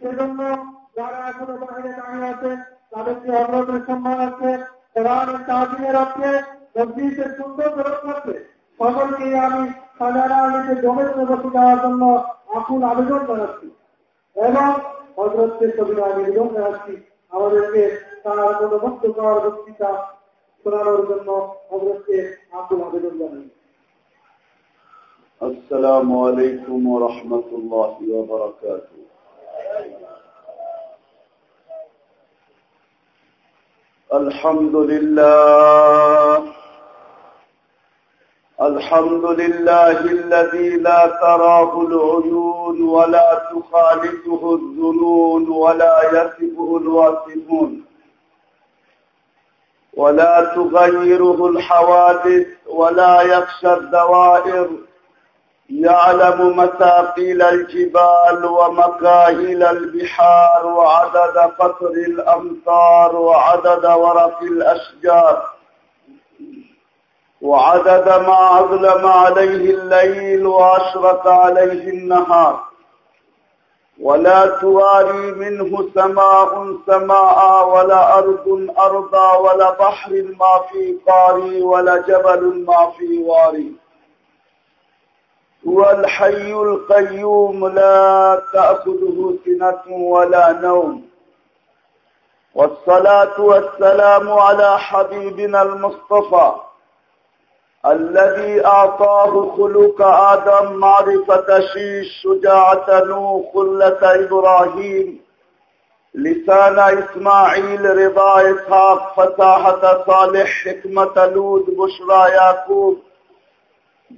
সেজন্য যারা এখনো বাহিরে দাঁড়িয়ে আছে তাদেরকে অগ্রগতির সম্মান আছে কোরআনের তাজিমের আছে মসজিদের সুন্দর ফেরত আছে সকলকে আমি সাজারা আলীকে জমে বসে যাওয়ার জন্য আকুল আবেদন জানাচ্ছি এবং হজরতকে ছবি আবেদন জানাচ্ছি আমাদেরকে তার কোনো মুক্ত করার বক্তৃতা শোনানোর জন্য হজরতকে আকুল আবেদন জানাই السلام عليكم ورحمة الله وبركاته الحمد لله. الحمد لله الذي لا تراه العيون ولا تخالفه الظنون ولا يصفه الواصفون ولا تغيره الحوادث ولا يخشى الدوائر يعلم مثاقيل الجبال ومكاهيل البحار وعدد قطر الأمطار وعدد ورق الأشجار وعدد ما أظلم عليه الليل وأشرق عليه النهار. ولا تواري منه سماء سماء ولا أرض أرضا ولا بحر ما في قاري ولا جبل ما في واري. هو الحي القيوم لا تأخذه سنة ولا نوم. والصلاة والسلام على حبيبنا المصطفى الذي أعطاه خلق آدم معرفة شيش شجاعة نوح خلة إبراهيم لسان إسماعيل رضا إسحاق فصاحة صالح حكمة لود بشرى يعقوب.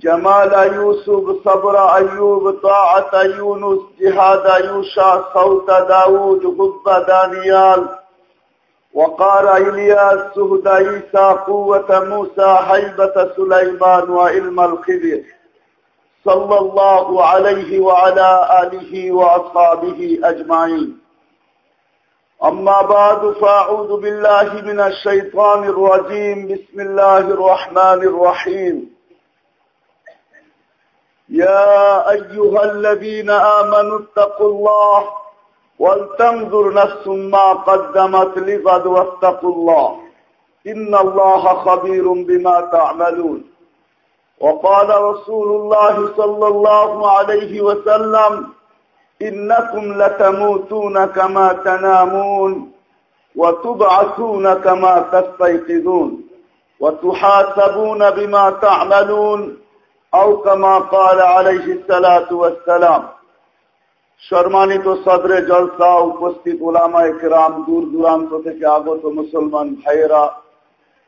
جمال يوسف صبر أيوب طاعة يونس جهاد يوشع صوت داود غض دانيال. وقار إلياس سهد عيسى قوة موسى حيبة سليمان وعلم الخضر. صلى الله عليه وعلى آله وأصحابه أجمعين. أما بعد فأعوذ بالله من الشيطان الرجيم. بسم الله الرحمن الرحيم. يا أيها الذين آمنوا اتقوا الله ولتنظر نفس ما قدمت لغد واتقوا الله. إن الله خبير بما تعملون. وقال رسول الله صلى الله عليه وسلم إنكم لتموتون كما تنامون وتبعثون كما تستيقظون وتحاسبون بما تعملون. أو كما قال عليه الصلاة والسلام সম্মানিত সদরে জলসা উপস্থিত ওলামায় কেরাম দূর দূরান্ত থেকে আগত মুসলমান ভাইয়েরা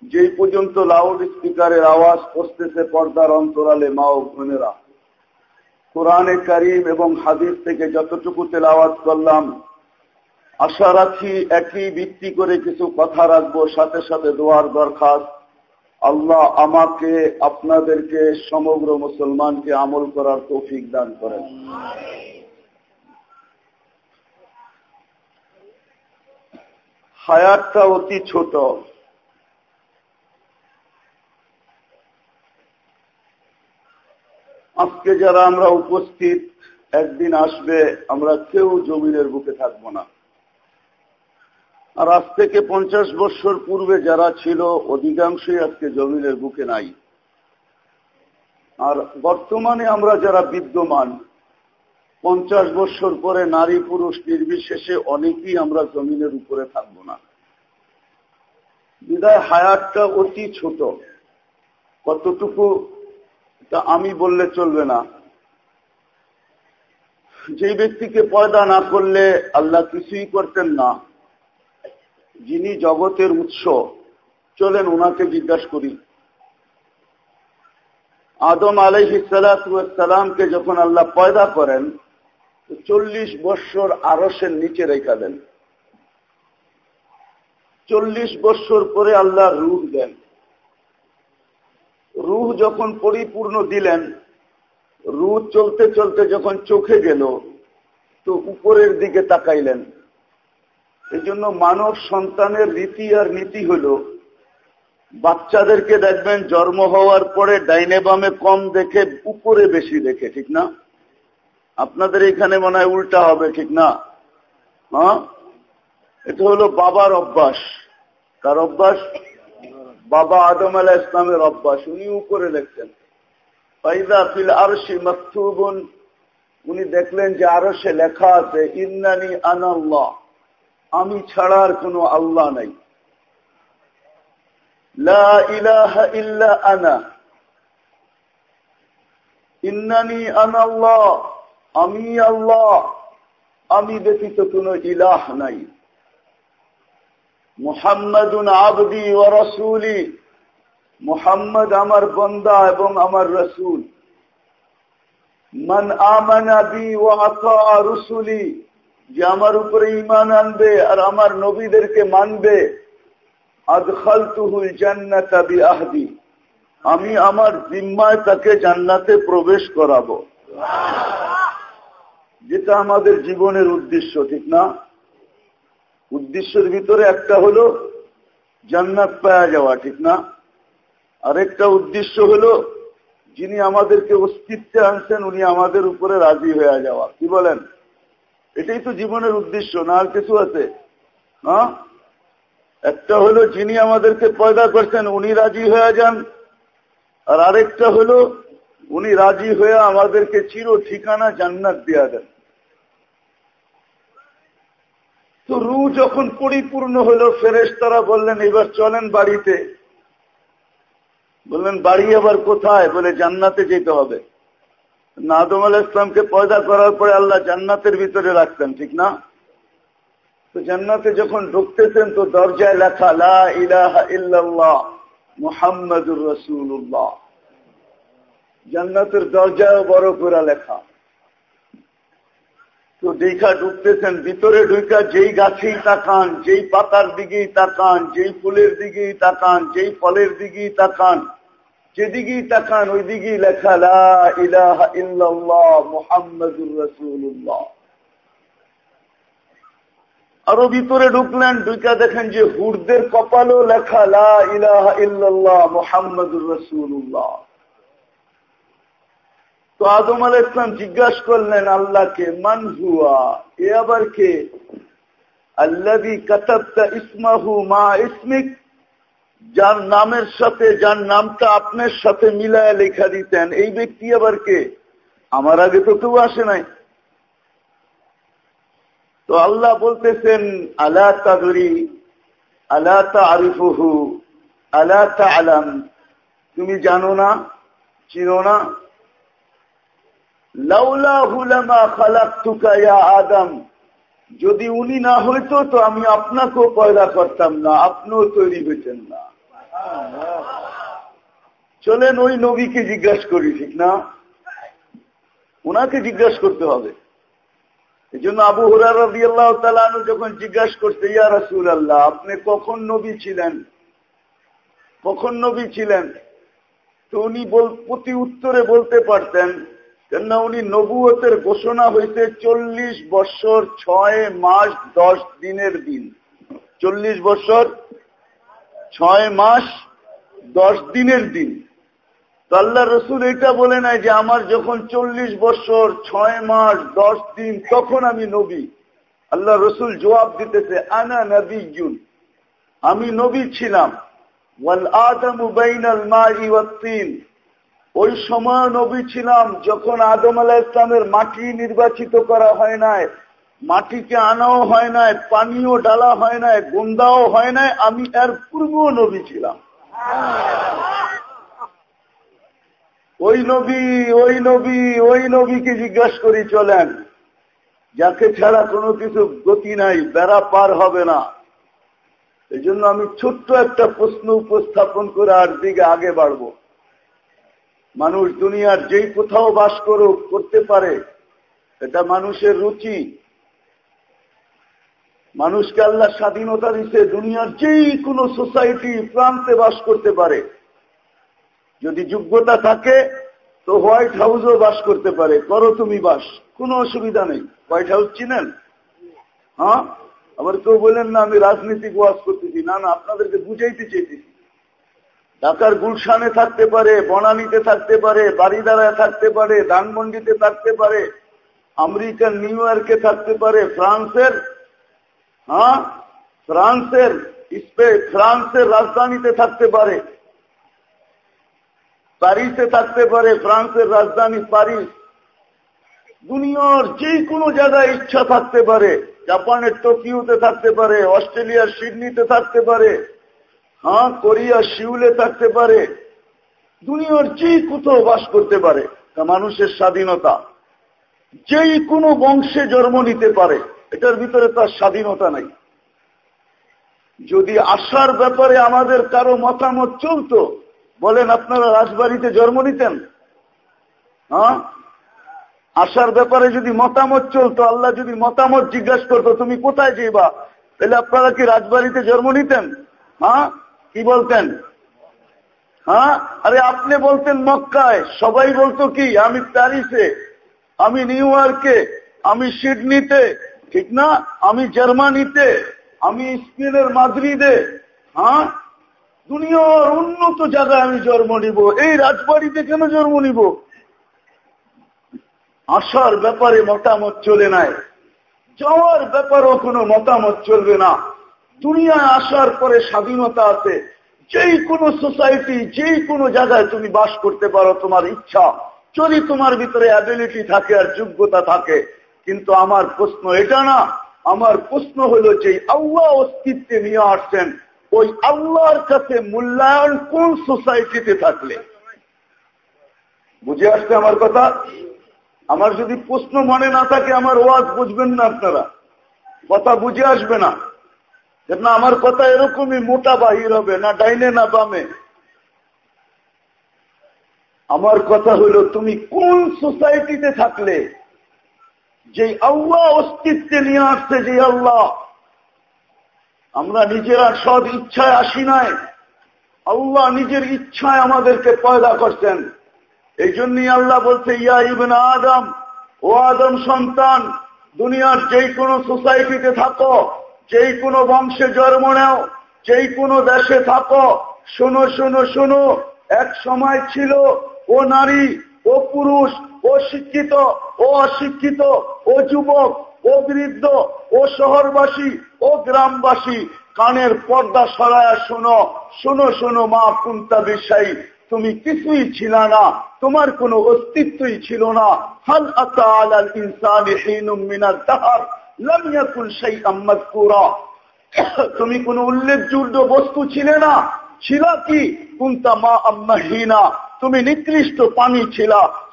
যেই পর্যন্ত লাউড স্পিকারের আওয়াজ পড়তেছে পর্দার অন্তরালে মা ও বোনেরা কোরআনে করিম এবং হাদিস থেকে যতটুকু তেলাওয়াজ করলাম আশা রাখি একই ভিত্তি করে কিছু কথা রাখবো সাথে সাথে দোয়ার দরখাস্ত আল্লাহ আমাকে, আপনাদেরকে, সমগ্র মুসলমানকে আমল করার তৌফিক দান করেন। হায়াতটা অতি ছোট। আজকে যারা আমরা উপস্থিত, একদিন আসবে, আমরা কেউ জমিনের বুকে থাকব না। আর আজ থেকে পঞ্চাশ বছর পূর্বে যারা ছিল, অধিকাংশই আজকে জমিনের বুকে নাই। আর বর্তমানে আমরা যারা বিদ্যমান, পঞ্চাশ বছর পরে নারী পুরুষ নির্বিশেষে অনেকেই আমরা জমিনের উপরে থাকব না। বিদায় হায়াতটা অতি ছোট। কতটুকু তা আমি বললে চলবে না। যে ব্যক্তিকে পয়দা না করলে আল্লাহ কিছুই করতেন না। যিনি জগতের উৎস, চলেন ওনাকে জিজ্ঞাসা করি। আদম আলহিসালামকে যখন আল্লাহ পয়দা করেন চল্লিশ বৎসর আরসের নিচে রেখা দেন। চল্লিশ বৎসর পরে আল্লাহ রুহ দেন। রুহ যখন পরিপূর্ণ দিলেন, রুহ চলতে চলতে যখন চোখে গেল, তো উপরের দিকে তাকাইলেন। এই জন্য মানব সন্তানের রীতি আর নীতি হল, বাচ্চাদেরকে দেখবেন জন্ম হওয়ার পরে ডাইনে বামে কম দেখে উপরে বেশি দেখে, ঠিক না? আপনাদের এখানে মনে হয় উল্টা হবে, ঠিক না? হ্যাঁ? এটা হলো বাবার অভ্যাস। তার অভ্যাস? বাবা আদম আলাহ ইসলামের অভ্যাস। উনি উপরে মাকতুবুন। উনি দেখলেন যে আরও সে লেখা আছে, ইন্নানি আনাল্লাহ। আমি ছাড়ার কোনো আল্লাহ নাই। ইন্নানি আনাল্লাহ আমি আল্লাহ। আমি ব্যতীত কোনো ইলাহ নাই। মুহাম্মাদুন আবদি ও রসুলি। মুহাম্মদ আমার বন্দা এবং আমার রসুল। মান আমানা বি ও আতা রসুলি। যে আমার উপরে ইমান আনবে আর আমার নবীদেরকে মানবে আহদি আমি আমার জিম্মায় তাকে জান্নাতে প্রবেশ করাবো। যেটা আমাদের জীবনের উদ্দেশ্য, ঠিক না? উদ্দেশ্যের ভিতরে একটা হলো জান্নাত পাওয়া যাওয়া, ঠিক না? আরেকটা উদ্দেশ্য হলো যিনি আমাদেরকে অস্তিত্বে আনছেন, উনি আমাদের উপরে রাজি হয়ে যাওয়া। কি বলেন? এটাই তো জীবনের উদ্দেশ্য না আর কিছু আছে। হ্যাঁ? একটা হলো যিনি আমাদেরকে পয়দা করছেন, উনি রাজি হয়ে যান। আর আরেকটা হলো, উনি রাজি হয়ে আমাদেরকে চির ঠিকানা জান্নাত দেওয়া দেন। তো রু যখন পরিপূর্ণ হলো ফেরেস তারা বললেন, এবার চলেন বাড়িতে। বললেন, বাড়ি আবার কোথায়? বলে, জান্নাতে যেতে হবে। নাদম আল ইসলামকে পয়দা করার পরে আল্লাহ জান্নাতের ভিতরে রাখতেন, ঠিক না? তো জান্নাতে যখন ঢুকতেছেন, তো দরজায় লেখা, লা ইলাহা ইল্লাল্লাহ মুহাম্মাদুর রসুল্লাহ জান্নাতের দরজায় বড় করে লেখা। তো দেখা ঢুকতেছেন, ভিতরে ঢুকা যেই গাছেই তাকান, যেই পাতার দিকেই তাকান, যেই ফুলের দিকেই তাকান, যেই ফলের দিকেই তাকান যেদিকেই তাকান ওই দিকেই লেখা ইলাহা ইল্লাল্লাহ আরও ভিতরে ঢুকলেন ঢুকা দেখেন যে হুরদের কপালও লেখা, লা ইলাহা তো আদম আল ইসলাম জিজ্ঞাসা করলেন আল্লাহকে মান হুয়া? এ আবার কে? আল্লাদি কাতাবতা ইসমাহু মা ইসমিক। যার নামের সাথে, যার নামটা আপনার সাথে মিলায় লেখা দিতেন। এই ব্যক্তি আবার কে? আমার আগে তো কেউ আসে নাই। তো আল্লাহ বলতেছেন, আলা তাদরি আলা তা আরিফহু আলা তা আলাম তুমি জানো না, চিনো না? লাউলা হুলামা খালাক তুকা আদম। যদি উনি না হইতো, তো আমি আপনাকেও পয়দা করতাম না, আপনিও তৈরি হইতেন না। চলেন ওই নবীকে জিজ্ঞাসা করি, ঠিক না? ওনাকে জিজ্ঞাসা করতে হবে। এই জন্য আবু হুরার যখন জিজ্ঞাসা করতে ইয়া রাসুল আল্লাহ আপনি কখন নবী ছিলেন? কখন নবী ছিলেন? তো উনি প্রতি উত্তরে বলতে পারতেন কেননা উনি নবুয়তের ঘোষণা হয়েছে চল্লিশ বছর ছয় মাস দশ দিনের দিন। চল্লিশ বছর ছয় মাস দশ দিনের দিন। আল্লাহ রসুল এটা বলে নাই যে আমার যখন চল্লিশ বছর ছয় মাস দশ দিন, তখন আমি নবী। আল্লাহ রসুল জবাব দিতেছে, আনা নবী জুন আমি নবী ছিলাম। আদম বাইনাল ওই সময় নবী ছিলাম, যখন আদম আলাহ ইসলামের মাটি নির্বাচিত করা হয় নাই, মাটিকে আনাও হয় নাই, পানিও ডালা হয় নাই, গন্দাও হয় নাই, আমি এর পূর্বেও নবী ছিলাম। ওই নবী ওই নবী, ওই নবীকে জিজ্ঞাসা করি, চলেন, যাকে ছাড়া কোনো কিছু গতি নাই, বেড়া পার হবে না। এই আমি ছোট্ট একটা প্রশ্ন উপস্থাপন করে আর দিকে আগে বাড়বো। মানুষ দুনিয়ার যেই কোথাও বাস করুক, করতে পারে, এটা মানুষের রুচি। মানুষকে আল্লাহ স্বাধীনতা দিচ্ছে দুনিয়ার যেই কোনো সোসাইটি প্রান্তে বাস করতে পারে। যদি যোগ্যতা থাকে, তো হোয়াইট হাউসও বাস করতে পারে। করো তুমি বাস, কোনো অসুবিধা নেই। হোয়াইট হাউস চিনেন? হ্যাঁ? আবার কেউ বলেন, না, আমি রাজনীতিক ওয়াজ করতেছি। না না, আপনাদেরকে বুঝাইতে চেয়েছি ঢাকার গুলশানে থাকতে পারে, বনানীতে থাকতে পারে বাড়িদারায় থাকতে পারে, ধানমন্ডিতে থাকতে পারে, আমেরিকার নিউ ইয়র্কে থাকতে পারে, ফ্রান্সের হ্যাঁ? ফ্রান্সের ফ্রান্সের রাজধানীতে থাকতে পারে। প্যারিসে থাকতে পারে, ফ্রান্সের রাজধানী প্যারিস। দুনিয়ার যে কোনো জায়গায় ইচ্ছা থাকতে পারে। জাপানের টোকিওতে থাকতে পারে, অস্ট্রেলিয়ার সিডনিতে থাকতে পারে। হ্যাঁ কোরিয়া শিউলে থাকতে পারে, দুনিয়ার যে কোথাও বাস করতে পারে, তা মানুষের স্বাধীনতা। যেই কোনো বংশে জন্ম নিতে পারে, এটার ভিতরে তার স্বাধীনতা নাই। যদি আসার ব্যাপারে আমাদের কারও মতামত চলত, বলেন আপনারা রাজবাড়িতে জন্ম নিতেন? হ্যাঁ আসার ব্যাপারে যদি মতামত চলতো, আল্লাহ যদি মতামত জিজ্ঞাসা করতো, তুমি কোথায় যেবা তাহলে আপনারা কি রাজবাড়িতে জন্ম নিতেন? হ্যাঁ কি বলতেন? হ্যাঁ? আরে আপনি বলতেন মক্কায়। সবাই বলতো কি, আমি প্যারিসে, আমি নিউ ইয়র্কে, আমি সিডনিতে, ঠিক না? আমি জার্মানিতে, আমি স্পেনের মাদ্রিদে হ্যাঁ? দুনিয়ার উন্নত জায়গায় আমি জন্ম নিব। এই রাজবাড়িতে কেন জন্ম নিব? আসার ব্যাপারে মতামত চলে নাই। যাওয়ার ব্যাপারেও কোনো মতামত চলবে না। দুনিয়ায় আসার পরে স্বাধীনতা আছে। যেই কোনো সোসাইটি, যেই কোনো জায়গায় তুমি বাস করতে পারো, তোমার ইচ্ছা। যদি তোমার ভিতরে অ্যাবিলিটি থাকে আর যোগ্যতা থাকে, কিন্তু আমার প্রশ্ন এটা না। আমার প্রশ্ন হলো যে আল্লাহ অস্তিত্বে নিয়ে আসছেন, ওই আল্লাহর কাছে মূল্যায়ন কোন সোসাইটিতে থাকলে? বুঝে আসছে আমার কথা? আমার যদি প্রশ্ন মনে না থাকে, আমার ওয়াজ বুঝবেন না আপনারা। কথা বুঝে আসবে না। না, আমার কথা এরকমই মোটা বাহির হবে, না ডাইনে না বামে। আমার কথা হলো, তুমি কোন সোসাইটিতে থাকলে যে আল্লাহ অস্তিত্বে নিয়ে আসছে যে আল্লাহ, আমরা নিজেরা সদ ইচ্ছায় আসি নাই। আল্লাহ নিজের ইচ্ছায় আমাদেরকে পয়দা করছেন। এই জন্যই আল্লাহ বলছে, ইয়া ইবেন আদম, ও আদম সন্তান, দুনিয়ার যেই কোনো সোসাইটিতে থাকো যেই কোনো বংশে জন্ম নেও, যেই কোনো দেশে থাকো, শোনো শোনো শোনো, এক সময় ছিল ও নারী, ও পুরুষ, ও শিক্ষিত, ও অশিক্ষিত, ও যুবক, ও বৃদ্ধ, ও শহরবাসী, ও গ্রামবাসী, কানের পর্দা সরায়া শোনো শোনো শোনো, মা কুন্তা বিষয় তুমি কিছুই ছিল না, তোমার কোনো অস্তিত্বই ছিল না। হাল আতা আতাল ইনসান তুমি কোন উল্লেখযোগ্য বস্তু ছিলে না। ছিল কি? কুন্তা মা আম্মাহীনা তুমি নিকৃষ্ট পানি ছিল।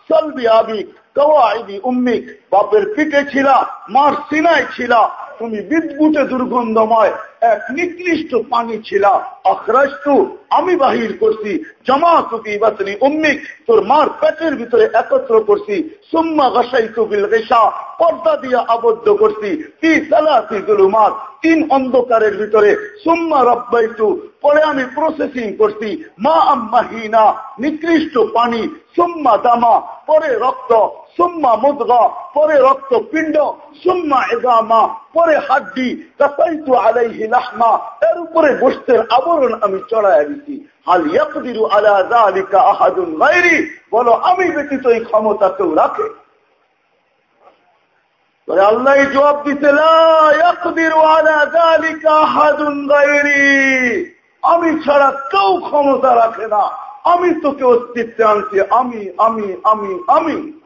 সলবি আবি কওয়াইদি উম্মিক বাপের পিঠে ছিল। মার সিনায় ছিলা। তুমি বিদ্যুতে দুর্গন্ধময় এক নিকৃষ্ট পানি ছিল। আখরাস্তু আমি বাহির করছি। জমা তুকি বাতনি উম্মিক, তোর মার পেটের ভিতরে একত্র করছি। সুম্মা গাছাই তুবিল গেসা পর্দা দিয়ে আবদ্ধ করছি। কি সালাতি জুলুমাত, তিন অন্ধকারের ভিতরে। সুম্মা রব্বাইতু, পরে আমি প্রসেসিং করছি। মা আম্মাহিনা নিকৃষ্ট পানি, সুম্মা দামা, পরে রক্ত সুম্মা মুদগা, পরে রক্ত পিণ্ড সুম্মা এগামা পরে হাড্ডি কাসাইতু আলাইহি লাহমা, এর উপরে গোষ্ঠের আবরণ আমি চড়াইয়া দিছি হাল ইয়াকদিরু আলা যালিকা আহাদুন গায়রি? বলো, আমি ব্যতীত এই ক্ষমতা কেউ রাখে? আল্লাহ জবাব দিতে আমি ছাড়া কেউ ক্ষমতা রাখে না। আমি তোকে অস্তিত্বে আনছি। আমি আমি আমি আমি।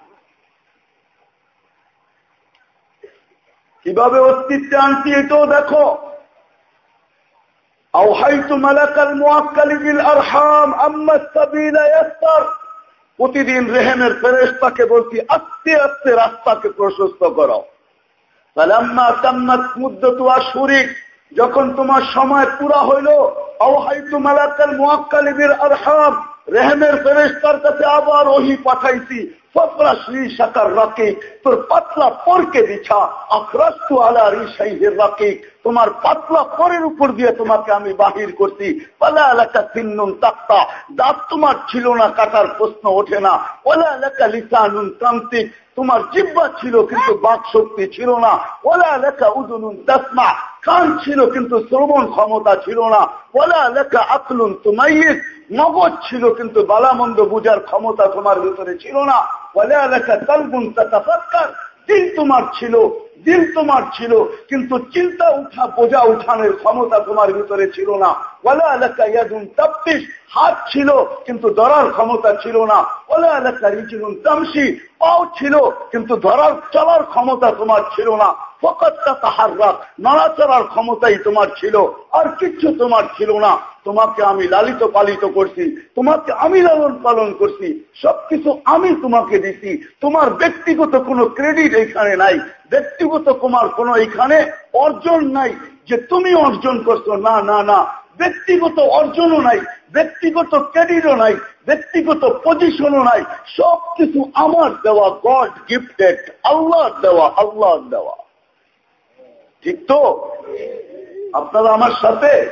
কীভাবে অস্তিত্বে আনছি এটাও দেখো। প্রতিদিন রেহেমের ফেরেস্তাকে বলছি, আস্তে আস্তে রাস্তাকে প্রশস্ত করো। যখন তোমার সময় পুরা হইল, আওহাইতু মালাকাল মোয়াক্কালিবির আরহাম, রেহেমের ফেরেস্তার কাছে আবার ওহি পাঠাইছি। শ্রী তোর পাতলা পরকে বিছা আলা তোমার পাতলা পরের উপর দিয়ে তোমাকে আমি বাহির করছি। পালা এলাকা তিন্নুন তাক্তা দাঁত তোমার ছিল না, কাটার প্রশ্ন ওঠে না। ওলা এলাকা লিসানুন কান্তিক তোমার জিব্বা ছিল কিন্তু বাক শক্তি ছিল না। ওলা লেখা উদুনুন তাসমা। কান ছিল কিন্তু শ্রবণ ক্ষমতা ছিল না। ওলা লেখা আকলুন তোমাইয়ের মগজ ছিল কিন্তু বালামন্দ বুঝার ক্ষমতা তোমার ভিতরে ছিল না। ওলা লেখা কালবুন তাতাফাক্কার। দিল তোমার ছিল দিল তোমার ছিল, কিন্তু চিন্তা উঠা, বোঝা উঠানোর ক্ষমতা তোমার ভিতরে ছিল না। ওলা এলাকা ইয়াদুন তাপ্তিস হাত ছিল, কিন্তু ধরার ক্ষমতা ছিল না। ওলা এলাকা রিচিলুন তামসি পাও ছিল, কিন্তু ধরার, চলার ক্ষমতা তোমার ছিল না। ফকতটা তাহার রাত নড়াচড়ার ক্ষমতাই তোমার ছিল, আর কিচ্ছু তোমার ছিল না। তোমাকে আমি লালিত পালিত করছি, তোমাকে আমি লালন পালন করছি, সবকিছু আমি তোমাকে দিছি, তোমার ব্যক্তিগত কোনো ক্রেডিট এখানে নাই, ব্যক্তিগত তোমার কোনো এখানে অর্জন নাই, যে তুমি অর্জন করছ, না না না, ব্যক্তিগত অর্জনও নাই, ব্যক্তিগত ক্রেডিটও নাই, ব্যক্তিগত পজিশনও নাই, সবকিছু আমার দেওয়া গড গিফটেড আল্লাহর দেওয়া আল্লাহর দেওয়া। ঠিক তো? আপনারা আমার সাথে?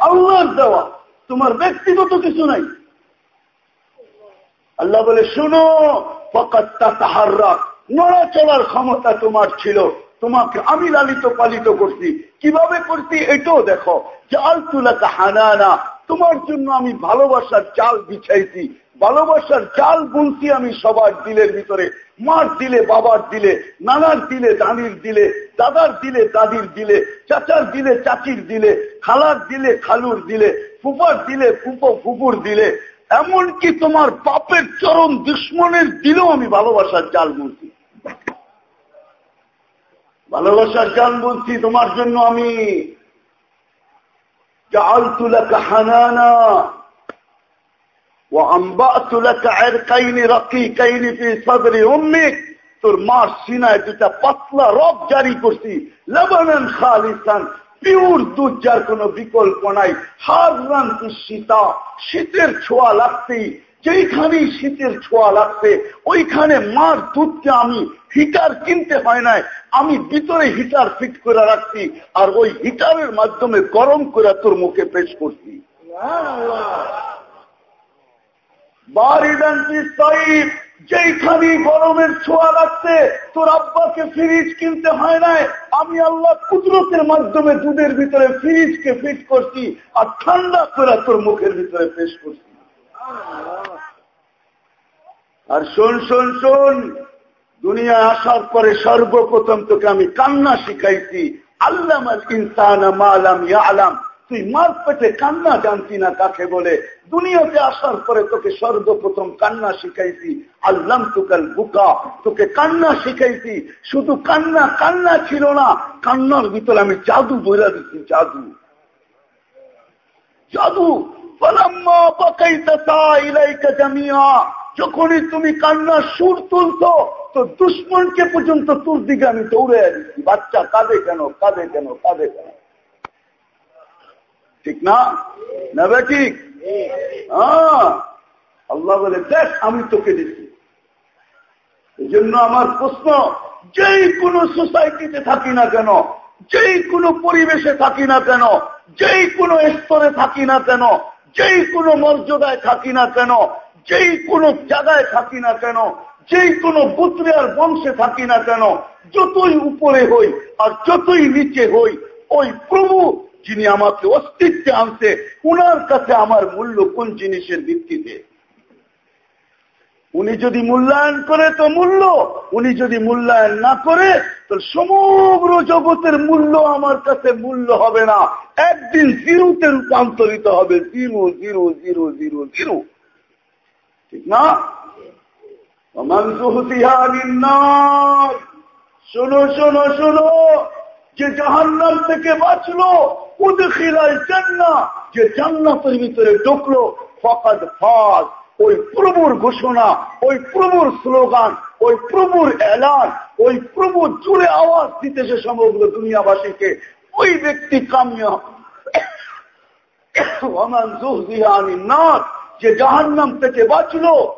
আল্লাহর দেওয়া। তোমার ব্যক্তিগত কিছু নাই। আল্লাহ বলে, শুনো ফকাত্তা তাহার রাখ নড়াচড়ার ক্ষমতা তোমার ছিল। তোমাকে আমি লালিত পালিত করছি। কীভাবে করছি এটাও দেখো। যে আলতুলাকা হানানা। তোমার জন্য আমি ভালোবাসার চাল বিছাইছি। ভালোবাসার চাল বুনছি আমি সবার দিলের ভিতরে। মার দিলে, বাবার দিলে, নানার দিলে দানির দিলে, দাদার দিলে, দাদির দিলে, চাচার দিলে, চাচির দিলে, খালার দিলে, খালুর দিলে ফুপার দিলে ফুপো ফুপুর দিলে। এমনকি তোমার পাপের চরম দুশ্মনের দিলেও আমি ভালোবাসার চাল বুনছি। ভালোবাসার চাল বলছি তোমার জন্য আমি। চাল তুলা কাহানা وأنبأت لك عرقين رقيقين في صدر أمك তোর মার সিনায় দুটা পাতলা রব জারি করছি লেবানন খালিসান পিওর দুধ যার কোন বিকল্প নাই হার রান শীতা শীতের ছোঁয়া লাগতেই যেইখানেই শীতের ছোঁয়া লাগছে ওইখানে মার দুধকে আমি হিটার কিনতে হয় নাই আমি ভিতরে হিটার ফিট করে রাখছি আর ওই হিটারের মাধ্যমে গরম করে তোর মুখে পেশ করছি যেইখানে গরমের ছোঁয়া লাগছে, তোর আব্বাকে ফ্রিজ কিনতে হয় নাই। আমি আল্লাহ কুদরতের মাধ্যমে দুধের ভিতরে ফ্রিজকে ফিট করছি আর ঠান্ডা করে তোর মুখের ভিতরে পেশ করছি। আর শোন শোন শোন দুনিয়া আসার পরে সর্বপ্রথম তোকে আমি কান্না শিখাইছি। আল্লাহ ইনসান মালাম আলাম তুই মার পেটে কান্না জানতি না কাকে বলে? দুনিয়াতে আসার পরে তোকে সর্বপ্রথম কান্না শিখাইছি আল্লাম তুকাল বুকা। তোকে কান্না শিখাইছি, শুধু কান্না কান্না ছিল না, কান্নার ভিতরে আমি জাদু বইলা দিচ্ছি জাদু। জাদু। যখনই তুমি কান্নার সুর তুলছ তো দুশ্মনকে পর্যন্ত তোর দিকে আমি দৌড়ে দিচ্ছি বাচ্চা কাঁদে কেন? কাঁদে কেন? কাঁদে কেন? ঠিক না? না ঠিক? হ্যাঁ। আল্লাহ বলে, দেখ, আমি তোকে দিচ্ছি। এই জন্য আমার প্রশ্ন, যেই কোন সোসাইটিতে থাকি না কেন, যেই কোনো পরিবেশে থাকি না কেন, যেই কোনো স্তরে থাকি না কেন, যেই কোনো মর্যাদায় থাকি না কেন, যেই কোনো জায়গায় থাকি না কেন, যেই কোনো গোত্রের বংশে থাকি না কেন, যতই উপরে হই আর যতই নিচে হই, ওই প্রভু যিনি আমাকে অস্তিত্বে আনছে, উনার কাছে আমার মূল্য কোন জিনিসের ভিত্তিতে? উনি যদি মূল্যায়ন করে, তো মূল্য। উনি যদি মূল্যায়ন না করে, তো সমগ্র জগতের মূল্য আমার কাছে মূল্য হবে না। একদিন জিরোতে রূপান্তরিত হবে। Zero zero zero zero zero. ঠিক না? শোনো শোনো শোনো, যে জাহান্নাম থেকে বাঁচলো যে জান্নাতের ভিতরে ঢুকলো, ফকাদ ফাজ, ওই প্রভুর ঘোষণা, ওই প্রভুর স্লোগান, ওই প্রভুর এলান, ওই জুড়ে আওয়াজ দিতেছে সমগ্র দুনিয়াবাসীকে, ওই ব্যক্তি কামিয়া। যে জাহান্নাম থেকে বাঁচলো।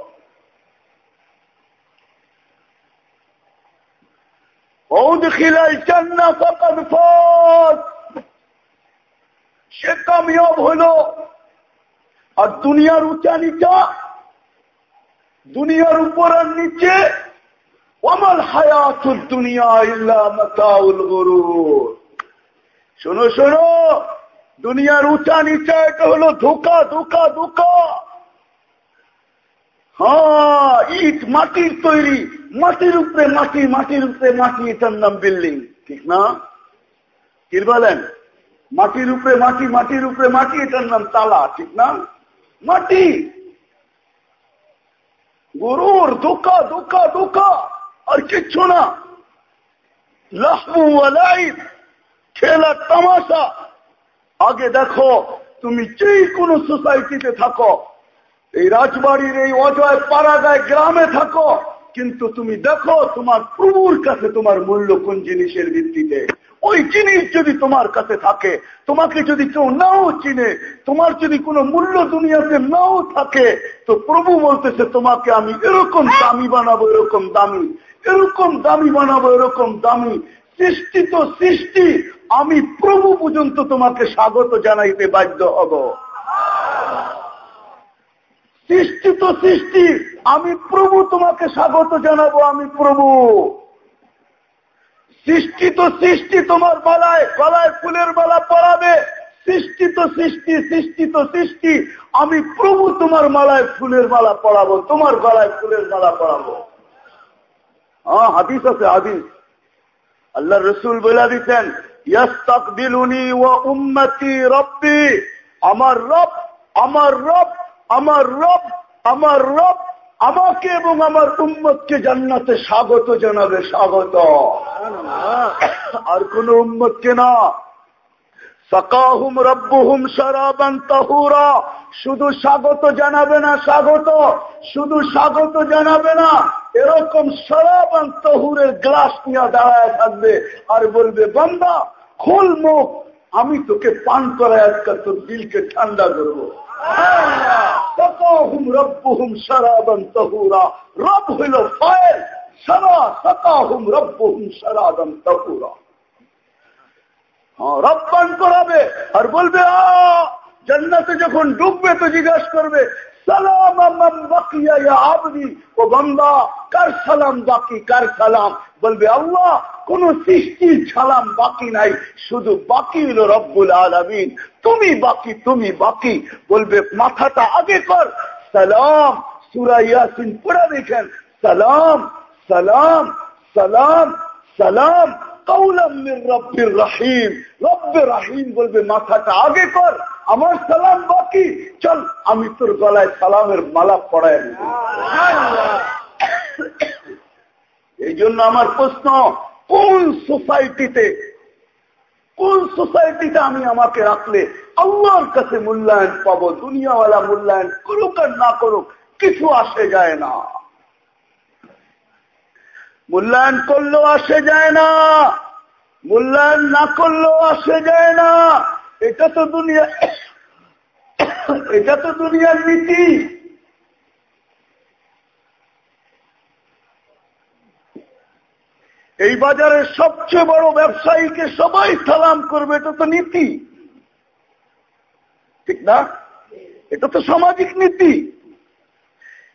সে কামিয়াব হইল আর দুনিয়ার উঁচা নিচা, দুনিয়ার উপর আর নিচে অমল হায়াত দুনিয়া ইল্লাউল গরু শোনো শোনো, দুনিয়ার উঁচা নিচা এটা হলো ধোকা ধোকা ধোকা। হ্যাঁ ইট, মাটির তৈরি, মাটির উপরে মাটি, মাটির উপরে মাটি, এটার নাম বিল্ডিং। ঠিক না? কি বলেন? মাটির উপরে মাটি, মাটির উপরে মাটি, এটার নাম তালা, ঠিক না? মাটি। গরুর ধোকা ধোকা ধোকা, আর কিচ্ছু না। খেলা তামাশা। আগে দেখো, তুমি যেই কোনো সোসাইটিতে থাকো, এই রাজবাড়ির এই অজয় পাড়াগায় গ্রামে থাকো। কিন্তু তুমি দেখো তোমার প্রভুর কাছে তোমার মূল্য কোন জিনিসের ভিত্তিতে। ওই জিনিস যদি তোমার কাছে থাকে, তোমাকে যদি কেউ নাও চিনে, তোমার যদি কোনো মূল্য দুনিয়াতে নাও থাকে, তো প্রভু বলতেছে, তোমাকে আমি এরকম দামি বানাবো, এরকম দামি এরকম দামি বানাবো, এরকম দামি সৃষ্টি তো সৃষ্টি, আমি প্রভু পর্যন্ত তোমাকে স্বাগত জানাইতে বাধ্য হব। সৃষ্টি তো সৃষ্টি। আমি প্রভু তোমাকে স্বাগত জানাব, আমি প্রভু। সৃষ্টি তো সৃষ্টি তোমার গলায় গলায় ফুলের মালা পড়াবে সৃষ্টি তো সৃষ্টি সৃষ্টি তো সৃষ্টি। আমি প্রভু তোমার মালায় ফুলের মালা পড়াবো তোমার গলায় ফুলের মালা পড়াবো হ্যাঁ হাদিস আছে, হাদিস। আল্লাহ রসুল বলে দিচ্ছেন আমার রব আমার রব আমার রব আমার রব, আমাকে এবং আমার উম্মতকে জান্নাতে স্বাগত জানাবে, স্বাগত। আর কোন উম্মতকে না। সকাহুম রব্বুহুম সারাবান শুধু স্বাগত জানাবে না, স্বাগত। শুধু স্বাগত জানাবে না, এরকম সারাবান তহুরের গ্লাস নিয়ে দাঁড়ায় থাকবে আর বলবে, বান্দা, খোল মুখ, আমি তোকে পান করায় আজকাল তোর দিলকে ঠান্ডা করব। সকাহুম রব্বুহুম সারাবান তাহুরা। রব হইল ফায়ের সারা সকাহুম রব্বুহুম সারাবান তাহুরা। রপ্পান করাবে আর বলবে জান্নাতে যখন ডুববে তো জিজ্ঞাসা করবে কার সালাম বাকি, কার সালাম? বলবে, আল্লাহ, কোন সৃষ্টির সালাম বাকি নাই, শুধু বাকি হলো রব্বুল আলমিন। তুমি বাকি তুমি বাকি। বলবে, মাথাটা আগে কর। সালাম, সুরা ইয়াসিন পড়া দেখেন। সালাম সালাম সালাম সালাম রব্বের রাহিম। রব্বের রাহিম বলবে, মাথাটা আগে কর। আমার সালাম বাকি। চল, আমি তোর গলায় সালামের মালা পড়াই এই জন্য আমার প্রশ্ন, কোন সোসাইটিতে কোন সোসাইটিতে আমি আমাকে রাখলে আল্লাহর কাছে মূল্যায়ন পাবো, দুনিয়াওয়ালা মূল্যায়ন করুক আর না করুক, কিছু আসে যায় না। মূল্যায়ন করলেও আসে যায় না, মূল্যায়ন না করলেও আসে যায় না। এটা তো দুনিয়া এটা তো দুনিয়ার নীতি। এই বাজারের সবচেয়ে বড় ব্যবসায়ীকে সবাই সালাম করবে, এটা তো নীতি। ঠিক না? এটা তো সামাজিক নীতি।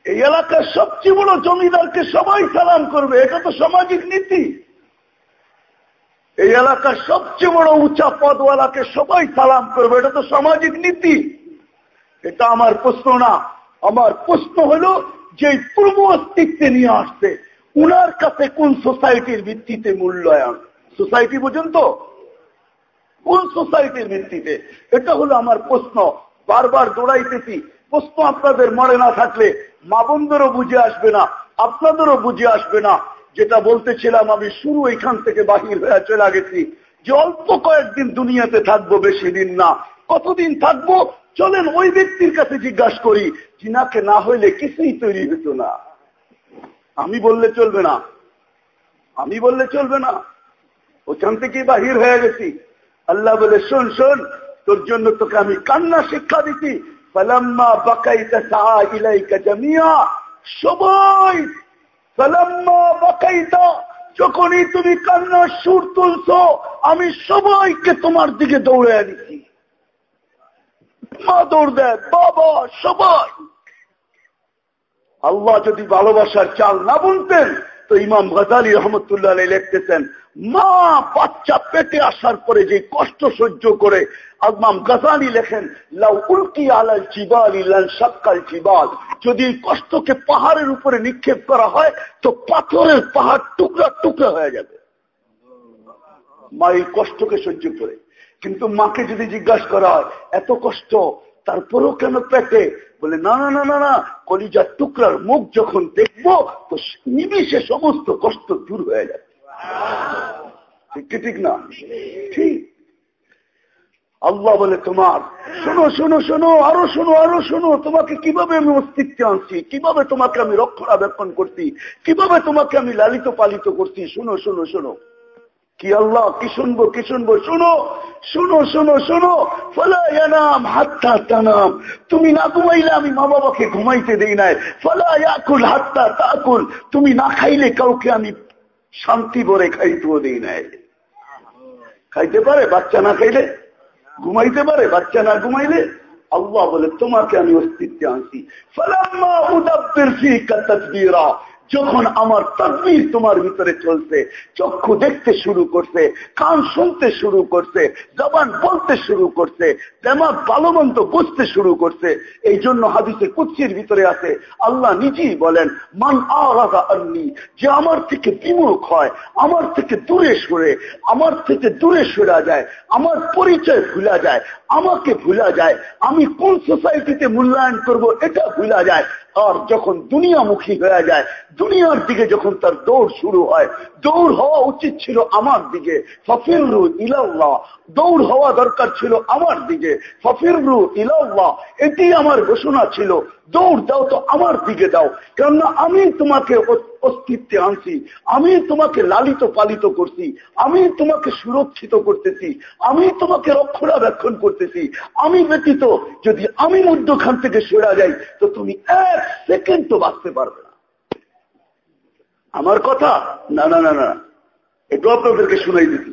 এই এলাকার সবচেয়ে বড় জমিদারকে সবাই সালাম করবে, এটা তো সামাজিক নীতি। এই এলাকার সবচেয়ে বড় উঁচা পদওয়ালাকে সবাই সালাম করবে, এটা তো সামাজিক নীতি। এটা আমার প্রশ্ন না। আমার প্রশ্ন হলো, যে পূর্ব অস্তিত্বে নিয়ে আসছে উনার কাছে কোন সোসাইটির ভিত্তিতে মূল্যায়ন? সোসাইটি পর্যন্ত কোন সোসাইটির ভিত্তিতে? এটা হলো আমার প্রশ্ন। বারবার দৌড়াইতেছি। প্রশ্ন আপনাদের মনে না থাকলে মা বন্ধুরও বুঝে আসবে না, আপনাদেরও বুঝে আসবে না। যেটা বলতেছিলাম, আমি শুরু এখান থেকে বাহির হয়ে চলে গেছি। যে অল্প কয়েকদিন দুনিয়াতে থাকব বেশি দিন না। কতদিন থাকব? চলেন ওই ব্যক্তির কাছে জিজ্ঞাসা করি, জিনাকে না হইলে কিছুই তৈরি হতো না। আমি বললে চলবে না। আমি বললে চলবে না। ওখান থেকে বাহির হয়ে গেছি। আল্লাহ বলে, শোন শোন, তোর জন্য তোকে আমি কান্না শিক্ষা দিচ্ছি ফালাম্মা বাকাইতা সাহা ইলাইকা জামিয়া। সবাই, ফালাম্মা বাকাইতা, যখনই তুমি কান্নার সুর তুলছ, আমি সবাইকে তোমার দিকে দৌড়ে দিচ্ছি। মা দৌড় দেয় বাবা, সবাই। আল্লাহ যদি ভালোবাসার চাল না বুনতেন, তো ইমাম গজালি রহমতুল্লাহ লিখতেছেন, মা, বাচ্চা পেটে আসার পরে যে কষ্ট সহ্য করে আজমাম গাজানি লেখেন, লাউ উল্কি আলাল চিবাল ইলাল সাক্কাল চিবাল যদি এই কষ্টকে পাহাড়ের উপরে নিক্ষেপ করা হয়, তো পাথরের পাহাড় টুকরা টুকরা হয়ে যাবে। মা, এই কষ্টকে সহ্য করে। কিন্তু মাকে যদি জিজ্ঞাসা করা হয়, এত কষ্ট, তারপরেও কেন পেটে? বলে, না না না না না, কলিজার টুকরার মুখ যখন দেখব, তো নিমিশে সমস্ত কষ্ট দূর হয়ে যাবে। ঠিক ঠিক না? ঠিক। আল্লাহ বলে, তোমার, শোনো শোনো শোনো, আরও শোনো আরও শোনো, তোমাকে কীভাবে আমি অস্তিত্বে আনছি? কীভাবে তোমাকে আমি রক্ষণাবেক্ষণ করছি? কীভাবে তোমাকে আমি লালিত পালিত করছি? শোনো শোনো শোনো। কি আল্লাহ, কি শুনব কি শুনব? শোনো শোনো শোনো শোনো। ফলায়ানাম হাত্তা তানাম। তুমি না ঘুমাইলে আমি মা বাবাকে ঘুমাইতে দেই নাই। ফলায়াকুল হাত্তা তাকুল। তুমি না খাইলে কাউকে আমি শান্তি ভরে খাইতেও দেই নাই। খাইতে পারে, বাচ্চা না খাইলে? ঘুমাইতে পারে, বাচ্চা না ঘুমাইলে? আল্লাহ বলে, তোমাকে আমি অস্তিত্বে আনছি। ফলাম্মা উদাব্বির ফিকা তাদবীরা যখন আমার তকবির তোমার ভিতরে চলছে, চক্ষু দেখতে শুরু করছে, কান শুনতে শুরু করছে, জবান বলতে শুরু করছে তেমন ভালো বুঝতে শুরু করছে এই জন্য হাদিসে কুচ্ছির ভিতরে আছে, আল্লাহ নিজেই বলেন, মান আলাদা আন্নি যে আমার থেকে বিমুখ হয়, আমার থেকে দূরে সরে, আমার থেকে দূরে সরা যায়, আমার পরিচয় ভুলা যায় আমাকে ভুলা যায়, আমি কোন সোসাইটিতে মূল্যায়ন করব এটা ভুলা যায়। আর যখন দুনিয়ামুখী হয়ে যায়, দুনিয়ার দিকে যখন তার দৌড় শুরু হয়, দৌড় হওয়া উচিত ছিল আমার দিকে। ফফিরু ইলাল্লাহ, দৌড় হওয়া দরকার ছিল আমার দিকে। ফফিরু ইলাল্লাহ, এটি আমার ঘোষণা ছিল। দৌড় দাও তো আমার দিকে দাও। কেননা আমি তোমাকে অস্তিত্বে আনছি, আমি তোমাকে লালিত পালিত করছি, আমি তোমাকে সুরক্ষিত করতেছি, আমি তোমাকে রক্ষণাবেক্ষণ করতেছি। আমি ব্যতীত যদি আমি মধ্যখান থেকে সরা যাই, তো তুমি এক সেকেন্ড তো বাঁচতে পারবে না। আমার কথা? না না না না একটু আপনাদেরকে শুনাই দিছি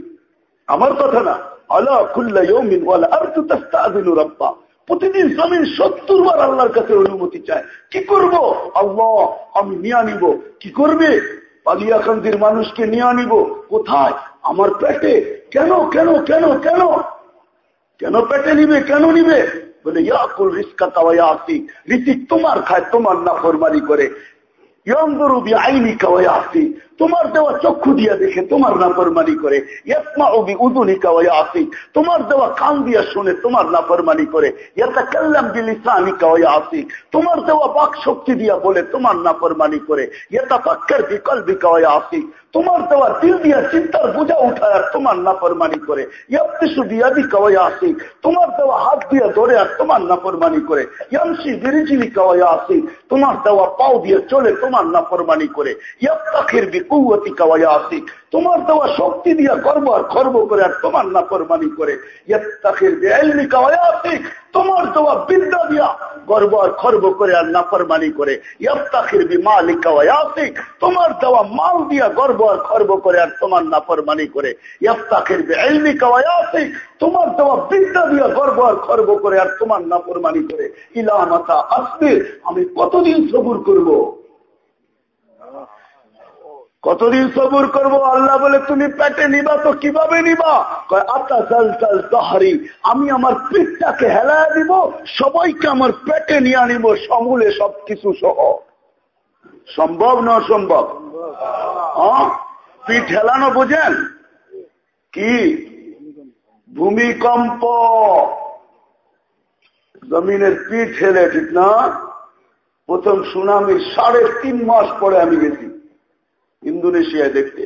আমার কথা না আল্লাহ খুল্লা ইয়মিন ওয়ালা আর তু তাস্তাযিনু রাব্বা। প্রতিদিন জমিন সত্তর বার আল্লাহর কাছে অনুমতি চায়। কি করব? আল্লাহ, আমি নিয়ে নিব। কি করবে? পালিয়াকান্দির মানুষকে নিয়ে নিব। কোথায়? আমার পেটে। কেন কেন কেন কেন? কেন পেটে নিবে, কেন নিবে? বলে, ইয়াকুল রিস্কা কাওয়া আসি ঋতিক তোমার খায়, তোমার না ফরমানি করে। ইয়ন্দরুবি আইনি কাওয়া আসি তোমার দেওয়া চক্ষু দিয়া দেখে তোমার নাফরমানি করে। ইয়াসমা ওবি উদুনি কাওয়া আসি তোমার দেওয়া কান দিয়া শুনে তোমার নাফরমানি করে। ইয়াতাকাল্লাম বিলিসানি কাওয়া আসি তোমার দেওয়া বাক শক্তি দিয়া বলে তোমার নাফরমানি করে। ইয়াতাফাক্কার বিকলবি কাওয়া আসি তোমার দেওয়া দিল দিয়া চিন্তার বোঝা উঠায় আর তোমার নাফরমানি করে। ইয়াপ্তিসু বিয়াদি কাওয়া আসি তোমার দেওয়া হাত দিয়া ধরে আর তোমার নাফরমানি করে। ইয়ামসি বিরিজিলি কাওয়া আসি তোমার দেওয়া পাও দিয়ে চলে তোমার নাফরমানি করে। ইয়াপ্তাখির বি তোমার দেওয়া শক্তি দিয়া গর্ব আর খর্ব করে আর তোমার করে। ইলমি কাওয়া আসি তোমার দেওয়া বিদ্যা দিয়া গর্ব আর খর্ব করে আর নাফরমানি করে। ইয়াপ্তাখির বি মালিক কাওয়া তোমার দেওয়া মাল দিয়া গর্ব আর খর্ব করে আর তোমার নাফরমানি করে। ইয়াফতাখির বিইলমি কাওয়ায়াতি। তোমার দেওয়া বিদ্যা দিয়া গর্ব আর খর্ব করে আর তোমার নাফরমানি করে। ইলা মাতা আসবে আমি কতদিন সবুর করব? কতদিন সবুর করব? আল্লাহ বলে, তুমি পেটে নিবা তো কীভাবে নিবা? আতা জল জল দহারি আমি আমার পিঠটাকে হেলায় দিব, সবাইকে আমার পেটে নিয়ে আনিব, সমূলে সবকিছু সহ। সম্ভব না অসম্ভব? পিঠ হেলানো বোঝেন? কি? ভূমিকম্প। জমিনের পিঠ হেলে, ঠিক না? প্রথম সুনামি সাড়ে তিন মাস পরে আমি গেছি। ইন্দোনেশিয়ায় দেখতে।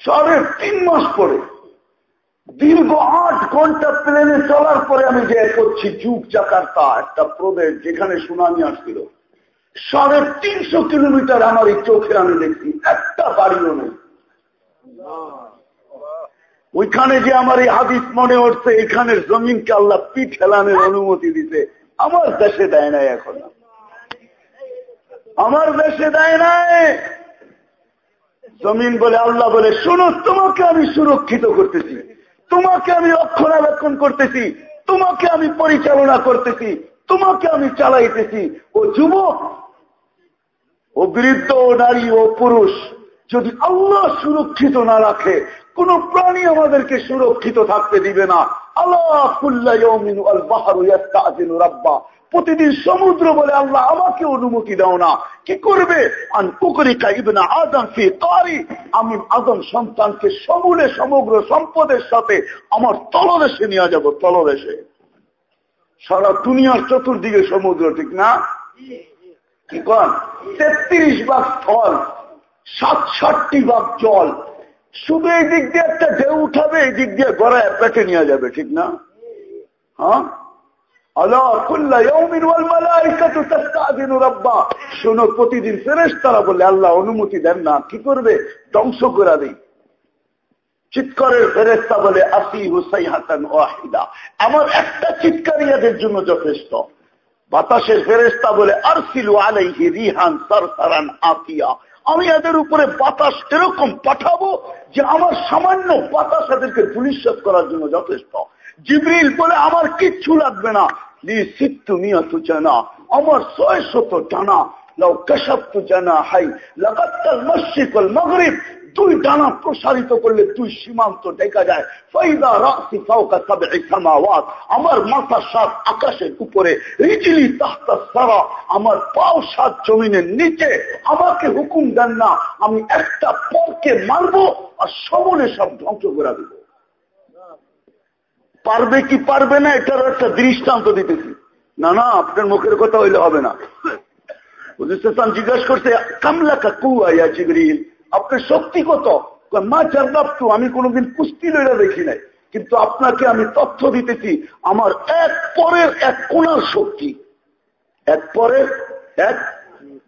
সাড়ে তিন মাস পরে, দীর্ঘ আট ঘণ্টা প্লেনে চলার পরে আমি যে করছি যুগ জাকার্তা, একটা প্রদেশ যেখানে সুনামি আসছিল। সাড়ে তিনশো কিলোমিটার আমার এই চোখে আমি দেখছি, একটা বাড়িও নেই। ওইখানে যে আমার এই হাদিস মনে উঠছে এখানের জমিনকে আল্লাহ পিঠ হেলানের অনুমতি দিতে, আমার দেশে দেয় নাই এখন। আমার দেশে দেয় নাই। জমিন বলে আল্লাহ বলে, শোনো, তোমাকে আমি সুরক্ষিত করতেছি। তোমাকে আমি রক্ষণাবেক্ষণ করতেছি। তোমাকে আমি পরিচালনা করতেছি। তোমাকে আমি চালাইতেছি। ও যুবক, ও বৃদ্ধ, ও নারী, ও পুরুষ, যদি আল্লাহ সুরক্ষিত না রাখে, কোন প্রাণী আমাদেরকে সুরক্ষিত থাকতে দিবে না। আল্লাহ প্রতিদিন সমুদ্র বলে আল্লাহ আমাকে অনুমতি দাও না। কি করবে? আমি আদম সন্তানকে সমূলে সমগ্র সম্পদের সাথে আমার তলদেশে নিয়ে যাব, তলদেশে। সারা দুনিয়ার চতুর্দিকে সমুদ্র, ঠিক না? কি কন? তেত্রিশ ভাগ স্থল, সাতষট্টি ভাগ জল। শুধু এই দিক দিয়ে একটা ঢেউ উঠাবে, এই দিক দিয়ে গড়ায় পেটে নিয়ে যাবে, ঠিক না? হ্যাঁ? আল্লাহ অনুমতি দেন না, কি করবে? ধ্বংস করে দিই। চিৎকারের ফেরেস্তা বলে আসি হুসাই হাসান ওয়াহিদা। আমার একটা চিৎকার ইয়াদের জন্য যথেষ্ট। বাতাসের ফেরেস্তা বলে, আরসিলু আলাইহি রিহান সারসারান আতিয়া আমি এদের উপরে বাতাস এরকম পাঠাবো যে আমার সামান্য বাতাস এদেরকে পুলিশাত করার জন্য যথেষ্ট। জিবরিল বলে, আমার কিচ্ছু লাগবে না। আমার শত টানা লাউ কাশাপ্তু জানা হাই লাগাত্তাল মসজিদ মগরিব। দুই ডানা প্রসারিত করলে দুই সীমান্ত দেখা যায়। ফৈদা রাসি ফাউকা সাবঈ সামাওয়াত, আমার মাথা সাত আকাশের উপরে রিজিলি তাহতা সারা, আমার পাও সাত জমিনের নিচে। আমাকে হুকুম দেন না, আমি একটা পরকে মারবো আর সমনে সব ধ্বংস করে দেব। পারবে কি পারবে না, এটার একটা দৃষ্টান্ত দিতেছি। না না, আপনার মুখের কথা হইলে হবে না। জিজ্ঞাসা করছে কামলা আপনার শক্তি কত? মা আমি কোনোদিন কুস্তি লইরা দেখি নাই। কিন্তু আপনাকে আমি তথ্য দিতেছি, আমার এক পরের এক কোনার শক্তি। এক পরের, এক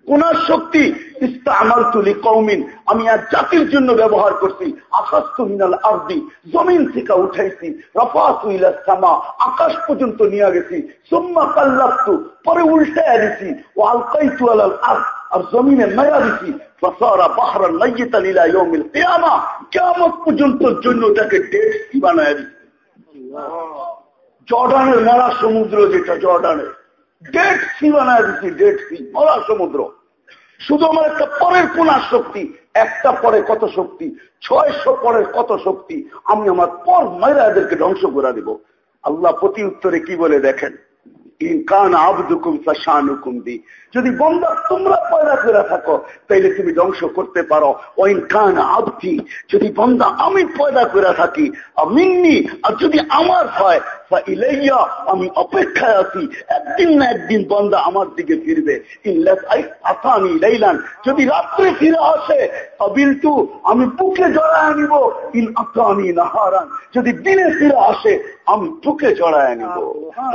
কোনার শক্তি ইস্তা আমার তুলি কৌমিন আমি এক জাতির জন্য ব্যবহার করছি। আকাশ মিনাল আর্দি, জমিন থেকে উঠাইছি। রফাসুইলা সামা, আকাশ পর্যন্ত নিয়ে গেছি। সোম্মা কাল্লাপ্তু পরে উল্টায় দিছি। ও আলকাইতু আলাল আর আর জমিনে নয়া দিছি। ফসারা বাহরা নাইয়িতা লিলা ইয়াউমিল কিয়ামা, কিয়ামত পর্যন্ত জন্য ওটাকে ডেট কি বানায় দিছি। জর্ডানের মরা সমুদ্র যেটা, জর্ডানের। ডেট সি বানায় দিচ্ছি ডেট সি মরা সমুদ্র শুধু আমার একটা পরের কোনার শক্তি একটা পরে কত শক্তি, ছয়শো পরের কত শক্তি, আমি আমার পর মায়েরা এদেরকে ধ্বংস করে দিব। আল্লাহ প্রতি উত্তরে কি বলে দেখেন? যদি বন্দা তোমরা পয়দা করে থাকো, তাইলে তুমি ধ্বংস করতে পারো। আবদি। যদি বন্দা আমি পয়দা করে থাকি আর যদি আমার হয় ইলাইয়া আমি অপেক্ষায় আছি। একদিন না একদিন বন্দা আমার দিকে ফিরবে। আসানি লাইলান যদি রাত্রে ফিরে আসে অবিলটু আমি বুকে জড়ায় নিব। ইন আসানি নাহারান। যদি দিনে ফিরে আসে আমি বুকে জড়ায় নিব।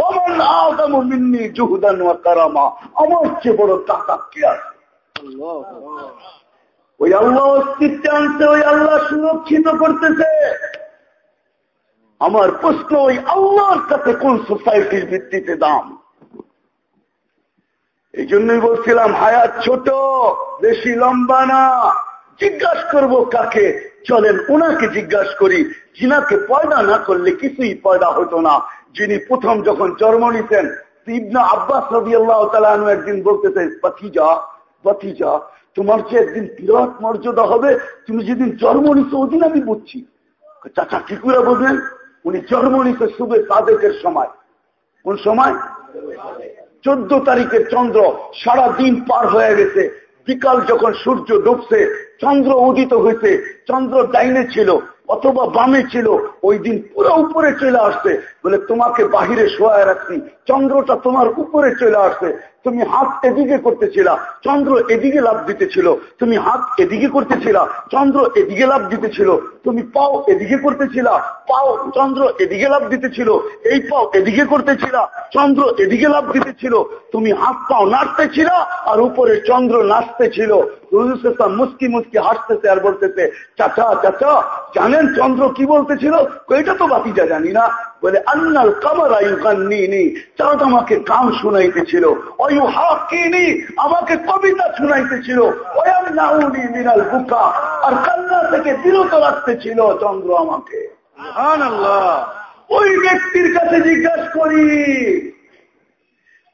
অমন আদম মিন্নি জুহুদান কারামা। আমার চেয়ে বড় টাকা কে আছে? ওই আল্লাহ অস্তিত্বে ওই আল্লাহ সুরক্ষিত করতেছে। আমার প্রশ্ন ওই আল্লাহর কাছে কোন সোসাইটির ভিত্তিতে দাম? এই জন্যই বলছিলাম, হায়াত ছোট, বেশি লম্বা না। জিজ্ঞাসা করব কাকে? চলেন ওনাকে জিজ্ঞাসা করি। যিনাকে পয়দা না করলে কিছুই পয়দা হতো না। যিনি প্রথম যখন জন্ম নিতেন, ইবনা আব্বাস রবি আল্লাহ তালু একদিন বলতেছে পাথিজা পাথিজা তোমার যে একদিন বিরাট মর্যাদা হবে, তুমি যেদিন জন্ম নিছো, ওদিন আমি বুঝছি। চাচা, কি করে বুঝলেন? উনি জন্ম নিতে শুভে সাদেকের সময়। কোন সময়? চোদ্দ তারিখের চন্দ্র সারা দিন পার হয়ে গেছে। বিকাল যখন সূর্য ডুবছে, চন্দ্র উদিত হয়েছে চন্দ্র ডাইনে ছিল অথবা বামে ছিল, ওই দিন পুরো উপরে চলে আসছে। বলে, তোমাকে বাহিরে শোয়ায় রাখছি। চন্দ্রটা তোমার উপরে চলে আসছে। তুমি হাত এদিকে করতেছিলা। চন্দ্র এদিকে লাভ দিতেছিল। তুমি হাত এদিকে করতেছিলা। চন্দ্র এদিকে লাভ দিতেছিল। তুমি পাও এদিকে করতেছিলা, পাও চন্দ্র এদিকে লাভ দিতেছিল, এই পাও এদিকে করতেছিলা, চন্দ্র এদিকে লাভ দিতেছিল, তুমি হাত পাও নাচতেছিল আর উপরে চন্দ্র নাচতেছিল। মুস্কি মুস্কি হাসতেছে আর বলতেছে, চাচা চাচা, জানেন চন্দ্র কি বলতেছিল? এটা তো বাতিজা জানি না। বলে, আন্নাল কামার আয়ুকান্নি চাঁদ আমাকে গান শুনাইতেছিল অয়ু হাকিনি আমাকে কবিতা শুনাইতেছিল বুকা, আর কান্না থেকে বিরত রাখতেছিল চন্দ্র আমাকে। ওই ব্যক্তির কাছে জিজ্ঞাসা করি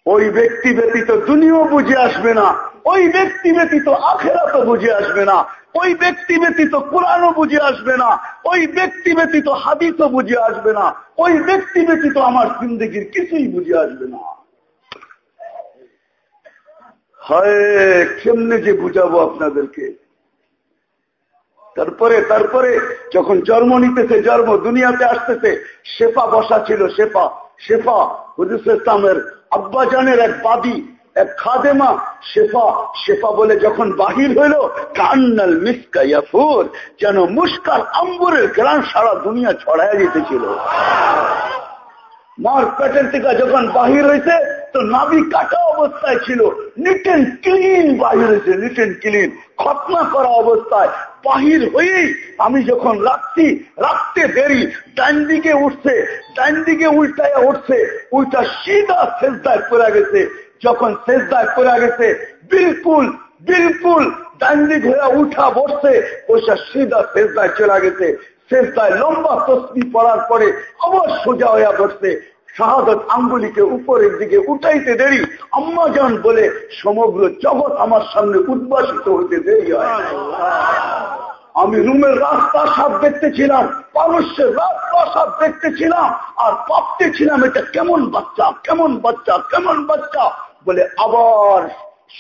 ওই ব্যক্তি ব্যতীত দুনিয়াও বুঝে আসবে না ওই ব্যক্তি ব্যতীত আখেরাতও বুঝে আসবে না ওই ব্যক্তি ব্যতীত কোরআনও বুঝে আসবে না ওই ব্যক্তি ব্যতীত হাদিসও বুঝে আসবে না ওই ব্যক্তি ব্যতীত আমার জিন্দগির কিছুই বুঝে আসবে না। হয় কেমনে যে বুঝাবো আপনাদেরকে? তারপরে তারপরে যখন জন্ম নিতেছে, জন্ম দুনিয়াতে আসতেছে, শেফা বসা ছিল, শেফা শেফা, হুজুর ইসলামের আব্বাজানের এক বাদী, এক খাদেমা, শেফা শেফা বলে যখন বাহির হইল, কান্নাল মিসকা ইয়াফুর যেন মুস্কার আম্বরের গ্রাম সারা দুনিয়া ছড়ায় যেতেছিল মার পেটের থেকে যখন বাহির হয়েছে তো নাবি কাটা অবস্থায় ছিল, নিট এন্ড ক্লিন বাহির হয়েছে নিট এন্ড ক্লিন, খতনা করা অবস্থায়। বাহির হয়েই আমি যখন রাখছি, রাখতে দেরি, ডান দিকে উঠছে, ডান দিকে উল্টায় উঠছে, উল্টা সিধা শেষদায় পড়ে গেছে। যখন শেষদায় পড়ে গেছে, বিলকুল বিলকুল ডান দিক হয়ে উঠা বসছে ওইটা সিধা শেষদায় চলে গেছে। শেষদায় লম্বা তসবি পড়ার পরে আবার সোজা হইয়া বসছে। শাহাদত আঙ্গুলিকে উপরের দিকে উঠাইতে দেরি। আম্মা যান বলে, সমগ্র জগৎ আমার সামনে উদ্ভাসিত হইতে দেরি আমি রুমের রাস্তা সাপ দেখতেছিলাম পারস্যের রাস্তা সাপ দেখতেছিলাম, আর ভাবতেছিলাম এটা কেমন বাচ্চা কেমন বাচ্চা কেমন বাচ্চা বলে আবার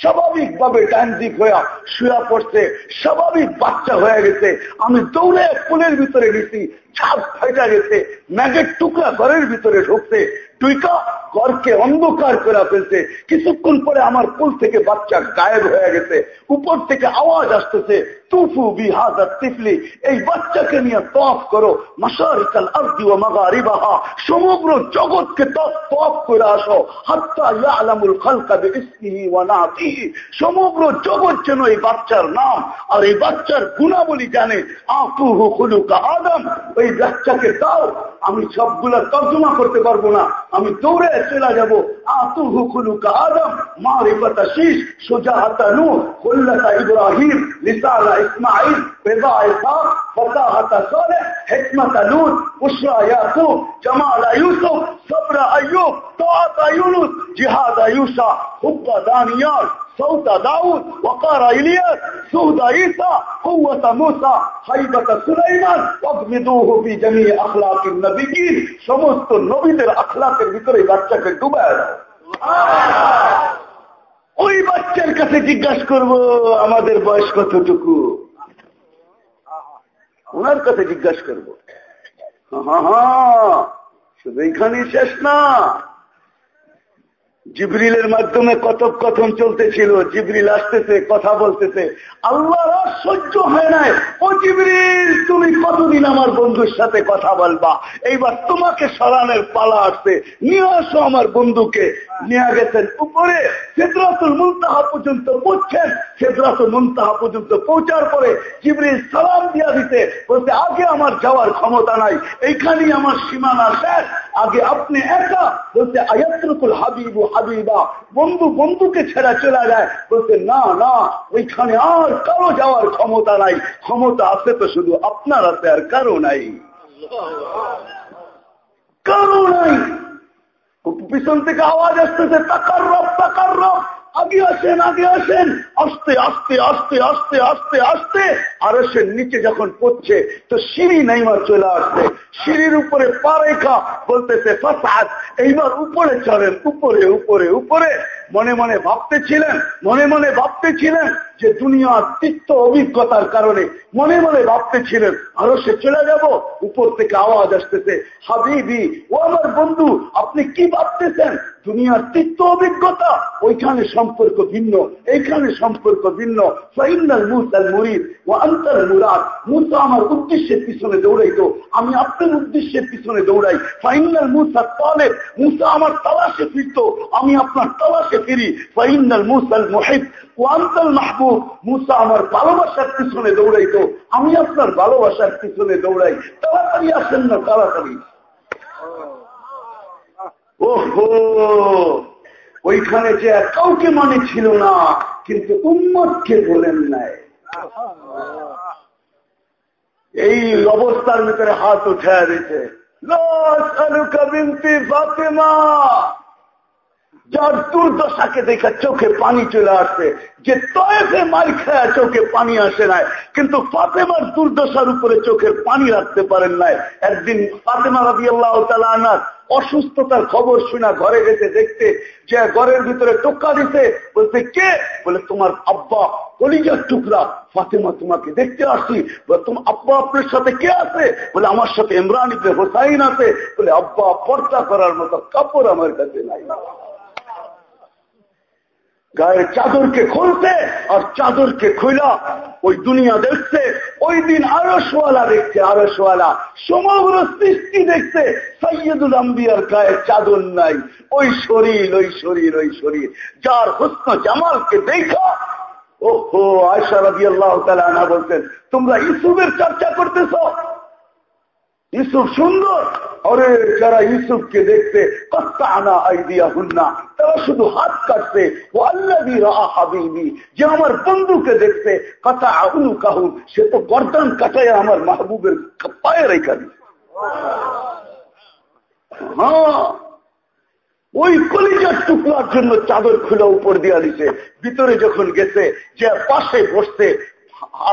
স্বাভাবিক ভাবে ডান্সিক হয়ে শুয়া পড়ছে, স্বাভাবিক বাচ্চা হয়ে গেছে। আমি দৌড়ে ফুলের ভিতরে গেছি ছাপ ফাইটা গেছে। ম্যাগের টুকরা ঘরের ভিতরে ঢুকছে। টুইকা ঘরকে অন্ধকার করে ফেলছে। কিছুক্ষণ পরে আমার পুল থেকে বাচ্চা গায়েব হয়ে গেছে। উপর থেকে আওয়াজ আসতেছে, তুফু বিহাদার তিফলি, এই বাচ্চাকে নিয়ে তফ করো। মাসারিকাল আরদি ও মাগারিবাহা, সমগ্র জগৎকে তফ তফ করে আসো। হাত্তা ইয়ালামুল খালকা বিইসমিহি ওয়া নাতিহি সমগ্র জগৎ যেন এই বাচ্চার নাম আর এই বাচ্চার গুণাবলী জানে। আকুহু খুলুকা আদম, ওই বাচ্চাকে দাও আমি সবগুলা তর্জমা করতে পারব না। আমি দৌড়ে চলে যাব। আতুহু খুলুকা আদম মারিফাতা শীষ সুজাহাতা নূহ খুল্লাতা ইব্রাহিম লিসালা ইসমাইল পেদা ইসাক ফতাহাতা সালেহ হিকমাতা লূত বুশরা ইয়াকুব জামালা ইউসুফ সবরা আইয়ুব তাআতা ইউনুস জিহাদা ইউসা হুব্বা দানিয়াল صوت داود وقار إلياس سهد عيسى قوة موسى হাইবাতা সুলাইমান অগ্নিদুহ ফি জামি আখলাকিন নবীগির সমস্ত নবীদের আখলাকের ভিতরে বাচ্চাকে ডুবায় দাও ওই বাচ্চার কাছে জিজ্ঞাসা করব, আমাদের বয়স কতটুকু? ওনার কাছে জিজ্ঞাসা করব হ্যাঁ হ্যাঁ শুধু এইখানেই শেষ না। জিবরিলের মাধ্যমে কথক কথন চলতেছিল, জিবরিল আসতেছে, কথা বলতেছে। আল্লাহ সহ্য হয় নাই। ও জিবরিল, তুমি কতদিন আমার বন্ধুর সাথে কথা বলবা? এইবার তোমাকে সরানের পালা আসছে। নিয়ে আসো আমার বন্ধুকে। নিয়ে গেছেন উপরে। সেদ্রাতুল মুন্তাহা পর্যন্ত পৌঁছেন। সেদ্রাতুল মুন্তাহা পর্যন্ত পৌঁছার পরে জিবরিল সালাম দিয়া দিতে বলতে আগে আমার যাওয়ার ক্ষমতা নাই। এইখানেই আমার সীমানা শেষ। আগে আপনি একা বলতে আয়াতুল হাবিবু হাবিবা। বন্ধু বন্ধুকে ছেড়া চলে যায়। বলতে, না না, ওইখানে আর কারও যাওয়ার ক্ষমতা নাই। ক্ষমতা আছে তো শুধু আপনার আছে আর কারও নাই। কারও নাই। পিছন থেকে আওয়াজ আসতেছে তাকার রব তাকার রব আগে আসেন আগে আসেন। আস্তে আস্তে আস্তে আস্তে আস্তে আস্তে। আর সে নিচে যখন পড়ছে, তো সিঁড়ি নাইমা চলে আসছে। সিঁড়ির উপরে পা রেখা বলতেছে, ফাসাদ, এইবার উপরে চলেন, উপরে উপরে উপরে। মনে মনে ভাবতেছিলেন, মনে মনে ভাবতেছিলেন। যে দুনিয়ার তিক্ত অভিজ্ঞতার কারণে মনে মনে ভাবতেছিলেন, আরও সে চলে যাব? উপর থেকে আওয়াজ আসতেছে, হাবিবি, ও আমার বন্ধু, আপনি কি ভাবতেছেন? দুনিয়ার তিক্ত অভিজ্ঞতা, ওইখানে সম্পর্ক ভিন্ন, এইখানে সম্পর্ক ভিন্ন। ফাইনাল মুসাল মুরিদ ও আন্তর মুরাদ। মুসা আমার উদ্দেশ্যের পিছনে দৌড়াইতো, আমি আপনার উদ্দেশ্যের পিছনে দৌড়াই। ফাইনাল মুসা তলেব, মুসা আমার তালাশে ফিরত, আমি আপনার তালাশে ফিরি। ফাইনাল মুসাল মুহিব ও আন্তর মাহবুব, মুসা আমার ভালোবাসার পিছনে দৌড়াইতো, আমি আপনার ভালোবাসার পিছনে দৌড়াই। তাড়াতাড়ি আসেন না, তাড়াতাড়ি। ওহো! ওইখানে যে কাউকে মানে ছিল না, কিন্তু উম্মতকে বলেন নাই। এই অবস্থার ভিতরে হাত উঠে দিতে ফাতেমা। যার দুর্দশাকে দেখা চোখে পানি চলে আসছে যে তয়েফে মার খায়া চোখে পানি আসে নাই, কিন্তু ফাতেমার দুর্দশার উপরে চোখের পানি রাখতে পারেন নাই। একদিন ফাতেমা রবি আল্লাহ তালানার অসুস্থতার খবর শোনা ঘরে গেছে, দেখতে যে ঘরের ভিতরে টোকা দিতে বলতে কে? বলে, তোমার আব্বা, কলিজার টুকরা, ফাতেমা তোমাকে দেখতে আসছি। বলে, তোমার আব্বা আপনার সাথে কে আছে? বলে, আমার সাথে ইমরান ইবনে হোসাইন আছে। বলে, আব্বা, পর্দা করার মতো কাপড় আমার কাছে নাই। গায়ের চাদরকে খুলতে আর চাদরকে খুলা ওই দুনিয়া দেখছে ওই দিন আরসওয়ালা দেখছে আরসওয়ালা সমগ্র সৃষ্টি দেখছে সৈয়দুল আম্বিয়ার গায়ে চাদর নাই। ওই শরীর ওই শরীর ওই শরীর। যার হুস্ন জামালকে দেখা, ওহো, আয়সা রবি আল্লাহ তালা বলতেন তোমরা ইসুফের চর্চা করতেছ? ইউসুফ সুন্দর। অরে যারা ইউসুফকে দেখতে কত্তা আনা আইডিয়া হুন্না তারা শুধু হাত কাটছে ও আল্লাহ হাবিবি যে আমার বন্ধুকে দেখতে কথা আহুনু কাহু সে তো গর্দান কাটায় আমার মাহবুবের পায়ে রেখা দিচ্ছে হ্যাঁ। ওই কলিজার টুকরার জন্য চাদর খুলে উপর দিয়া দিছে। ভিতরে যখন গেছে, যে পাশে বসতে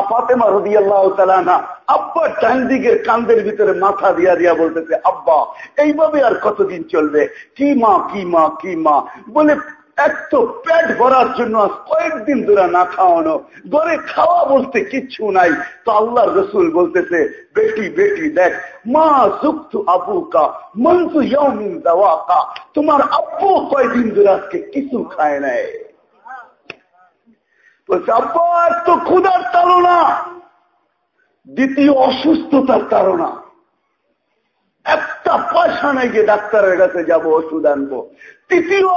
ফাতেমা রদি আল্লাহ তালানা আব্বার ডান দিকের কান্দের ভিতরে মাথা দিয়া দিয়া বলতেছে, আব্বা, এইভাবে আর কতদিন চলবে? কি মা কি মা কি মা? বলে, এক তো পেট ভরার জন্য কয়েকদিন ধরে না খাওয়ানো, ঘরে খাওয়া বলতে কিচ্ছু নাই। তো আল্লাহ রসুল বলতেছে, বেটি বেটি, দেখ, মা সুক্তু আবুকা, মন্তু ইয়মিন দাওয়াকা, তোমার আব্বু কয়দিন ধরে আজকে কিছু খায় নাই? বলছে আব্বা তো ক্ষুধার তাড়না। দ্বিতীয় অসুস্থতার তাড়না। একটা পয়সা নাই যে ডাক্তারের কাছে যাব, ওষুধ আনব। তৃতীয়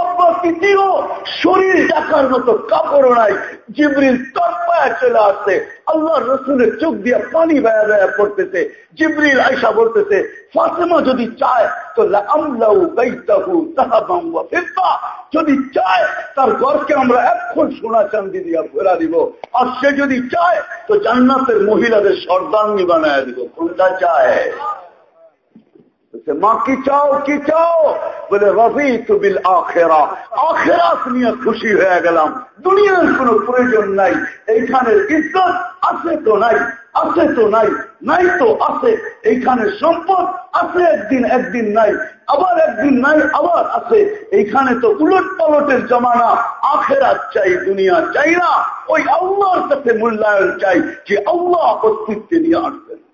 তৃতীয় শরীর ডাকার মতো কাপড় নাই। জিবরিল তরপায় চলে আসছে। আল্লাহ রসুলের চোখ দিয়ে পানি বেয়া বেয়া পড়তেছে। জিবরিল আয়সা বলতেছে যদি চায়, তো আমলাউ যদি চায়, তার ঘরকে আমরা এখন সোনা চান্দি দিয়া ফেরা দিব। আর সে যদি চায়, তো জান্নাতের মহিলাদের সর্দাঙ্গি বানায় দিব। কোনটা চায়? মা, কি চাও কি চাও? বলে রবি তুবিল আখেরা। আখেরাত নিয়ে খুশি হয়ে গেলাম। দুনিয়ার কোনো প্রয়োজন নাই। এইখানের ইজ্জত আছে তো নাই, আছে তো নাই নাই তো আছে। এইখানে সম্পদ আছে, একদিন একদিন নাই, আবার একদিন নাই, আবার আছে। এইখানে তো উলট পালটের জমানা। আখেরাত চাই, দুনিয়া চাই না। ওই আল্লাহর কাছে মূল্যায়ন চাই যে আল্লাহ অস্তিত্বে নিয়ে আসবেন।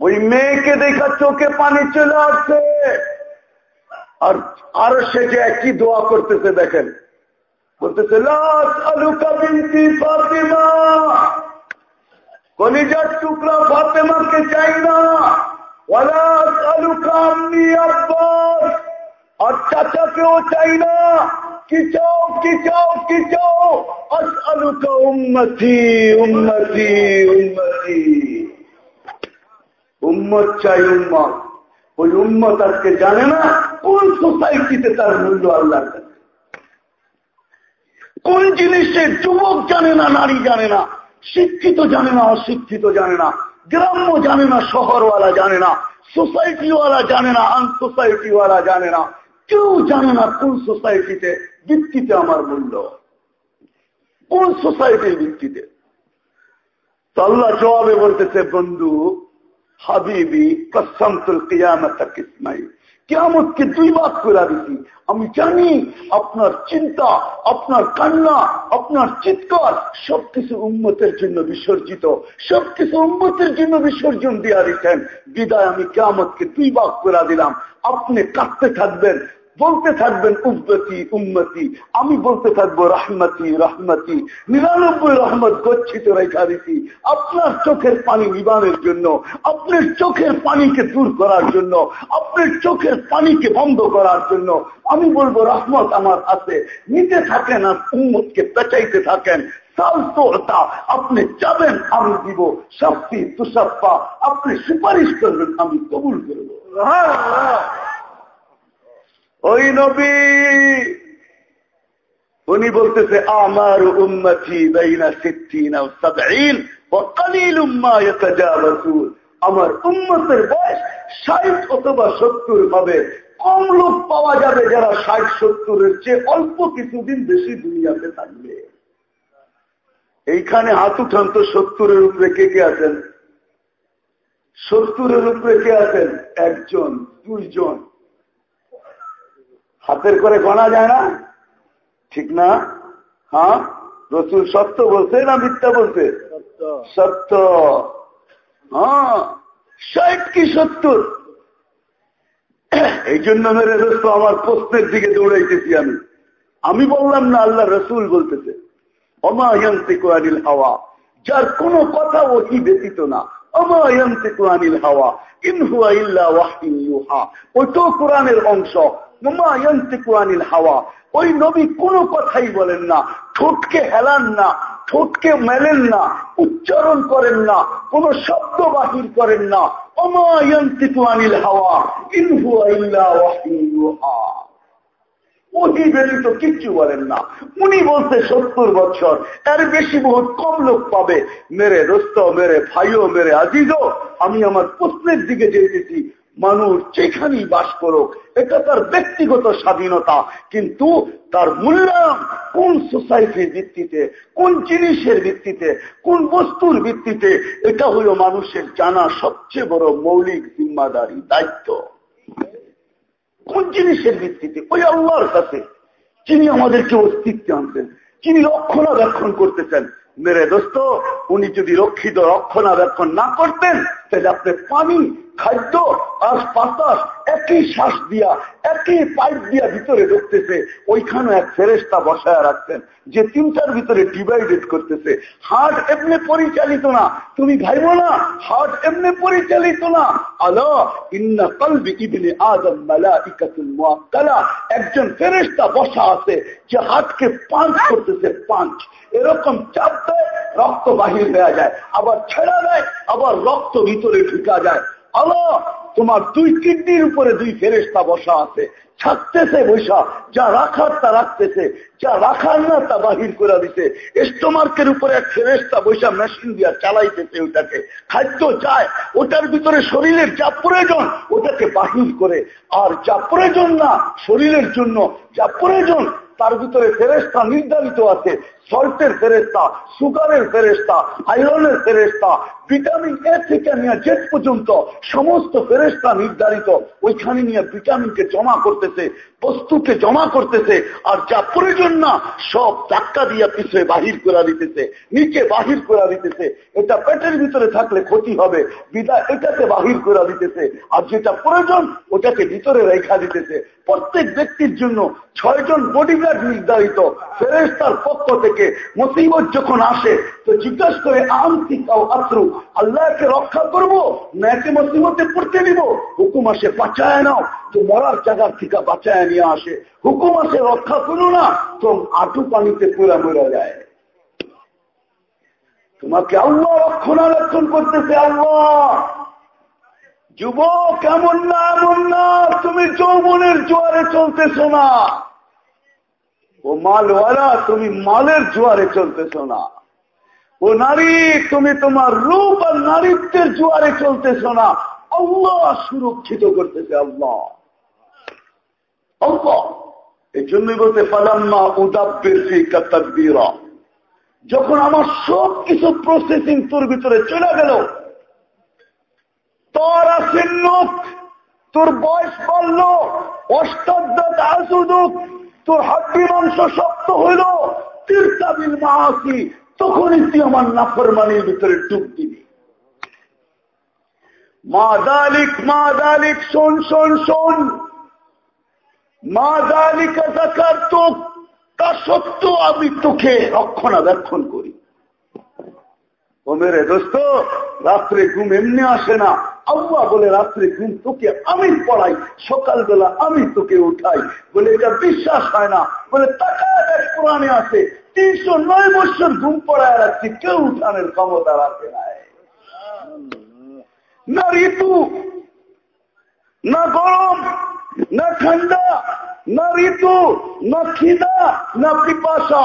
ওই মেয়েকে দেখা চোখে পানি চলে আসছে আর আরও সে যে একই দোয়া করতেছে দেখেন বলতেছে লাস আলুকা বিনতি ফাতেমা কলিজার টুকরা ফাতেমাকে চাই না ওয়ালাস আলুকা আম্মি আব্বাস আর চাচাকেও চাই না কি চাও কি চাও কি চাও আস আলুকা উন্মতি উন্মতি উন্মতি উম্মত চাই উম্মত। ওই উম্মত আজকে জানে না কোন সোসাইটিতে তার মূল্য আল্লাহর কাছে। কোন জিনিসের যুবক জানে না, নারী জানে না, শিক্ষিত জানে না, অশিক্ষিত জানে না, গ্রাম্য জানে না, শহরওয়ালা জানে না সোসাইটিওয়ালা জানে না আনসোসাইটিওয়ালা জানে না, কেউ জানে না কোন সোসাইটিতে ভিত্তিতে আমার মূল্য। কোন সোসাইটির ভিত্তিতে? তো আল্লাহ জবাবে বলতেছে, বন্ধু হাবিবি কসমতুল কিয়ামত কিসমাই কেমতকে দুই ভাগ করে দিছি। আমি জানি আপনার চিন্তা, আপনার কান্না, আপনার চিৎকার সবকিছু উন্মতের জন্য বিসর্জিত। সবকিছু উন্মতের জন্য বিসর্জন দিয়া দিচ্ছেন বিদায় আমি কেমতকে দুই বাক করে দিলাম। আপনি কাঁদতে থাকবেন বলতে থাকবেন উম্মতি উম্মতি। আমি বলতে থাকব রহমতি রহমতি। নিরানব্বই রহমত গচ্ছিত রেখা দিছি। আপনার চোখের পানি নিবানের জন্য, আপনার চোখের পানিকে দূর করার জন্য, আপনার চোখের পানিকে বন্ধ করার জন্য আমি বলব, রহমত আমার আছে। নিতে থাকেন আর উম্মতকে পেঁচাইতে থাকেন। আপনি চাবেন আমি দিব। শাস্তি তুষাপ্পা আপনি সুপারিশ করবেন, আমি কবুল করব। ওই নবী। উনি বলতেছে, আমার আমার উম্মতের বয়স ষাট অথবা সত্তর হবে কম লোক পাওয়া যাবে যারা ষাট সত্তরের চেয়ে অল্প কিছুদিন বেশি দুনিয়াতে থাকবে। এইখানে হাত উঠান তো সত্তরের উপরে কে কে আছেন? সত্তরের উপরে কে আছেন? একজন, দুইজন। হাতের করে গণা যায় না? ঠিক না? হ্যাঁ? রসুল সত্য বলছে না মিথ্যা বলছে? সত্য। হ্যাঁ। ষাট কি সত্তর? এই জন্য মেরে দোস্ত আমার প্রশ্নের দিকে দৌড়াইতেছি আমি। আমি বললাম না আল্লাহ রসুল বলতেছে। অমায়ন্তিকু আনিল হাওয়া। যার কোন কথা ওহি ব্যতীত না। অমায়ন্তিকু আনিল হাওয়া। ইনহুয়া ইল্লা ওয়াহিন ইউহা ওইটাও কোরআনের অংশ। হাওয়া। ওই নবী কোনো কথাই বলেন না। ঠোঁটকে হেলান না, ঠোঁটকে মেলেন না, উচ্চারণ করেন না, কোন শব্দ বাহির করেন না। অমায়ন্তিকু আনিল হাওয়া কিচ্ছু বলেন না। উনি বলতে সত্তর বছর, এর বেশি বহুত কম লোক পাবে। মেরে দোস্ত, মেরে ভাইও, মেরে আজিজও, আমি আমার প্রশ্নের দিকে যেতেছি। মানুষ যেখানেই বাস করুক, এটা তার ব্যক্তিগত স্বাধীনতা, কিন্তু তার মূল্যায়ন কোন সোসাইটির ভিত্তিতে, কোন জিনিসের ভিত্তিতে, কোন বস্তুর ভিত্তিতে, এটা হলো মানুষের জানা সবচেয়ে বড় মৌলিক জিম্মাদারি, দায়িত্ব। কোন জিনিসের ভিত্তিতে? ওই আল্লাহর কাছে, যিনি আমাদেরকে অস্তিত্বে আনতেন, যিনি রক্ষণাবেক্ষণ করতেছেন। মেরে দোস্ত, উনি যদি রক্ষিত রক্ষণাবেক্ষণ না করতেন তাহলে আপনি পানি, খাদ্য আর বাতাস একই শ্বাস দিয়া, একই পাইপ দিয়া ভিতরে ঢুকতেছে। ওইখানে এক ফেরেস্তা বসায় রাখতেন যে তিনটার ভিতরে ডিভাইডেড করতেছে। হার্ট এমনি পরিচালিত না। তুমি ভাইব না হার্ট এমনি পরিচালিত না। আলো ইন্না কলবি ইবনে আদম মালাইকাতুল মুআক্কালা। একজন ফেরেস্তা বসা আছে, যে হাতকে পাঞ্চ করতেছে পাঞ্চ এরকম চাপ দেয় রক্ত বাহির হয়ে যায়, আবার ছেড়া দেয়, আবার রক্ত ভিতরে ঢুকা যায়। আলো তোমার দুই কিডনির উপরে দুই ফেরেস্তা বসা আছে। ছাড়তেছে বৈশা, যা রাখার তা রাখতেছে। যা রাখার না তা বাহির করে দিতে স্টোমার্কের উপরে এক ফেরেস্তা বৈশা মেশিন দিয়া চালাইতেছে ওটাকে খাদ্য চায়, ওটার ভিতরে শরীরের যা প্রয়োজন, ওটাকে বাহির করে। আর যা প্রয়োজন না শরীরের জন্য, যা প্রয়োজন, তার ভিতরে ফেরেস্তা নির্ধারিত আছে। সল্টের ফেরেস্তা সুগারের ফেরেস্তা আয়রনের ফেরেস্তা ভিটামিন এ থেকে নিয়ে জেট পর্যন্ত সমস্ত ফেরেস্তা নির্ধারিত, ওইখানে নিয়ে ভিটামিনকে জমা করতেছে, বস্তুকে জমা করতেছে, আর যা প্রয়োজন না, সব চাক্কা দিয়ে পিছিয়ে বাহির করে দিতেছে, নিচে বাহির করে দিতেছে। এটা পেটের ভিতরে থাকলে ক্ষতি হবে, বিদায় এটাকে বাহির করে দিতেছে, আর যেটা প্রয়োজন, ওটাকে ভিতরে রেখা দিতেছে। প্রত্যেক ব্যক্তির জন্য ছয়জন বডিগার্ড নির্ধারিত ফেরেস্তার পক্ষ থেকে মুসিবত যখন আসে, তো জিজ্ঞাসা করে আন্তিক আত্রু আল্লাহকে রক্ষা করব, নাকি মুসিবতে পড়তে দিব। হুকুম আসে, বাঁচায় নাও। তো মরার জায়গার থেকে বাঁচায় নিয়ে আসে। হুকুম আসে, রক্ষা করো না। তো আটু পানিতে পুরা মরে যায়। তোমাকে আল্লাহ রক্ষণাবেক্ষণ করতেছে, আল্লাহ। যুব কেমন না, এমন না। তুমি যৌবনের জোয়ারে চলতেছ না। ও মালওয়ালা, তুমি মালের জোয়ারে চলতেছ না। ও নারী, তুমি তোমার রূপ আর নারীত্বের জোয়ারে চলতেছ না। আল্লাহ সুরক্ষিত করতেছে আল্লাহ। আল্লাহ। এই জন্যই বলতে পালাম্মা উদাব্বের কাতাব্বিরা। যখন আমার সব কিছু প্রসেসিং তোর ভিতরে চলে গেল, তোর আসিন্নুক তোর বয়স বাড়ল অষ্টাধ্যাত আসুদুক তোর হাড্ডি মাংস শক্ত হইল তীর্থাবিল মাসি তখনই তুই আমার নাফরমানির ভিতরে ডুব দিবি। মা দালিক মা দালিক শোন শোন শোন। মা দালিকা দেখার তো, তা সত্ত্বেও আমি তোকে রক্ষণাবেক্ষণ করি। ও মেরে দোস্ত, রাত্রে ঘুম এমনি আসে না। আল্লাহ বলে, রাত্রে ঘুম তোকে আমি পড়াই, সকালবেলা আমি তোকে উঠাই। বলে, এটা বিশ্বাস হয় না। বলে, তাকায় দেখ, কোরআনে আছে। তিনশো নয় বছর ঘুম পড়ায় রাখছি, কেউ উঠানের ক্ষমতা রাখে না না ঋতু, না গরম, না ঠান্ডা, না ঋতু, না খিদা না পিপাসা।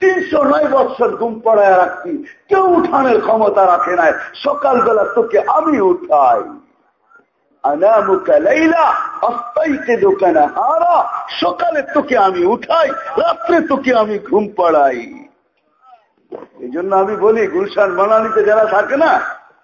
তিনশো নয় বছর ঘুম পড়ায় রাখছি, কেউ উঠানের ক্ষমতা রাখে নাই। সকালবেলা তোকে আমি উঠাই। সকালে তোকে আমি উঠাই, রাত্রে তোকে আমি ঘুম পড়াই। এই জন্য আমি বলি, গুলশান মানালিতে যারা থাকে না,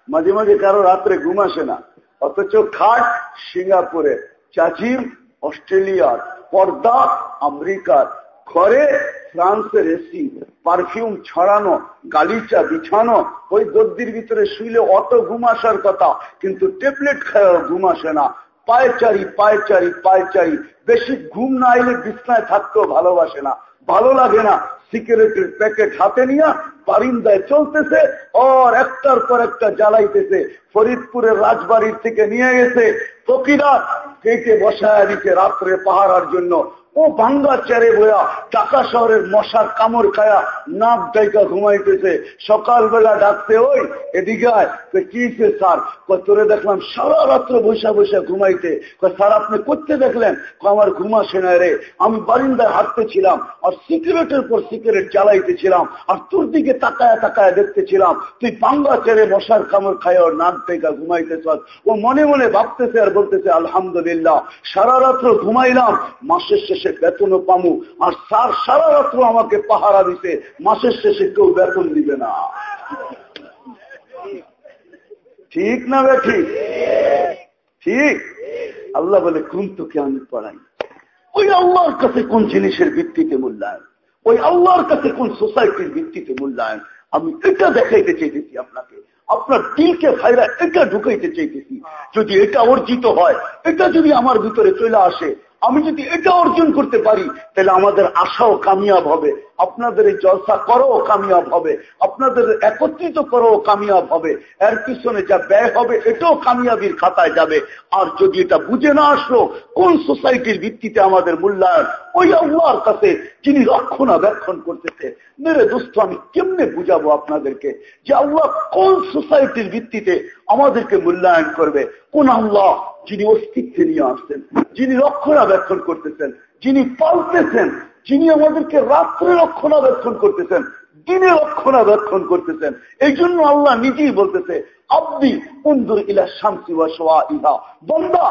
মাঝে মাঝে কারও রাত্রে ঘুম আসে না। অথচ খাট সিঙ্গাপুরে চাচিম, অস্ট্রেলিয়ার, পর্দা, আমেরিকার ঘরে ফ্রান্সের এসি, পারফিউম ছড়ানো, গালিচা বিছানো, ওই গদ্দির ভিতরে শুইলে অত ঘুম আসার কথা, কিন্তু ট্যাবলেট খায় ঘুম আসে না। পায়চারি পায়চারি পায়চারি, বেশি ঘুম না এলে বিছনায় থাকতেও ভালোবাসে না। ভালো লাগে না সিগারেটের প্যাকেট হাতে নিয়ে বারিন্দায় চলতেছে, আর একটার পর একটা জ্বালাইতেছে। ফরিদপুরের রাজবাড়ির থেকে নিয়ে গেছে ফকিরা কেটে বসায় দিচ্ছে রাত্রে পাহারার জন্য। ও ভাঙ্গা চেরে বয়া টাকা শহরের মশার কামড় খায়া নাক ডাইকা ঘুমাইতেছে। সকালবেলা ডাকতে ওই, এদিকে কি স্যার? তোরে দেখলাম সারা রাত্র বৈশা বৈশা ঘুমাইতে। স্যার, আপনি করতে দেখলেন? আমার ঘুমা সেনা রে? আমি বারিন্দায় হাঁটতেছিলাম আর সিগারেটের পর সিগারেট জ্বালাইতেছিলাম আর তোর দিকে তাকায় তাকায় দেখতেছিলাম। তুই পাঙ্গা চেরে মশার কামড় খায় ওর নাক ডাইকা ঘুমাইতেছ ও মনে মনে ভাবতেছে আর বলতেছে, আলহামদুলিল্লাহ, সারা রাত্র ঘুমাইলাম, মাসের শেষে বেতনও পামু, আর সার সারা রাত্র আমাকে পাহারা দিতে মাসের শেষে কেউ বেতন দিবে না। ঠিক না বে ঠিক? ঠিক? আল্লাহ বলে কোন তোকে আমি পড়াই। ওই আল্লাহর কাছে কোন জিনিসের ভিত্তিতে মূল্যায়ন? ওই আল্লাহর কাছে কোন সোসাইটির ভিত্তিতে মূল্যায়ন? আমি এটা দেখাইতে চাইতেছি আপনাকে। আপনার দিলকে ফাইরা এটা ঢুকাইতে চাইতেছি। যদি এটা অর্জিত হয়, এটা যদি আমার ভিতরে চলে আসে আমি যদি এটা অর্জন করতে পারি, তাহলে আমাদের আশাও কামিয়াব হবে। আপনাদের এই জলসা করো কামিয়াব হবে। আপনাদের একত্রিত করো কামিয়াব হবে। এর পিছনে যা ব্যয় হবে, এটাও কামিয়াবির খাতায় যাবে। আর যদি এটা বুঝে না আসলো, কোন সোসাইটির ভিত্তিতে আমাদের মূল্যায়ন? ওই আল্লাহর কাছে যিনি রক্ষণাবেক্ষণ করতেছে। মেরে দোস্ত, আমি কেমনে বুঝাবো আপনাদেরকে যে আল্লাহ কোন সোসাইটির ভিত্তিতে আমাদেরকে মূল্যায়ন করবে? কোন আল্লাহ যিনি অস্তিত্বে নিয়ে আসছেন, যিনি রক্ষণাবেক্ষণ করতেছেন, যিনি পালতেছেন, যিনি আমাদেরকে রাত্রে রক্ষণাবেক্ষণ করতেছেন, দিনে রক্ষণাবেক্ষণ করতেছেন, এই জন্য আল্লাহ নিজেই বলতেছে, আব্দি বন্ধুর ইলা শান্তি বা সোয়া ইহা বন্দা,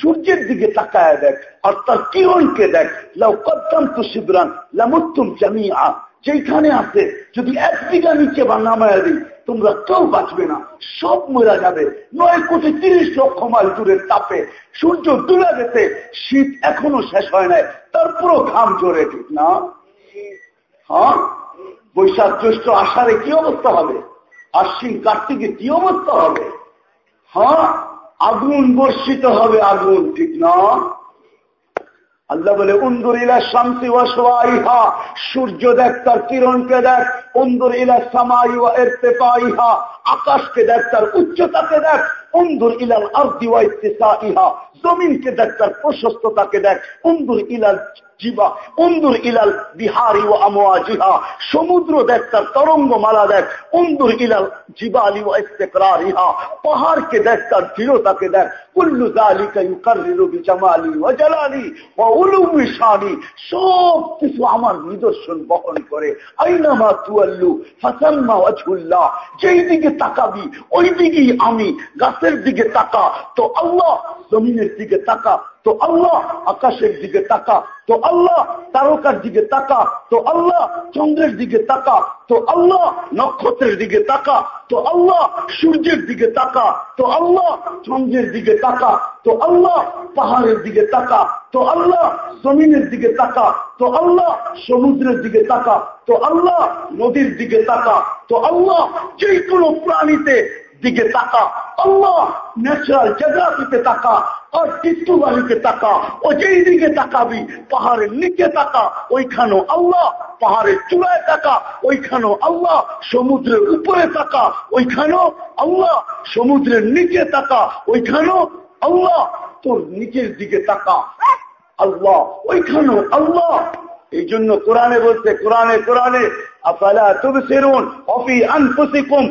সূর্যের দিকে তাকায় দেখ, আর তার কিরণকে দেখ। লাউ কদ্দাম তু শিবরান, লামুত্তুম জামিয়া যেখানে আছে, যদি এক বিঘা নিচে বা নামায় দিই তোমরা কেউ বাঁচবে না, সব মরা যাবে। নয় কোটি তিরিশ লক্ষ মাইল দূরের তাপে সূর্য ডুবে গেছে শীত এখনও শেষ হয় নাই তারপরও ঘাম জোরে ঠিক না? হ্যাঁ? বৈশাখ জ্যৈষ্ঠ আষাঢ়ে কি অবস্থা হবে? আশ্বিন কার্তিকে কি অবস্থা হবে? হ্যাঁ? আগুন বর্ষিত হবে আগুন, ঠিক না? আল্লাহ বলে উন্দুর ইলা শান্তি ওয়াসওয়াইহা সূর্য দেখ, তার কিরণকে দেখ। উন্দুর ইলা সামাই ওয়া ইরতিফাইহা আকাশকে দেখ, তার উচ্চতাকে দেখ। উন্দুর ইলাল আরদি ইত্তিসাইহা। জমিনকে দেখ, তার প্রশস্ততাকে দেখ। উন্দুর ইলাল জিবা, উন্দুর ইলাল বিহারি ও আমোয়াজিহা সমুদ্র দেখ, তার তরঙ্গ মালা দেখ। উন্দুর ইলাল জিবালি ও ইস্তেকরারিহা। পাহাড়কে দেখ, তার দৃঢ়তাকে দেখ। কুল্লু জালিকা ইউকাররিরু বিজামালি ওয়া জালালি ওয়া উলুমি শানি। সব কিছু আমার নিদর্শন বহন করে। আইনামা তুয়াল্লু, ফাসাম্মা ওয়াজহুল্লাহ। যেই দিকে তাকাবি, ওই দিকেই আমি গাছের দিকে তাকা তো আল্লাহ জমিনের দিকে তাকা তো আল্লাহ আকাশের দিকে তাকা তো আল্লাহ তারকার দিকে তাকা তো আল্লাহ চন্দ্রের দিকে তাকা তো আল্লাহ নক্ষত্রের দিকে তাকা তো আল্লাহ সূর্যের দিকে তাকা তো আল্লাহ চন্দ্রের দিকে তাকা তো আল্লাহ পাহাড়ের দিকে তাকা তো আল্লাহ জমিনের দিকে তাকা তো আল্লাহ সমুদ্রের দিকে তাকা তো আল্লাহ নদীর দিকে তাকা তো আল্লাহ যে কোনো প্রাণীতে দিকে তাকা। আল্লাহ ন্যাচারাল জায়গাটিতে তাকা, আর বাড়িতে তাকা। ও যেই দিকে তাকাবি, পাহাড়ের নিচে তাকা, ওইখানেও আল্লাহ। পাহাড়ের চূড়ায় তাকা, ওইখানেও আল্লাহ। সমুদ্রের উপরে তাকা, ওইখানেও আল্লাহ। সমুদ্রের নিচে তাকা, ওইখানেও আল্লাহ। তোর নিচের দিকে তাকা। আল্লাহ, ওইখানেও আল্লাহ। এই জন্য কোরআনে বলছে, কোরআনে কোরআনে অফি আনফুসিকুম।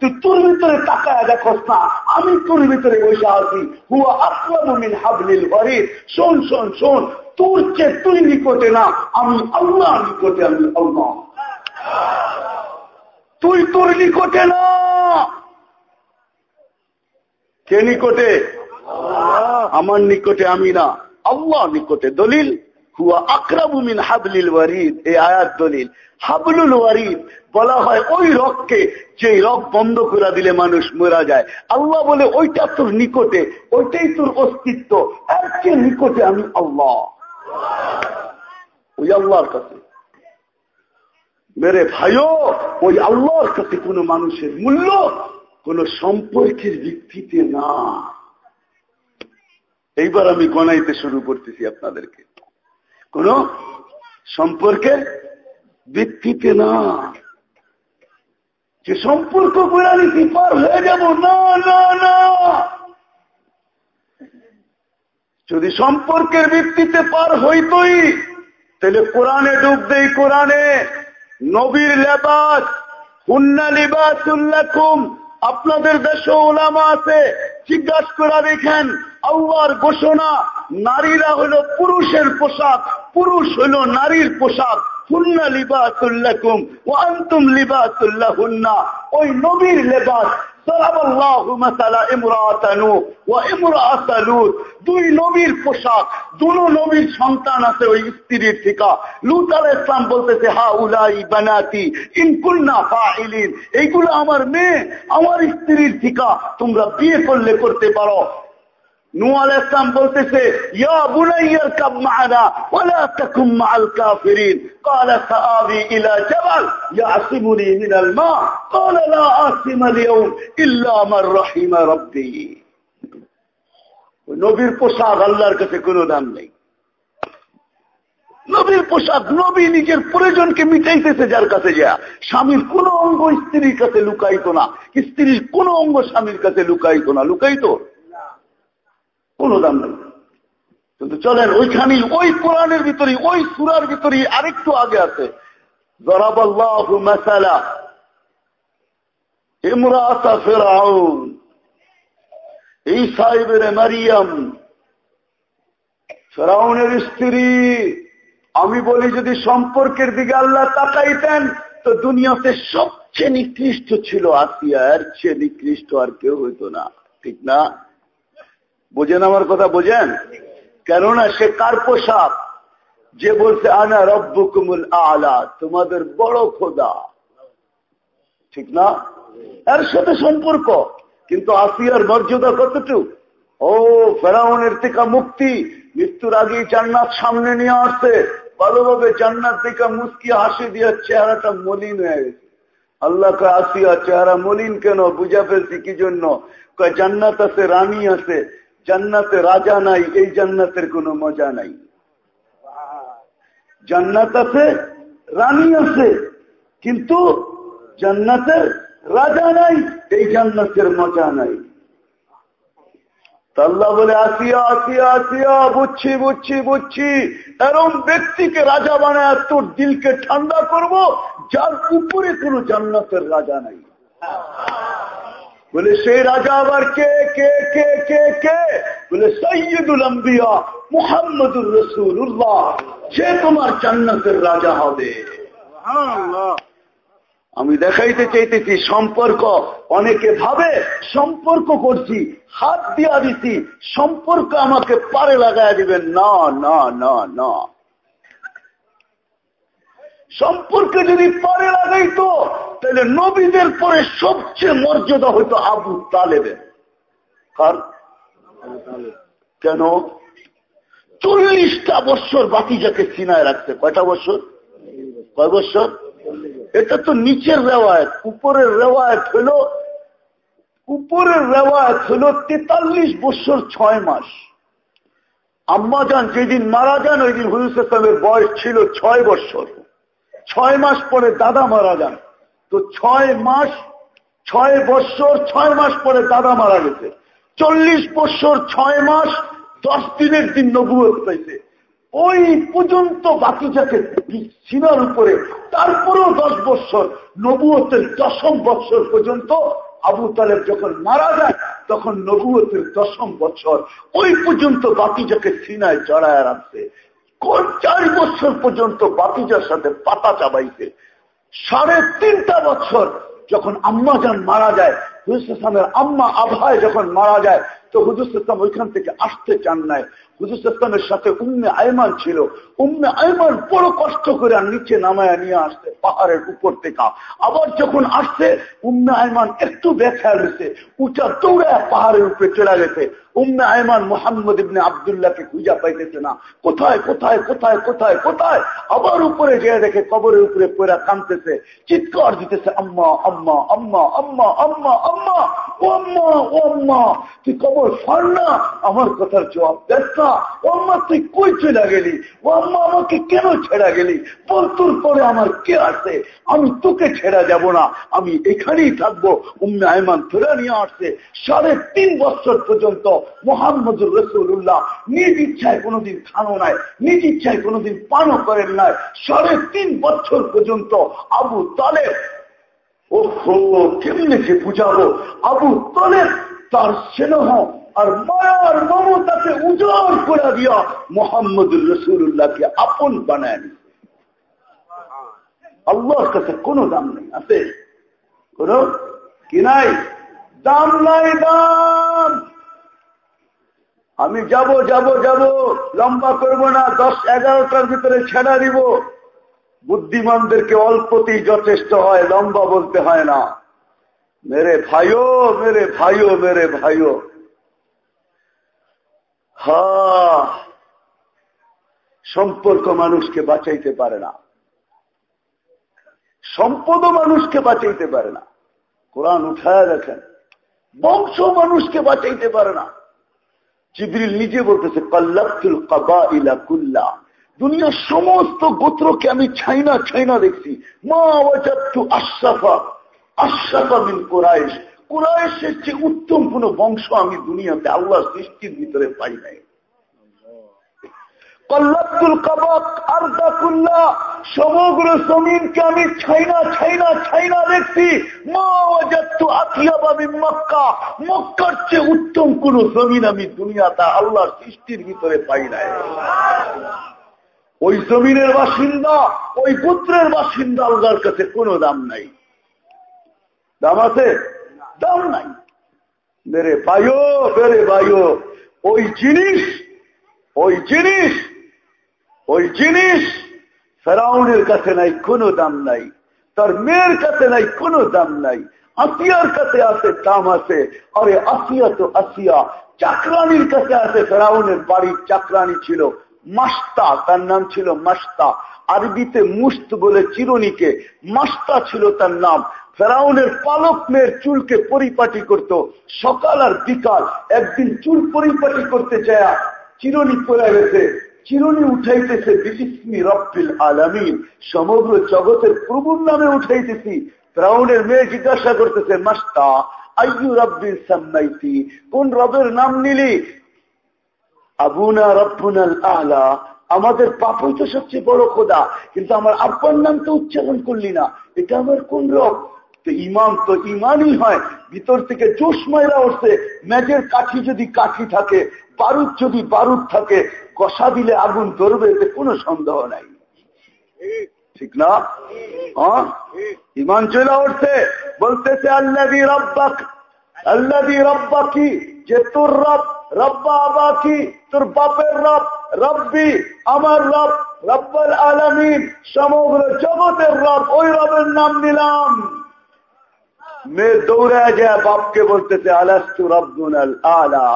তুই তোর ভিতরে তাকায় দেখোস না আমি তোর ভিতরে বসে আছি। হুয়া মিন হাবলিল শোন শোন শোন, তোর চেয়ে তুই নিকটে না, আমি আল্লাহ নিকটে আমি আল্লাহ। তুই তোর নিকটে না। কে নিকটে? আমার নিকটে আমি না আল্লাহ নিকটে। দলিল? আকরাবুমিন হাবলিল ওয়ারিদ, এই আয়াত দলিল। হাবলুল ওয়ারিদ বলা হয় ওই যে রক বন্ধ করে দিলে মানুষ মরা যায়। আল্লাহ বলে, ওইটা তোর নিকটে, ওইটাই তোর অস্তিত্ব। নিকটে আমি আল্লাহ। ওই আল্লাহর কাছে। মেরে ভাইও, ওই আল্লাহর কাছে কোনো মানুষের মূল্য, কোন সম্পর্কের ভিত্তিতে না। এইবার আমি গণাইতে শুরু করতেছি আপনাদেরকে। কোন সম্পর্কের ভিত্তিতে না। যে সম্পর্ক করে নীতি পার হয়ে যাব, না না না। যদি সম্পর্কের ভিত্তিতে পার হইতই, তাহলে কোরআনে ডুব দেই, কোরআনে। নবীর লেবাস, হুন্না লিবাস উল্লাকুম আপনাদের দেশে ওলামা আছে, জিজ্ঞাসা করে দেখেন, আল্লাহর ঘোষণা নারীরা হলো পুরুষের পোশাক, পুরুষ হলো নারীর পোশাক। হুন্না লিবাসুল্লাকুম ও আন্তুম লিবাসুল্লাহুন্না। ওই নবীর লেবাস দুই নবীর পোশাক, দুনো নবীর সন্তান আছে ওই স্ত্রীর ঠিকা। লুত আল ইসলাম বলতেছে হা উলাই বানাতি ইনকুল্না এইগুলো আমার মেয়ে, আমার স্ত্রীর ঠিকা। তোমরা বিয়ে করলে করতে পারো। নবীর পোশাক আল্লাহর কাছে কোনো দাম নেই। নবীর পোশাক, নবী নিজের প্রয়োজনকে মিটাইতেছে যার কাছে যা স্বামীর কোন অঙ্গ স্ত্রীর কাছে লুকাইতো না। স্ত্রীর কোন অঙ্গ স্বামীর কাছে লুকাইতো না। লুকাইতো? কোন দাম নেই। কিন্তু চলেন ওইখানে ওই কোরআনের ভিতরে ওই সুরার ভিতরে আরেকটু আগে আছে। মারিয়াম। ফেরাউনের স্ত্রী। আমি বলি, যদি সম্পর্কের দিকে আল্লাহ তাকাইতেন, তো দুনিয়াতে সবচেয়ে নিকৃষ্ট ছিল আসিয়া। এর চেয়ে নিকৃষ্ট আর কেউ হইতো না। ঠিক না? বোঝেন আমার কথা, বোঝেন? কেননা সে কার পোশাক? যে বলছে, আনা রব্বুকুমুল আলা তোমাদের বড় খোদা। ঠিক না? এর সাথে সম্পর্ক। কিন্তু আসিয়ার মর্যাদা কতটুকু? ও, ফেরাউনের থেকে মুক্তি। মৃত্যুর আগেই জান্নাত সামনে নিয়ে আসছে। ভালোভাবে জান্নাত থেকে মুস্কি হাসি দিয়ে চেহারাটা মলিন হয়ে গেছে। আল্লাহ আসিয়া, চেহারা মলিন কেন? বুঝা ফেলছি কি জন্য? জান্নাত আছে, রানী আছে। জান্নাতে রাজা নাই, এই জান্নাতের কোনো মজা নাই। জান্নাত আছে, রানী আছে, কিন্তু জান্নাতের রাজা নাই, এই জান্নাতের মজা নাই। আল্লাহ বলে, আসিয়া আসিয়া আসিয়া, বুঝছি বুঝছি বুঝছি। এরম ব্যক্তিকে রাজা বানায় তোর দিলকে ঠান্ডা করব, যার উপরে কোন জান্নাতের রাজা নাই। বলে সেই রাজা আবার কে? কে কে কে কে? বলে সৈয়দুল আম্বিয়া মুহাম্মদুর রসুল্লাহ সে তোমার জান্নাতের রাজা হবে। আমি দেখাইতে চাইতেছি সম্পর্ক অনেকে ভাবে সম্পর্ক করছি হাত দিয়া দিছি সম্পর্ক আমাকে পারে লাগাই দিবেন। না না না না। সম্পর্কে যদি পারে লাগাইতো তাহলে নবীদের পরে সবচেয়ে মর্যাদা হইতো আবু তালেবের। কার? কেন? চল্লিশটা বৎসর বাকি যাকে চিনায় রাখছে। কয়টা বছর কয় বছর এটা তো নিচের রেওয়ায়ত। উপরের রেওয়ায়ত হলো, উপরের রেওয়ায়ত হলো তেতাল্লিশ বছর ছয় মাস। আম্মা যান যেদিন মারা যান, ওই দিন হুজুর বয়স ছিল ছয় বছর ছয় মাস পরে দাদা মারা যান। তো ছয় মাস, ছয় বৎসর ছয় মাস পরে দাদা মারা গেছে। চল্লিশ বৎসর ছয় মাস, দশ দিনের দিন নবুয়ত পাইছে। ওই পর্যন্ত বাকি যাকে সিনার উপরে, তারপরেও দশ বৎসর নবুয়তের দশম বৎসর পর্যন্ত আবু তালেব যখন মারা যায়, তখন নবুয়তের দশম বছর, ওই পর্যন্ত বাতিজাকে সিনায় চড়ায় রাখছে চার বছর পর্যন্ত বাতিজার সাথে পাতা চাবাইছে সাড়ে তিনটা বছর যখন আম্মা যান মারা যায় হুজুর ইসলামের আম্মা আভায় যখন মারা যায় তো হুজুর ইসলাম ওইখান থেকে আসতে চান নাই। হুজুর ইসলামের সাথে উম্মে আয়মান ছিল। উম্মে আয়মান বড় কষ্ট করে নিচে নামায় নিয়ে আসছে পাহাড়ের উপর থেকে। আবার যখন আসছে, উম্মে আয়মান একটু ব্যথা গেছে উঁচা দৌড়ায় পাহাড়ের উপরে চলে গেছে। উম্মে আয়মান মোহাম্মদ ইবনে আবদুল্লাহকে খুঁজা পাইতেছে না। কোথায় কোথায় কোথায় কোথায় কোথায়? আবার উপরে যেয়ে দেখে কবরের উপরে পড়া কানতেছে চিৎকার দিতেছে, আম্মা আম্মা আম্মা আম্মা আম্মা আম্মা, ও আম্মা ও আম্মা। তুই কবর ফার না। আমার কথার জবাব দেখ না। ও আম্মা, তুই কই চলে গেলি? ও আম্মা, আমাকে কেন ছেড়া গেলি? বলতুর পরে আমার কে আছে? আমি তোকে ছেড়া যাব না। আমি এখানেই থাকব। উম্মে আয়মান ফেরা নিয়ে আসছে। সাড়ে তিন বছর পর্যন্ত মোহাম্মদুর রসুল্লাহ নিজ ইচ্ছায় কোনোদিন খানো নাই, নিজ ইচ্ছায় কোনোদিন পানও করেন নাই। সাড়ে তিন বছর পর্যন্ত আবু তালেব ও কেমনে যে বুঝাবো? আবু তালেব তার স্নেহ আর মায়ার মমতাকে উজাড় করে দিয়া মোহাম্মদুর রসুল্লাহকে আপন বানায় আল্লাহর কাছে কোনো দাম নেই। আছে? কোন? কি নাই? দাম নাই, দাম! আমি যাব যাব যাব। লম্বা করব না। দশ, এগারোটার ভিতরে ছেড়া দিব। বুদ্ধিমানদেরকে অল্পতেই যথেষ্ট হয়, লম্বা বলতে হয় না। ভাইও মেরে ভাইও মেরে ভাইও হা সম্পর্ক মানুষকে বাঁচাইতে পারে না সম্পদও মানুষকে বাঁচাইতে পারে না কোরআন উঠায় দেখেন বংশ মানুষকে বাঁচাইতে পারে না জিবরিল নিজে বলতেছে কল্লাকুল কাবা ইলা কুল্লা দুনিয়ার সমস্ত গোত্রকে আমি ছাইনা ছাইনা দেখছি মা ওয়াজাতু আশরাফা আশরাফা মিন কোরাইশ। কোরআশের চেয়ে উত্তম কোন বংশ আমি দুনিয়াতে আল্লাহ সৃষ্টির ভিতরে পাই নাই। কাবাক সমগ্র জমিনকে আমি ছাইনা ছাইনা ছাইনা দেখছি। মক্কা। মক্কার চেয়ে উত্তম কোন জমিন আমি দুনিয়াতে আল্লাহর সৃষ্টির ভিতরে পাই নাই। ওই জমিনের বাসিন্দা, ওই পুত্রের বাসিন্দা আল্লাহর কাছে কোনো দাম নাই। দাম আছে? দাম নাই। মেরে ভাইও মেরে ভাইও, ওই জিনিস ওই জিনিস ওই জিনিস ফেরাউনের কাছে নাই, কোনো দাম নাই। তার মেয়ের কাছে নাই, কোনো দাম নাই। আসিয়ার কাছে আছে, দাম আছে। আরে আসিয়া তো আসিয়া চাকরানির কাছে আছে, ফেরাউনের বাড়ির চাকরানি ছিল মাস্তা, তার নাম ছিল মাস্তা। আরবিতে মুস্ত বলে চিরনিকে। মাস্তা ছিল তার নাম। ফেরাউনের পালক মেয়ের চুলকে পরিপাটি করত। সকাল আর বিকাল একদিন চুল পরিপাটি করতে চায় চিরনি পড়ে গেছে। চিরনি উঠাইতেছে বিশিষ্মি রব্বিল আলামিন। সমগ্র জগতের প্রভুর নামে উঠাইতেছি। ফ্রাউনের মেয়ে জিজ্ঞাসা করতেছে, মাস্তা, আইয়ু রব্বিল সাম্মাইতি? কোন রবের নাম নিলি? আবুনা রব্বুনাল আলা। আমাদের পাপই তো সবচেয়ে বড় খোদা, কিন্তু আমার আব্বার নাম তো উচ্চারণ করলি না। এটা আমার কোন রব? তো ইমান তো ইমানই হয়। ভিতর থেকে জোশ মাইরা উঠছে ম্যাজের কাঠি যদি কাঠি থাকে, বারুদ যদি বারুদ থাকে, কষা দিলে আগুন ধরবে, এতে কোনো সন্দেহ নাই। ঠিক না? হ্যাঁ? ইমান চলে উঠছে বলতেছে আল্লাদি রব্বাক আল্লাদি রব্বা কি যে তোর রব, রব্বা আবা কি তোর বাপের রব, রব্বি আমার রব, রব্বাল আলমিন, সমগ্র জগতের রব, ওই রবের নাম নিলাম। মেয়ে দৌড়ায় যায় বাপকে বলতেছে আলাস্তু রব্বুন আলা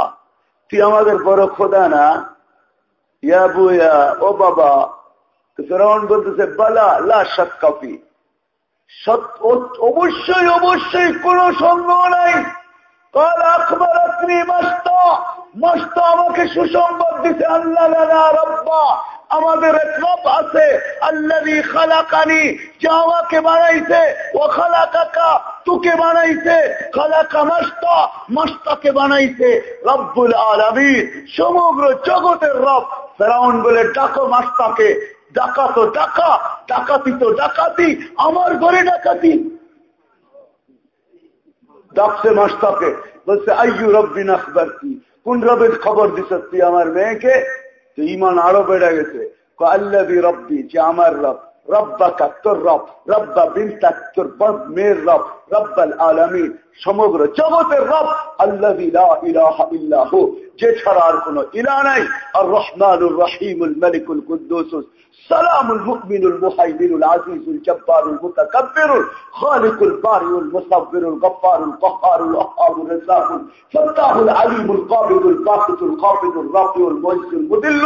তুই আমাদের বড় খোদা না ইয়া বুয়া ও বাবা ফেরাউন বলতেছে বালা লা সৎকাপি অবশ্যই অবশ্যই কোন সন্দেহ নাই কাল আকবর আপনি মাস্তা মাস্তা আমাকে সুসংবাদ দিতে আল্লাহ রব্বা আমাদের এক রব আছে আল্লাহি খালাকানি, যে আমাকে বানাইছে ও খালা কাকা তোকে বানাইছে, খালাকা মাস্তা, মাস্তাকে বানাইছে, রব্বুল আলমীর সমগ্র জগতের রব, ফেরাউন বলে, ডাকো মাস্তাকে, ডাকা তো ডাকা, ডাকাতি তো ডাকাতি, আমার ঘরে ডাকাতি। ডাকছে মাস্তাকে, বলছে, আইয়ু রব্বিন আখবর কি কোন রবের খবর তুই আমার মেয়েকে? তো ইমান আরও বেড়ে গেছে। আল্লাবি রব্বি, যে আমার রব। রব্বাকা তোর রব। রব্বা বিনতা তোর মেয়ের রব। রব্বাল আলমী সমগ্র জগতের রব আল্লাহ ইলাহা ইল্লাহু যে ছাড়া আর কোন ইলা নাই আর রহমানুর রহিমুল মালিকুল কুদ্দুস سلام المؤمن المهيمن العزيز الجبار المتكبر الخالق البارئ المصور الغفار القهار الوهاب الرزاق الفتاح العليم القابض الباسط القابض الرافع المعز المذل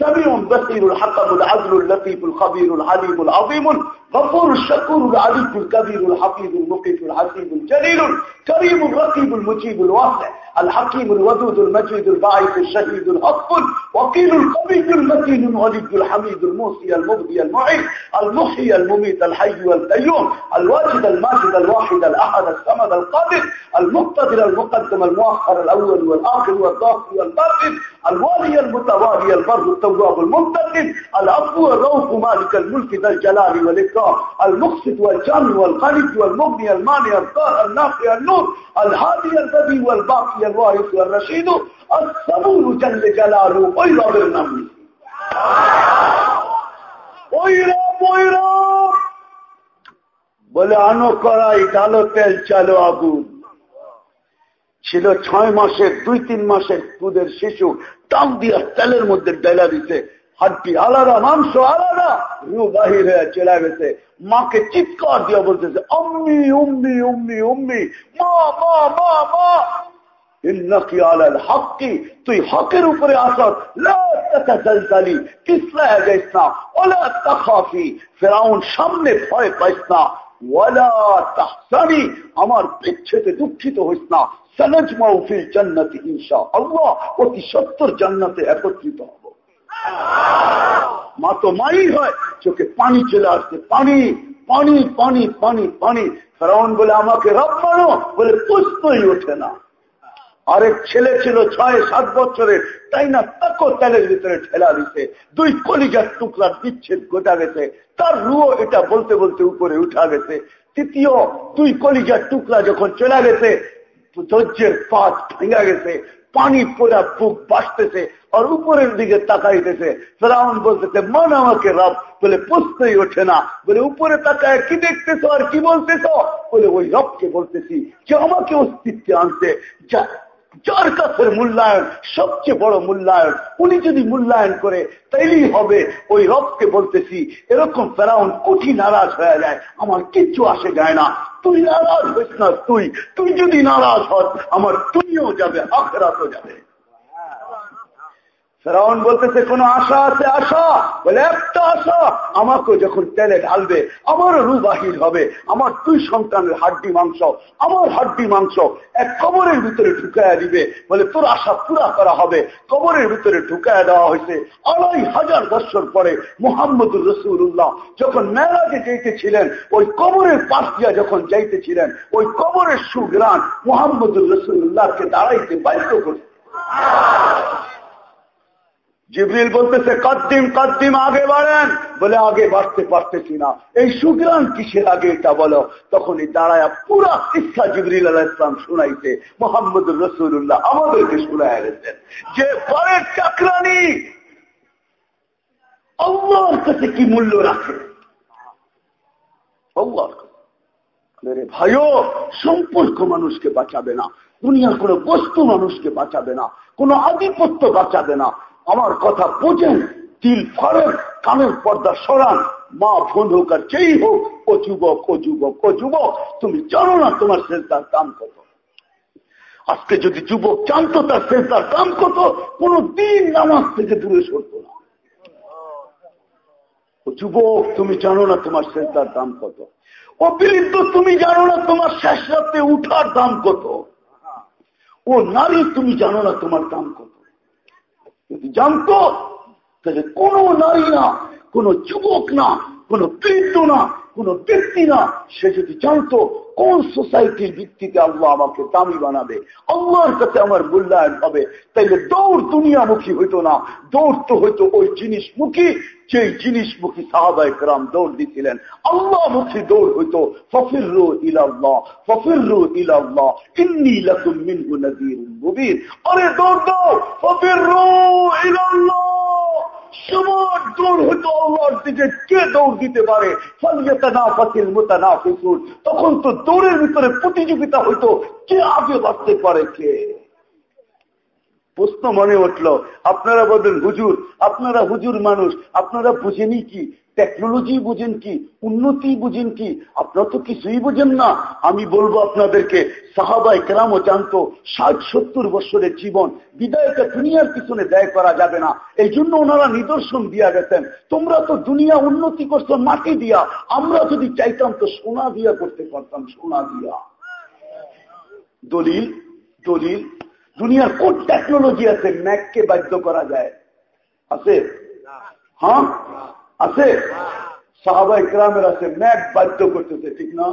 سميع بصير الحكم العدل اللطيف الخبير العليم العظيم غفور الشكور العليم الكبير الحفيظ المقيت الحسيب الجليل كريم الرقيب المجيب الواسع الحكيم الودود المجيد الباعث الشهيد الحق وكيل القوي المتين الولي الحميد الموصي المبدي المعين المحيي المميت الحي والقيوم الواجد الماجد الواحد الأحد الصمد القادر المقتدر المقدم المؤخر الأول والآخر والظاهر والباطن الوالي المتوالي البر التواب المنتقم العفو الروف مالك الملك ذا الجلال والإكرام المقسط والجامع والغني والمغني المانع الطاهر النافع النور الهادي البدي والباقي الوارث والرشيد الصبور جل جلاله ওই রবের নাম ওই রব ওই রব বলে আনো করাই ডালো তেল চালো আগুন ছিল ছয় মাসের দুই তিন মাসের দুধের শিশু টান দিয়া তেলের মধ্যে ডেলা দিছে হাড্ডি আলাদা, মাংস আলাদা। রু বাহির হয়ে চলে গেছে। মাকে চিৎকার দিয়া বলতেছে অম্মি উম্মি উম্মি উম্মি, মা মা মা তুই হকের উপরে ফেরাউন সামনে ভয় পাইস না আমার দুঃখিত হইস না। অতি সত্তর জান্নাতে একত্রিত হব। মা তো মাই হয়, চোখে পানি চলে আসছে, পানি পানি পানি পানি পানি। বলে, আমাকে রব মানো? বলে, পুষ্পই ওঠে না। আরেক ছেলে ছিল ছয়, সাত বছরের, তাই না তেলের ভিতরে ঠেলা দিছে। দুই টুকরা বিচ্ছেদ গোটা গেছে। তার রুও এটা বলতে বলতে উপরে উঠা গেছে। তৃতীয়, দুই কলিজার টুকরা যখন চলে গেছে, ধৈর্যের পাঁচ ভেঙা গেছে। পানি পোড়া বুক বাসতেছে আর উপরের দিকে তাকাইতেছে। ফেরাউন বলতেছে, মন আমাকে রব। বলে পুষতেই ওঠে না। বলে, উপরে তাকায়, কি দেখতেছ আর কি বলতেছ? বলে, ওই রবকে বলতেছি যে আমাকে অস্তিত্বে আনতে। যা, যার কাছের মূল্যায়ন, সবচেয়ে বড় মূল্যায়ন, উনি যদি মূল্যায়ন করে, তাইলেই হবে, ওই রবকে বলতেছি, এরকম ফেরাউন কুঠি নারাজ হয়ে যায়, আমার কিচ্ছু আসে যায় না। তুই নারাজ হইস না, তুই তুই যদি নারাজ হস, আমার তুইও যাবে, আখেরাতও যাবে। ফেরাউন বলতেছে, কোন আশা আছে? আশা? বলে, একটা আশা। আমাকে যখন তেলে ঢালবে, আমারও রু বাহির হবে। আমার দুই সন্তানের হাড্ডি মাংস, আমার হাড্ডি মাংস এক কবরের ভিতরে ঢুকাইয়া দিবে। বলে, তোর আশা পুরা করা হবে। কবরের ভিতরে ঢুকাইয়া দেওয়া হয়েছে আড়াই হাজার বছর পরে মোহাম্মদুর রসুল্লাহ যখন মেলাকে যেতেছিলেন ওই কবরের পাশ দিয়া যখন যাইতেছিলেন, ওই কবরের সুগ্রান মোহাম্মদুর রসুল্লাহকে দাঁড়াইতে বাধ্য করছে। জিবরিল বলতেছে, কদ্দিম কদ্দিম, আগে বাড়েন। বলে, আগে বাড়তে পারতেছি না। এই সুগ্রান কিসের আগে এটা বলো? তখন এই দাঁড়ায় পুরা ইচ্ছা জিবরিল আলাহ ইসলাম শুনাইছে মোহাম্মদ রসুল্লাহ আমাদেরকে শুনাই গেছেন যে পরের চাকরানি, আল্লাহর কাছে কি মূল্য রাখে? আল্লাহর ভাইও, সম্পর্ক মানুষকে বাঁচাবে না। দুনিয়ার কোন বস্তু মানুষকে বাঁচাবে না। কোন আধিপত্য বাঁচাবে না। আমার কথা বোঝেন, তিল ফরেন কানের পর্দা সরান, মা বোন হোক আর যেই হোক, ও যুবক ও যুবক ও যুবক, তুমি জানো না তোমার সেন্সার দাম কত। আজকে যদি যুবক জানতো তার সেন্সার দাম কত কোন দিন নামাজ থেকে দূরে সরত না। ও যুবক, তুমি জানো না তোমার সেন্সার দাম কত। ও বিলিদ্ধ তুমি জানো না তোমার শেষ রাতে উঠার দাম কত। ও নারী, তুমি জানো না তোমার দাম কত। জানতো তাহলে কোনো নারী না কোনো যুবক না কোনো বৃদ্ধ না কোনো ব্যক্তি না, সে যদি জানতো কোন সোসাইটির ভিত্তিতে আল্লাহ আমাকে দামি বানাবে, আল্লাহর কাছে আমার মূল্যায়ন হবে, তাইলে দৌড় দুনিয়ামুখী হইতো না। দৌড় তো হইতো ওই জিনিসমুখী, যেই জিনিসমুখী সাহাবাই গ্রাম দৌড় দিছিলেন। আল্লাহমুখী দৌড় হইতো ফফিরু ইলাল্লাহ ফফিরু ইলাল্লাহ, ইন্নি লাকুম মিনহু নাযীরুন মুবিন। আরে দৌড় দাও ফফিরু ইলাল্লাহ। তখন তো দৌড়ের ভিতরে প্রতিযোগিতা হইতো, কে আগে বাঁচতে পারে কে? প্রশ্ন মনে উঠল, আপনারা বলেন, হুজুর, আপনারা হুজুর মানুষ, আপনারা বুঝেনি কি? টেকনোলজি বুঝেন কি উন্নতি বুঝেন কি আপনারা তো কিছুই বুঝেন না। আমি বলব আপনাদেরকে সাহাবাই কেরামও জানতো ষাট সত্তর বছরের জীবন বিদায়টা দুনিয়ার পিছনে ব্যয় করা যাবে না। এই জন্য ওনারা নিদর্শন দিয়া গেছেন। তোমরা তো দুনিয়া উন্নতি করছ মাটি দিয়া আমরা যদি চাইতাম তো সোনা দিয়া করতে পারতাম সোনা দিয়া। দলিল দলিল দুনিয়ার কোন টেকনোলজি আছে ম্যাককে বাধ্য করা যায়? আছে? হ্যাঁ? আছে? সাহাবা ইকরামের আছে ম্যাক বাধ্য করতেছে, ঠিক না?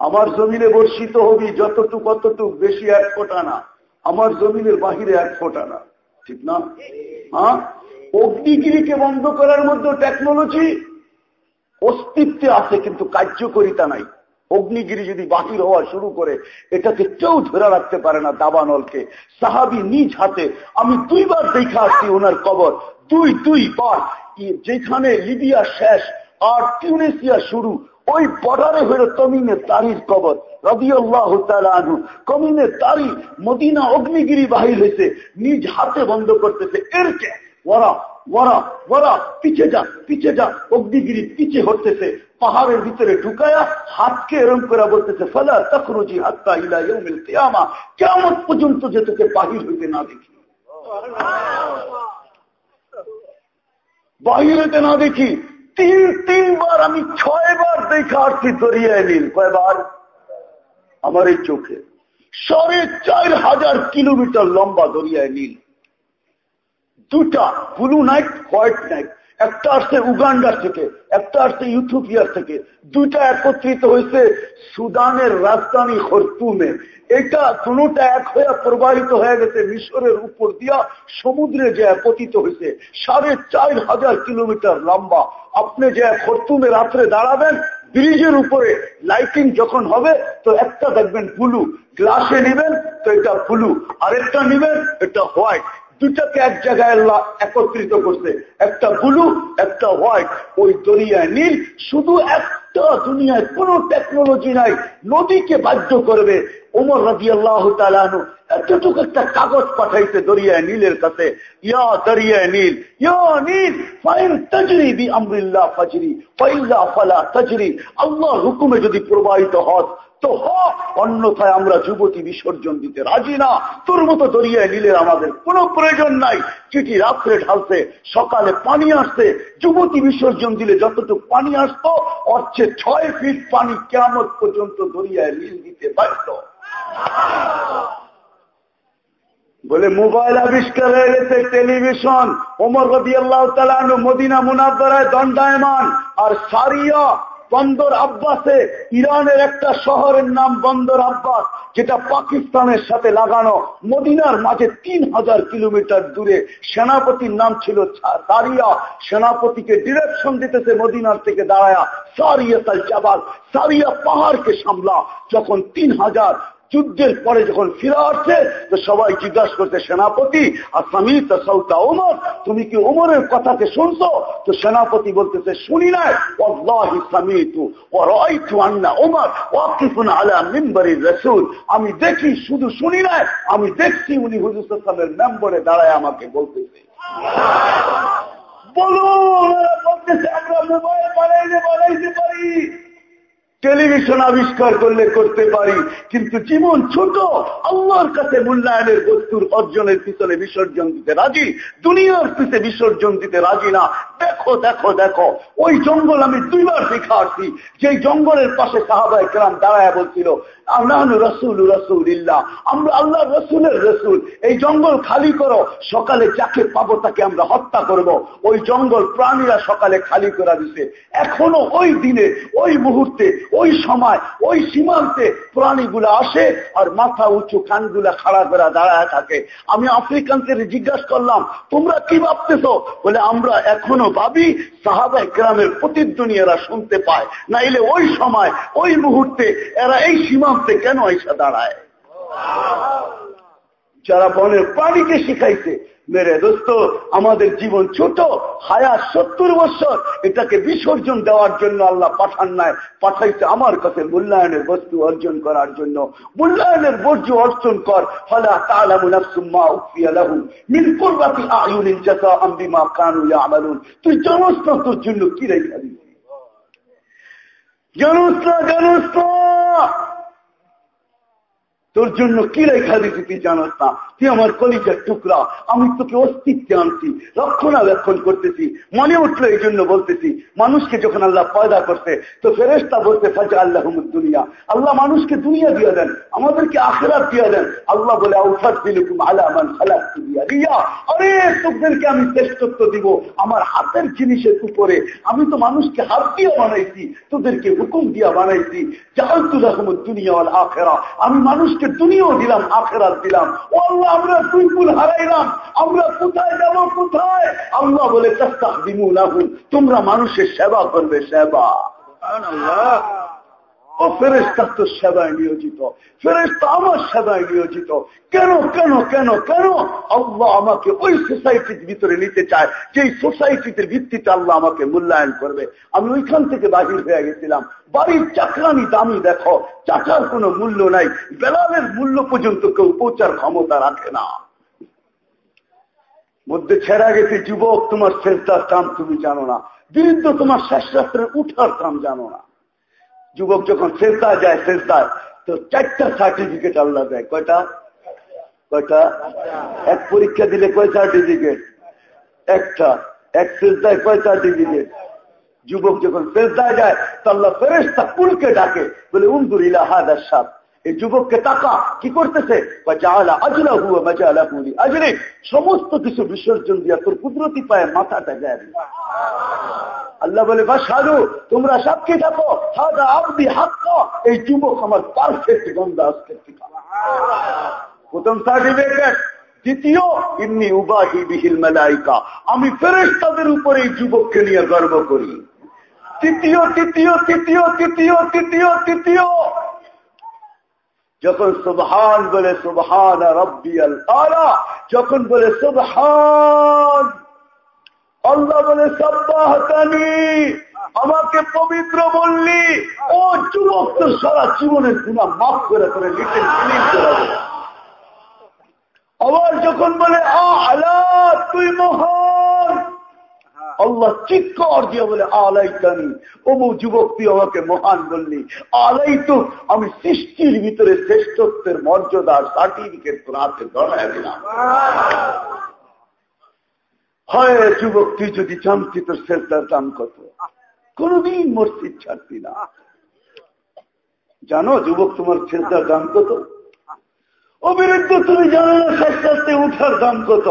আমার জমিনে বর্ষিত হবি যতটুক কতটুক বেশি এক ফোটা না। আমার জমিনের বাহিরে এক ফোটা না, ঠিক না? হ্যাঁ? অগ্নিগিরিকে বন্ধ করার মধ্যে টেকনোলজি অস্তিত্বে আছে, কিন্তু কার্যকরিতা নাই। অগ্নিগিরি যদি বাহির হওয়া শুরু করে, এটাকে কেউ ধরে রাখতে পারে না দাবানলকে। সাহাবি নিজ হাতে, আমি দুইবার দেখা আসছি ওনার কবর। দুই দুই বার যেখানে লিবিয়া শেষ আর টিউনেসিয়া শুরু, ওই বর্ডারে হইল তমিনের তারির কবর আনু কমিনের তারি মদিনা অগ্নিগিরি বাহির হয়েছে, নিজ হাতে বন্ধ করতেছে। ওরা ওরা ওরা, পিছে যা পিছে যা, অগ্নিগিরি পিছে হতেছে। পাহাড়ের ভিতরে ঢুকায়া হাতকে এরম করে বলতেছে, ফলা তখরুজি হাত্তা ইলা কেমন পর্যন্ত যে তোকে বাহির হইতে না দেখি। বাহিরেতে না দেখি, তিন, তিনবার আমি ছয়বার দেখা আসছি দরিয়ায় নীল কয়বার? আমার এই চোখে। সাড়ে চার হাজার কিলোমিটার লম্বা দরিয়ায় নীল দুটা ব্লু নাইট হোয়াইট নাইট একটা আসছে উগান্ডার থেকে, একটা আসছে ইউথোপিয়ার থেকে, দুইটা একত্রিত হয়েছে সুদানের রাজধানী খরতুমে। এটা কোনটা এক হয়ে প্রবাহিত হয়ে গেছে মিশরের উপর দিয়া, সমুদ্রে যে পতিত হয়েছে, সাড়ে চার হাজার কিলোমিটার লম্বা। আপনি যে খরতুমে রাত্রে দাঁড়াবেন, ব্রিজের উপরে লাইটিং যখন হবে, তো একটা দেখবেন ব্লু। গ্লাসে নেবেন, তো এটা ব্লু। আরেকটা নেবেন, এটা হোয়াইট। দুটাকে এক জায়গায় আল্লাহ একত্রিত করছে। একটা ব্লু, একটা হোয়াইট। ওই দরিয়ায় নীল, শুধু একটা দুনিয়ায় কোন টেকনোলজি নাই। নদীকে বাধ্য করবে। ওমর রাজি আল্লাহ তালু এতটুকু একটা কাগজ পাঠাইছে দরিয়ায় নীলের কাছে। ইয়া দরিয়ায় নীল, ইয়া নীল, ফাইন তজরি বি আমরিল্লাহ ফজরি ফাইল্লা ফালা তজরি। আল্লাহ হুকুমে যদি প্রবাহিত হত তো হোক অন্যথায় আমরা যুবতী বিসর্জন দিতে রাজি না। তোর মতো দরিয়ায় নিলে আমাদের কোনো প্রয়োজন নাই। চিঠি রাত্রে ঢালছে সকালে পানি আসছে যুবতী বিসর্জন দিলে যতটুকু পানি আসতো, অর্থে ছয় ফিট পানি কেমন পর্যন্ত দরিয়ায় নীল দিতে পারত বলে, মোবাইল আবিষ্কার হয়ে গেছে, টেলিভিশন। ওমর রবি আল্লাহ মদিনা মুনাদ্দারায় দণ্ডায়মান। আর সারিয়া বন্দর আব্বাসে ইরানের একটা শহরের নাম বন্দর আব্বাস, যেটা পাকিস্তানের সাথে লাগানো। মদিনার মাঝে তিন হাজার কিলোমিটার দূরে সেনাপতির নাম ছিল সারিয়া সেনাপতিকে ডিরেকশন দিতেছে মদিনার থেকে দাঁড়ায়া। সারিয়া তাল চাবাল সারিয়া পাহাড়কে সামলা। যখন তিন হাজার যুদ্ধের পরে যখন ফিরে আসছে, তো সবাই জিজ্ঞাসা করছে, সেনাপতি আর স্বামী তো সৌতা ওমর তুমি কি ওমরের কথাকে শুনছো? তো সেনাপতি বলতেছে, শুনি নাই। অল্লাহি স্বামী তু আন্না ওমর আলা রসুল। আমি দেখি, শুধু শুনি নাই, আমি দেখছি উনি হুজুর মেম্বরে দাঁড়ায় আমাকে বলতেছে। বলুন বলতেছে, আমরা মোবাইল বানাইলে বানাইতে পারি। টেলিভিশন আবিষ্কার করলে করতে পারি, কিন্তু জীবন ছোট। আল্লাহর কাছে মূল্যায়নের বস্তুর অর্জনের পিছনে বিসর্জন দিতে রাজি, দুনিয়ার পিছনে বিসর্জন দিতে রাজি না। দেখো দেখো দেখো, ওই জঙ্গল আমি দুইবার শিখা আসছি। যেই জঙ্গলের পাশে সাহাবায় কেরাম দাঁড়ায় বলছিল আল্লাহ রসুল রসুল ইল্লাহ আমরা আল্লাহ রসুলের রসুল। এই জঙ্গল খালি করো, সকালে যাকে পাবো তাকে আমরা হত্যা করব। ওই জঙ্গল প্রাণীরা সকালে খালি করা দিছে। এখনও ওই দিনে, ওই মুহূর্তে, ওই সময়, ওই সীমান্তে প্রাণীগুলো আসে আর মাথা উঁচু খানগুলা খাড়া করে দাঁড়ায় থাকে। আমি আফ্রিকানদের জিজ্ঞাসা করলাম, তোমরা কি ভাবতেছ? বলে, আমরা এখনও ভাবি সাহাবাই গ্রামের প্রতিধ্বনি এরা শুনতে পায়। না এলে ওই সময়, ওই মুহূর্তে এরা এই সীমান্তে কেন এসে দাঁড়ায়? যারা বনের প্রাণীকে শিখাইছে, মেরে দোস্ত, আমাদের জীবন ছোট হায়া সত্তর বছর, এটাকে বিসর্জন দেওয়ার জন্য আল্লাহ পাঠান নাই, পাঠাইছে আমার কাছে মূল্যায়নের বস্তু অর্জন করার জন্য। মূল্যায়নের বর্জ্য অর্জন কর, ফলা তুই জানোস না তোর জন্য কি রেখা দিবি? জানোস না জানোস না তোর জন্য কি রেখা দিছি তুই জানাস না। তুই আমার কলিজার টুকরা। আমি তোকে অস্তিত্বে আনছি, রক্ষণাবেক্ষণ করতেছি। মনে উঠল এই জন্য বলতেছি, মানুষকে যখন আল্লাহ পয়দা করতে তো ফেরেস্তা বলতে ফাজা আল্লাহ দুনিয়া। আল্লাহ মানুষকে দুনিয়া দিয়ে দেন, আমাদেরকে আখেরাত দিয়ে দেন। আল্লাহ বলে আউসাদ দিলুকুম আলামান খালাক দিয়া আরে, তোদেরকে আমি শ্রেষ্ঠত্ব দিব। আমার হাতের জিনিসের উপরে আমি তো মানুষকে হাত দিয়ে বানাইছি, তোদেরকে হুকুম দিয়া বানাইছি জাহালতুল আহমদ দুনিয়া আখেরা। আমি মানুষকে মানুষকে দুনিয়াও দিলাম, আখেরাত দিলাম। ও আল্লাহ, আমরা তুই কুল হারাইলাম। আমরা কোথায় যাব, কোথায়? আল্লাহ বলে চেষ্টা দিমু তোমরা মানুষের সেবা করবে, সেবা। ও ফেরেস্তা তো সেবায় নিয়োজিত। ফেরেস্তা আমার সেবায় নিয়োজিত। কেন কেন কেন কেন? আল্লাহ আমাকে ওই সোসাইটির ভিতরে নিতে চায় যে সোসাইটিতে ভিত্তিতে আল্লাহ আমাকে মূল্যায়ন করবে। আমি ওইখান থেকে বাহির হয়ে গেছিলাম। বাড়ির চাকরানি দামি দেখো, চাকার কোনো মূল্য নাই, বেলালের মূল্য পর্যন্ত কেউ পৌঁছার ক্ষমতা রাখে না। মধ্যে ছেড়া গেছে, যুবক, তোমার শেষদার কাম তুমি জানো না। বৃদ্ধ তোমার শেষ রাত্রে উঠার কাম জানো না। যুবক যখন শেষদা যায় শেষদায় তো চারটা সার্টিফিকেট আল্লাহ দেয়। কয়টা? কয়টা? এক পরীক্ষা দিলে কয় সার্টিফিকেট একটা। এক শেষদায় কয় সার্টিফিকেট যুবক যখন শেষদায় যায়, তো আল্লাহ ফেরেস্তা কুলকে ডাকে, বলে উন্দুর ইলাহাদার সাপ এই যুবককে টাকা কি করতেছে? সমস্ত কিছু বিসর্জন দিয়া তোর কুদরতি পায়ে মাথাটা যায় আল্লাহ বলে বা সাধু তোমরা সাক্ষী থাকো। হাদা আবদি হাক্কা। এই যুবক আমার পারফেক্ট গন্ধা আজকে প্রথম সার্টিফিকেট। দ্বিতীয় ইমনি উবাহি বিহিল মেলাইকা। আমি ফেরেস তাদের উপরে এই যুবককে নিয়ে গর্ব করি। তৃতীয় তৃতীয় তৃতীয় তৃতীয় তৃতীয় তৃতীয়। যখন সুবহান বলে সুবহান রব্বি আল আলা যখন বলে সুবহান আল্লাহ বলে, সব্বাহতানি, আমাকে পবিত্র বললি। ও যুবক তো সারা জীবনের গুণা মাফ করে করে আবার যখন বলে তুই মহান। আল্লাহ চিৎকার দিয়ে বলে আলাই তানি অমু যুবক, তুই আমাকে মহান বললি। আলাই তো আমি সৃষ্টির ভিতরে শ্রেষ্ঠত্বের মর্যাদার সার্টিফিকেট তোর হাতে ধরাই দিলাম। হয় যুবক তুই যদি জানতি তোর শেষদার দাম কত? কোনদিন মসজিদ ছাড়তি না। জানো, যুবক তোমার শেষদার দাম কত? অবিরুদ্ধ বিরুদ্ধ তুমি জানো না শেষ রাত্রে উঠার দাম কত?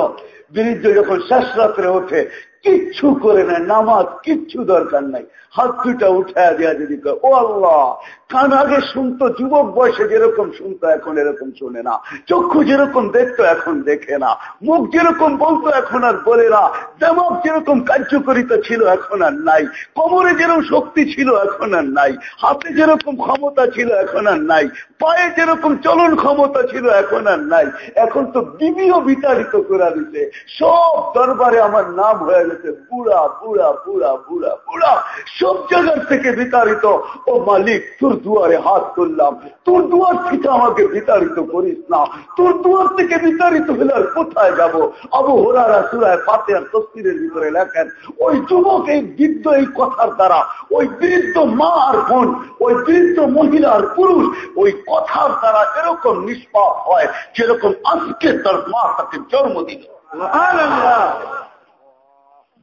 বিরুদ্ধ যখন শেষ রাত্রে ওঠে কিচ্ছু করে নেয় নামাজ কিচ্ছু দরকার নাই। হাত দুটা উঠায় দেওয়া যদি ও আল্লাহ, কান আগে শুনতো, যুবক বয়সে যেরকম শুনতো, এখন এরকম শোনে না। চক্ষু যেরকম দেখতো, এখন দেখে না। মুখ যেরকম বলতো, এখন আর বলে না। দেমাগ যেরকম কার্যকরিত ছিল, এখন আর নাই। কোমরে যেরকম শক্তি ছিল, এখন আর নাই। হাতে যেরকম ক্ষমতা ছিল, এখন আর নাই। পায়ে যেরকম চলন ক্ষমতা ছিল, এখন আর নাই। এখন তো বিবিও বিতাড়িত করে দিতে সব দরবারে আমার নাম হয়ে গেছে বুড়া বুড়া বুড়া বুড়া বুড়া। সব জায়গার থেকে বিতাড়িত। ও মালিক, তোর দুয়ারে হাত তুললাম। তোর দুয়ার থেকে আমাকে বিতাড়িত করিস না। তোর দুয়ার থেকে বিতাড়িত হলে আর কোথায় যাব? আবু হোরারা সুরায় ফাতে আর তস্তিরের ভিতরে লেখেন, ওই যুবক, এই বৃদ্ধ এই কথার দ্বারা, ওই বৃদ্ধ মা আর বোন, ওই বৃদ্ধ মহিলা আর পুরুষ, ওই কথার দ্বারা এরকম নিষ্পাপ হয় যেরকম আজকে তার মা তাকে জন্ম দিল।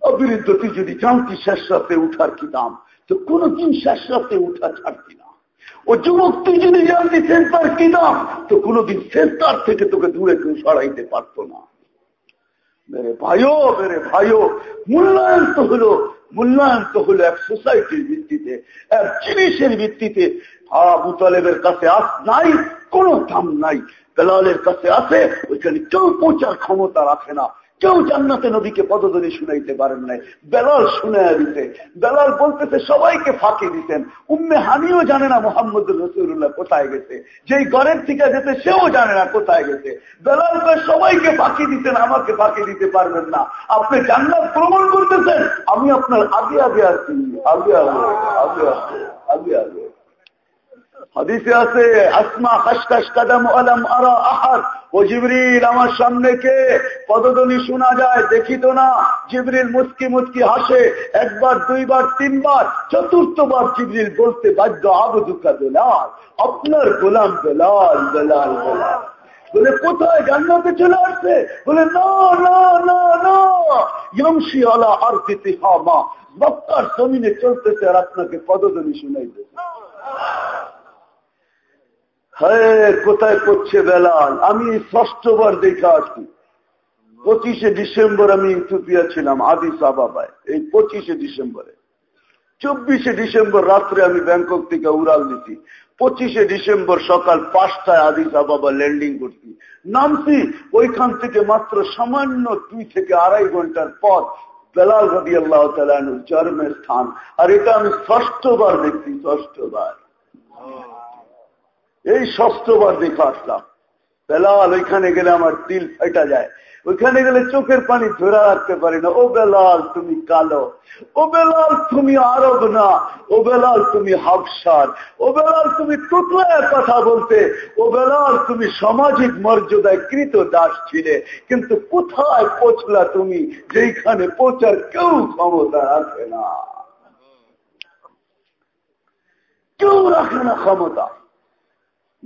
অবিরুদ্ধ তুই যদি জানতি শেষ রাতে উঠার কি দাম, তো কোনদিন শেষ রাতে উঠা ছাড়তি না? ও যুবক, তুই যদি জানতি সেন্টার কি দাম, তো কোনদিন সেন্টার থেকে তোকে দূরে কেউ সরাইতে পারত না। মেরে ভাইও মেরে ভাইও, মূল্যায়ন তো হলো, মূল্যায়ন তো হলো এক সোসাইটির ভিত্তিতে, এক জিনিসের ভিত্তিতে। আবু তালেবের কাছে আস নাই, কোনো দাম নাই। বেলালের কাছে আছে ওইখানে কেউ পৌঁছার ক্ষমতা রাখে না। কেউ জান্নাতে নবীকে পদধ্বনি শুনাইতে পারেন নাই। বেলাল শুনে দিতে বেলাল বলতেছে, সবাইকে ফাঁকি দিতেন। উম্মে হানিও জানে না মোহাম্মদ রসুল্লাহ কোথায় গেছে। যেই ঘরের থেকে যেতে সেও জানে না কোথায় গেছে। বেলাল সবাইকে ফাঁকি দিতেন, আমাকে ফাঁকি দিতে পারবেন না। আপনি জান্নাত প্রমাণ করতেছেন, আমি আপনার আগে আগে আগে আগে আগে আগে আগে আগে। হাদিসে আছে, আসমা খাসখাস কাদাম আলম আরা আহার ও জিবরিল, আমার সামনে কে? পদধ্বনি শোনা যায় দেখি তো না। জিবরিল মুস্কি মুস্কি হাসে, একবার, দুইবার, তিনবার, চতুর্থবার জিবরিল বলতে বাধ্য আবদুকা বেলাল, আপনার গোলাম বেলাল বেলাল বেলাল। বলে, কোথায়? জান্নাতে চলে আসছে? বলে, না না না না। ইয়মসি আলা আর মা বক্কার জমিনে চলতেছে আর আপনাকে পদধ্বনি শুনাইতেছে হ্যাঁ কোথায় করছে বেলাল? আমি ষষ্ঠবার দেখে আসছি। পঁচিশে ডিসেম্বর আমি ইথিওপিয়া ছিলাম, আদিস আবাবায়। এই পঁচিশে ডিসেম্বরে। চব্বিশে ডিসেম্বর রাত্রে আমি ব্যাংকক থেকে উড়াল দিছি পঁচিশে ডিসেম্বর সকাল পাঁচটায় আদিস আবাবা ল্যান্ডিং করছি। নামছি, ওইখান থেকে মাত্র সামান্য দুই থেকে আড়াই ঘণ্টার পর বেলাল রবি আল্লাহ জন্মের স্থান। আর এটা আমি ষষ্ঠবার দেখছি ষষ্ঠবার এই ষষ্ঠবার দেখে আসলাম। বেলাল, ওইখানে গেলে আমার দিল ফেটা যায়। ওইখানে গেলে চোখের পানি ধরে রাখতে পারি না। ও বেলাল, তুমি কালো। ও বেলাল, তুমি আরব না। ও বেলাল, তুমি হাফসার ও বেলাল, তুমি টুকলায় কথা বলতে। ও বেলাল, তুমি সামাজিক মর্যাদায় কৃত দাস ছিলে। কিন্তু কোথায় পৌঁছলা তুমি? যেখানে পৌঁছার কেউ ক্ষমতা রাখে না। কেউ রাখে না ক্ষমতা।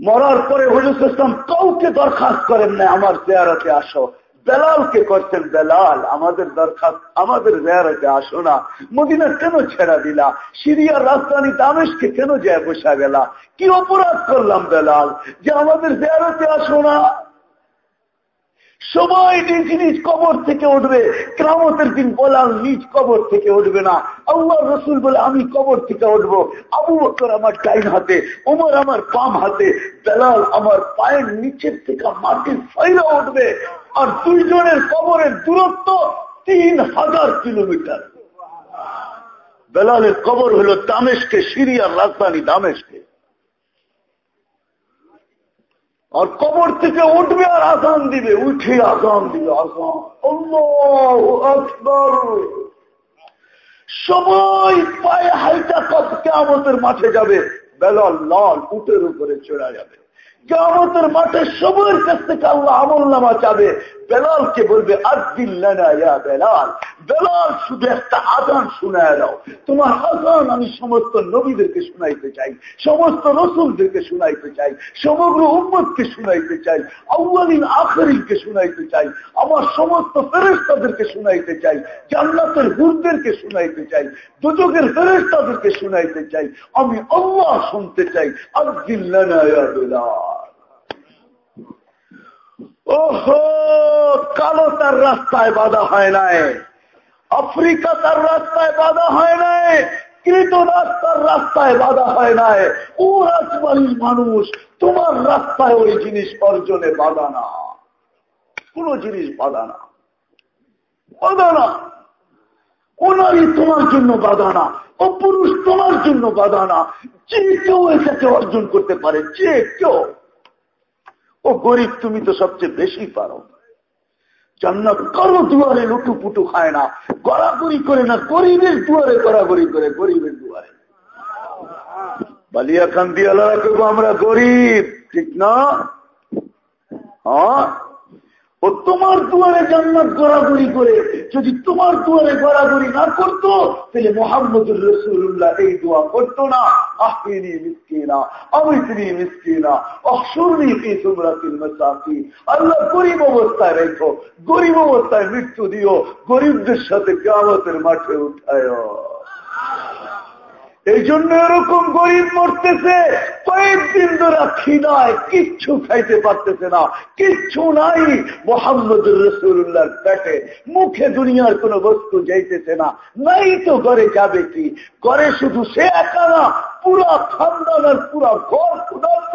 মরার পরে হজুর ইসলাম কাউকে দরখাস্ত করেন না আমার চেয়ারাতে আসো। বেলালকে করছেন, বেলাল, আমাদের দরখাস্ত, আমাদের জেয়ারাতে আসো না। মদিনা কেন ছেড়া দিলা? সিরিয়ার রাজধানী দামেশকে কেন যায় বসা গেলা? কি অপরাধ করলাম বেলাল যে আমাদের জেয়ারাতে আসো না? সবাই নিজ কবর থেকে উঠবে ক্রামতের দিন বলাল নিজ কবর থেকে উঠবে না। আল্লাহ রসুল বলে, আমি কবর থেকে উঠব। আবু বকর আমার ডাইন হাতে ওমর আমার পাম হাতে বেলাল আমার পায়ের নিচের থেকে মাটির ফয়লা উঠবে। আর দুইজনের কবরের দূরত্ব তিন হাজার কিলোমিটার। বেলালের কবর হলো দামেশকে, সিরিয়ার রাজধানী দামেশকে। আর কবর থেকে উঠবে আর আসান দিবে। উঠে আসান দিবে আসান আকবর। সবাই পায়ে হাইটা কপ কেমতের মাঠে যাবে। বেলা লাল উটের উপরে চড়া যাবে। কেমতের মাঠে সবার কাছ থেকে আল্লাহ আমল নামা চাবে। বেলালকে বলবে বেলাল। শুধু একটা আজান দাও। তোমার আজান আমি সমস্ত নবীদেরকে চাই, সমস্ত রসুলদেরকে চাই, সমগ্র চাই আউ্বালিন আখরিনকে চাই, আমার সমস্ত ফেরেস্তাদেরকে শুনাইতে চাই, জান্নাতের হুরদেরকে শুনাইতে চাই দুজকের ফেরেস্তাদেরকে শুনাইতে চাই। আমি আল্লাহ শুনতে চাই আব্দিল্লানা বেলাল। ওহো, কালো তার রাস্তায় বাধা হয় নাই। আফ্রিকা তার রাস্তায় বাধা হয় নাই। কৃত রাস্তার রাস্তায় বাধা হয় নাই। ও রাজবাড়ির মানুষ, তোমার রাস্তায় ওই জিনিস অর্জনে বাধা না। কোন জিনিস বাধা না। বাধা না। ওনারই তোমার জন্য বাধা না। ও পুরুষ তোমার জন্য বাধা না। যে কেউ এটাকে অর্জন করতে পারে, যে কেউ। ও গরিব তুমি তো সবচেয়ে বেশি পারো। জান্নাত কারও দুয়ারে লুটু পুটু খায় না। গড়াগড়ি করে না, গরিবের দুয়ারে গড়াগড়ি করে, গরিবের দুয়ারে। বালিয়া কান্দি আল্লাহ আমরা গরিব, ঠিক না? হ্যাঁ? ও তোমার দুয়ারে জান্নাত গড়াগড়ি করে যদি তোমার দুয়ারে গড়াগড়ি না করতো, তাহলে মোহাম্মদুর রসুল্লাহ এই দোয়া করতো না। আহিনী মিসকিনা অমিত্রী সুমরাতিল মসাকি আল্লাহ গরিব অবস্থায় রেখো, গরিব অবস্থায় মৃত্যু দিও, গরিবদের সাথে কেমতের মাঠে উঠায় এই জন্য এরকম গরিব মরতেছে, কয়েকদিন ধরে খিদায়, কিচ্ছু খাইতে পারতেছে না, কিচ্ছু নাই। মোহাম্মদ রসুল্লাহর পেটে মুখে দুনিয়ার কোনো বস্তু যাইতেছে না, নাই তো ঘরে যাবে কি? ঘরে শুধু সে একা না পুরা খানদানের পুরা ঘর ক্ষুধার্ত,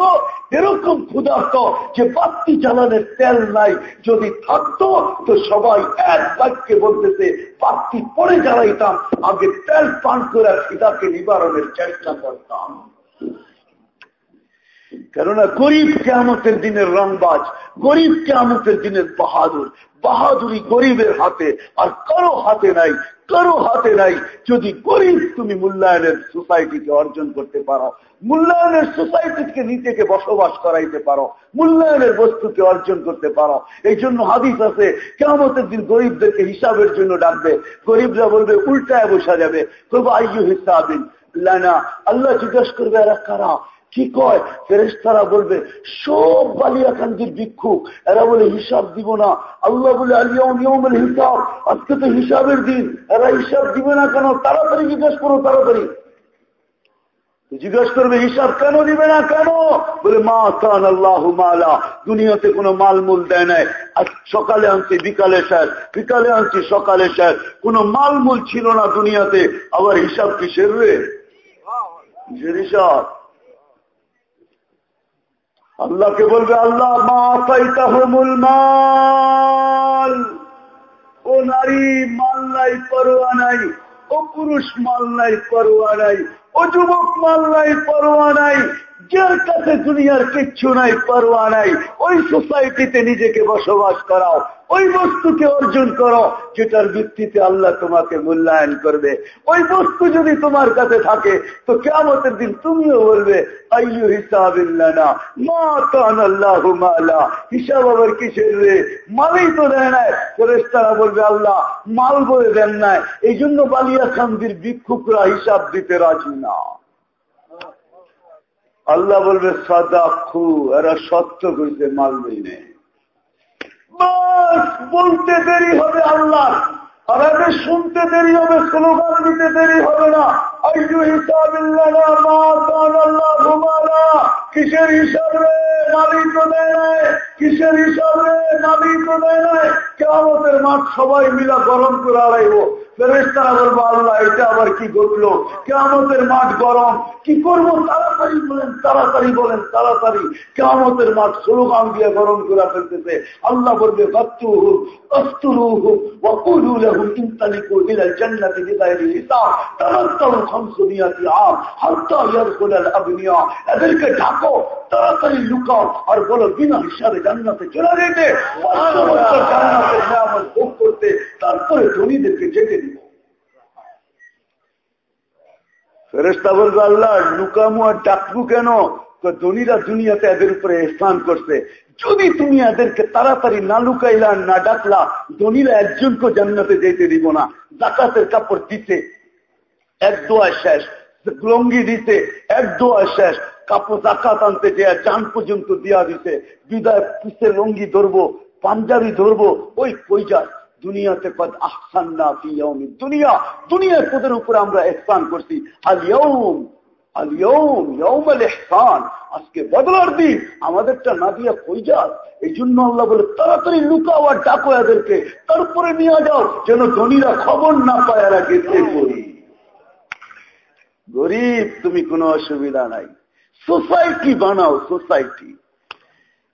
এরকম ক্ষুধার্ত যে বাত্তি জ্বালানের তেল নাই, যদি থাকতো, তো সবাই এক বাক্যে বলতেছে বাত্তি পরে জ্বালাইতাম, আগে তেল পান করে খিদাকে নিবারণের চেষ্টা করতাম। কেননা গরিব কেমতের দিনের রংবাজ, গরিব কেমতের দিনের বাহাদুর, বাহাদুরি গরিবের হাতে, আর কারও হাতে নাই কারও হাতে নাই। যদি গরিব তুমি মূল্যায়নের সোসাইটিকে অর্জন করতে পারো, মূল্যায়নের সোসাইটিকে নিজেকে বসবাস করাইতে পারো, মূল্যায়নের বস্তুকে অর্জন করতে পারো। এই জন্য হাদিস আছে কেমতের দিন গরিবদেরকে হিসাবের জন্য ডাকবে। গরিবরা বলবে, উল্টায় বসা যাবে। করব আইয়ু হিসাবিন লানা। আল্লাহ জিজ্ঞেস করবে, এরা কারা? কি কয়? ফেরেস তারা বলবে, সব বালিয়াকান্দির ভিক্ষুক, এরা বলে, হিসাব দিব না। আল্লাহ বলে আলিয়ামের হিসাব। আজকে তো হিসাবের দিন। এরা হিসাব দিবে না কেন? তাড়াতাড়ি জিজ্ঞেস করো, তাড়াতাড়ি। জিজ্ঞেস করবে, হিসাব কেন দিবে না কেন? বলে, মা কান আল্লাহ মালা। দুনিয়াতে কোনো মালমূল দেয় নাই। আজ সকালে আনছি, বিকালে স্যার। বিকালে আনছি, সকালে স্যার। কোনো মালমূল ছিল না দুনিয়াতে। আবার হিসাব রে? কিসের হিসাব? আল্লাহকে বলবে, আল্লাহ মা পাইতাহমুল মাল। ও নারী, মাল নাই, পরোয়া নাই। ও পুরুষ, মাল নাই, পরোয়া নাই। ও যুবক, মাল নাই, পরোয়া নাই। যার কাছে দুনিয়ার কিচ্ছু নাই, পরোয়া নাই। ওই সোসাইটিতে নিজেকে বসবাস করাও, ওই বস্তুকে অর্জন করো, যেটার ভিত্তিতে আল্লাহ তোমাকে মূল্যায়ন করবে। ওই বস্তু যদি তোমার কাছে থাকে, তো কেমতের দিন তুমিও বলবে আল্লাহ হিসাব আবার কিসের রে? মালেই তো দেয় নাই। ফেরেস্তারা বলবে, আল্লাহ, মাল বলে দেন নাই। এই জন্য বালিয়া খান্দির ভিক্ষুকরা হিসাব দিতে রাজি না। আল্লাহ বলবে সাদা খু এরা সত্য কইতে মালবেই নেই বলতে দেরি হবে আল্লাহ। আর আগে শুনতে দেরি হবে, স্লোগান দিতে দেরি হবে না। আইজু কিসের হিসাবে মালিক তো দেয় নাই। কিসের হিসাবে মালিক তো দেয় নাই। কেমতের মাঠ সবাই মিলা গরম করে আড়াইব। ফেরেস্তারা বলব, আল্লাহ, এটা আবার কি ঘটলো? কেমতের মাঠ গরম। কি করব? তাড়াতাড়ি বলেন তাড়াতাড়ি বলেন, তাড়াতাড়ি। কেমতের মাঠ স্লোগান দিয়ে গরম করে ফেলতেছে। আল্লাহ বলবে বাত্তু হুক অস্তুরু হুক অকুরুল হুক ইন্তালিকু ইলা জান্নাতি বিদায়রি হিসাব। তারাত্তারু খমসুনিয়াতি আম হাত্তা ইয়ারকুলাল আবনিয়া। এদেরকে ঢাকো, তাড়াতাড়ি লুকাও আর বলো, বিনা হিসাবে জান্নাতে চলে যেতে, পাঁচশো বছর জান্নাতের নাম ভোগ করতে, তারপরে ধনীদেরকে যেতে দিন ফেরেস্তা বলবে, আল্লাহ, লুকামু আর ডাকবু কেন? ধনীরা দুনিয়াতে এদের উপরে স্থান করছে। যদি তুমি এদেরকে তাড়াতাড়ি না লুকাইলা, না ডাকলা, ধনীরা একজনকে জান্নাতে যেতে দিব না। জাকাতের কাপড় দিতে, এক দোয়া শেষ। লঙ্গি দিতে, এক দোয়া শেষ। কাপড় জাকাত আনতে যে চান পর্যন্ত দিয়া দিতে বিদায় পিসে লঙ্গি ধরবো, পাঞ্জাবি ধরবো, ওই কইজা দুনিয়াতে পদ আহসান না দুনিয়া। দুনিয়ার পদের উপরে আমরা এহসান করছি। আল ইয়ৌম আল ইয়ৌম ইয়ৌম আল এহসান আজকে বদলার দিন। আমাদেরটা না দিয়া এই জন্য আল্লাহ বলে, তাড়াতাড়ি লুকাও আর ডাকো এদেরকে। তারপরে নিয়ে যাও, যেন ধনীরা খবর না পায় গেছে গরিব, তুমি কোনো অসুবিধা নাই। সোসাইটি বানাও, সোসাইটি।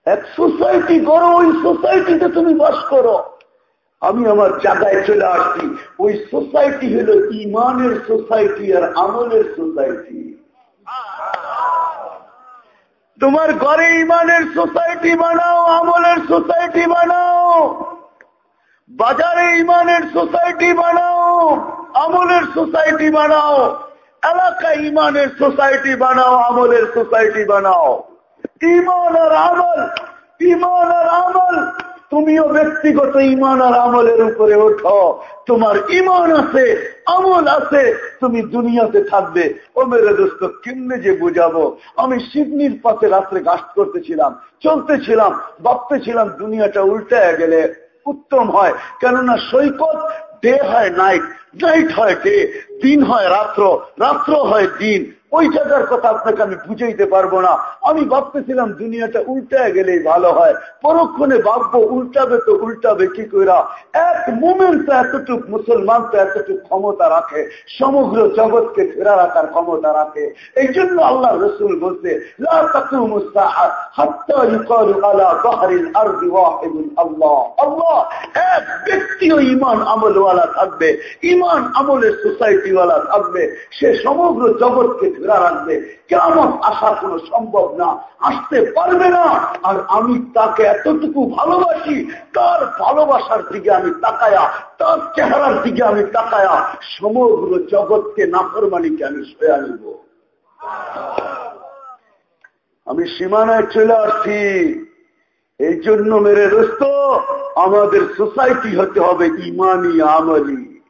এক সোসাইটি করো ওই সোসাইটিতে তুমি বাস করো। আমি আমার জায়গায় চলে আসছি। ওই সোসাইটি হলো ইমানের সোসাইটি আর আমলের সোসাইটি তোমার ঘরে ইমানের সোসাইটি বানাও, আমলের সোসাইটি বানাও। বাজারে ইমানের সোসাইটি বানাও, আমলের সোসাইটি বানাও। এলাকা ইমানের সোসাইটি বানাও, আমলের সোসাইটি বানাও। ইমান আর আমল, ইমান আর আমল। তুমিও ব্যক্তিগত ইমান আর আমলের উপরে ওঠো। তোমার ইমান আছে, আমল আছে, তুমি দুনিয়াতে থাকবে। ও মেরে দোস্ত, কেমনে যে বুঝাবো? আমি সিডনির পাশে রাত্রে গাছ করতেছিলাম, চলতেছিলাম, ভাবতেছিলাম দুনিয়াটা উল্টায় গেলে উত্তম হয়। কেননা সৈকত ডে হয় নাইট নাইট হয় ডে, দিন হয় রাত্র রাত্র হয় দিন। ওই জায়গার কথা আপনাকে আমি বুঝাইতে পারব না। আমি ভাবতেছিলাম দুনিয়াটা উল্টায় গেলেই ভালো হয়। পরক্ষণে ভাববো, উল্টাবে তো উল্টাবে কি কইরা? এক মোমেন্ট তো এতটুক মুসলমান তো এতটুক ক্ষমতা রাখে, সমগ্র জগৎকে ফেরা রাখার ক্ষমতা রাখে। এই জন্য আল্লাহ রসুল বলছে এক ব্যক্তিও ইমান আমলওয়ালা থাকবে ইমান আমলের সোসাইটিওয়ালা থাকবে। সে সমগ্র জগৎকে ফেরা রাখবে। কেমন আসা কোনো সম্ভব না। আসতে পারবে না। আর আমি তাকে এতটুকু ভালোবাসি তার ভালোবাসার দিকে আমি তাকায়া তার চেহারার দিকে আমি তাকায়া সমগ্র জগৎকে নাফরমানিকে আমি সয়া নিব আমি সীমানায় চলে আসছি। এই জন্য মেরে রস্ত আমাদের সোসাইটি হতে হবে ইমানি আমলি।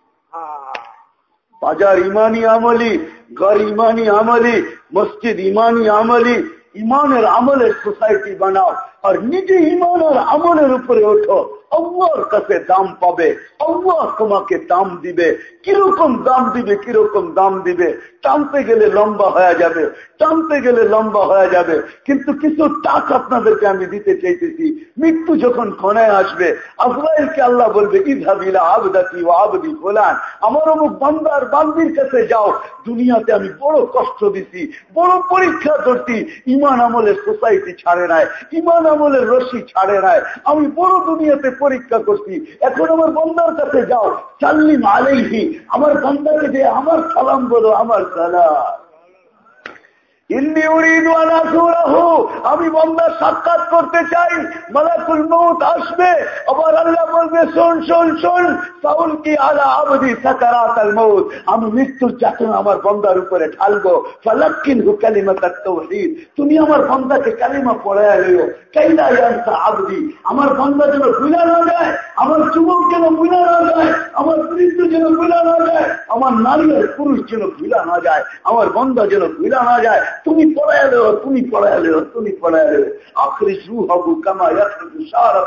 বাজার ইমানি আমলি। ঘর ইমানি আমলি মসজিদ ইমানি আমলি ইমানের আমলের সোসাইটি বানাও। আর নিজে ইমানের আমলের উপরে ওঠো। আল্লাহর কাছে দাম পাবে। আল্লাহ তোমাকে দাম দিবে। কীরকম দাম দিবে, কীরকম দাম দিবে? টানতে গেলে লম্বা হয়ে যাবে। টানতে গেলে লম্বা হয়ে যাবে। কিন্তু কিছু টাক আপনাদেরকে আমি দিতে চাইতেছি। মৃত্যু যখন ক্ষণায় আসবে, আজরাইলকে আল্লাহ বলবে ইধাবিলা আবদাতি ও আবদি ফোলান। আমার অমুক বান্দার বান্দির কাছে যাও। দুনিয়াতে আমি বড় কষ্ট দিছি, বড় পরীক্ষা করছি ইমান আমলের সোসাইটি ছাড়ে নাই। ইমান আমলের রশি ছাড়ে নাই। আমি পুরো দুনিয়াতে পরীক্ষা করছি। এখন আমার বন্দার কাছে যাও। চাল্লিম আলেই আমার বন্দাকে যে আমার সালাম বলো, আমার সালাম। আমি বন্দার সাক্ষাৎ করতে চাই। মালাকুল মৌত আসবে। আবার আল্লাহ বলবে, শোন শোন শোন সাউল কি আলা আবদি সাকারাত আল মৌত আমি মৃত্যুর চাকন আমার বন্দার উপরে ঢালবো। ফালাক্কিন হু কালিমা তৌহিদ তুমি আমার বন্দাকে কালিমা পড়ায় লইও কাইলা ইয়ানসা আবদি? আমার বন্দা যেন ভুলা না যায়, আমার যুবক যেন ভুলা না যায়, আমার বৃদ্ধ যেন ভুলা না যায়, আমার নারী আর পুরুষ যেন ভুলা না যায়, আমার বন্দা যেন ভুলা না যায় তুমি পড়ায় তুমি পড়ায় তুমি পড়ায় আখরি শু হবু কামা সারা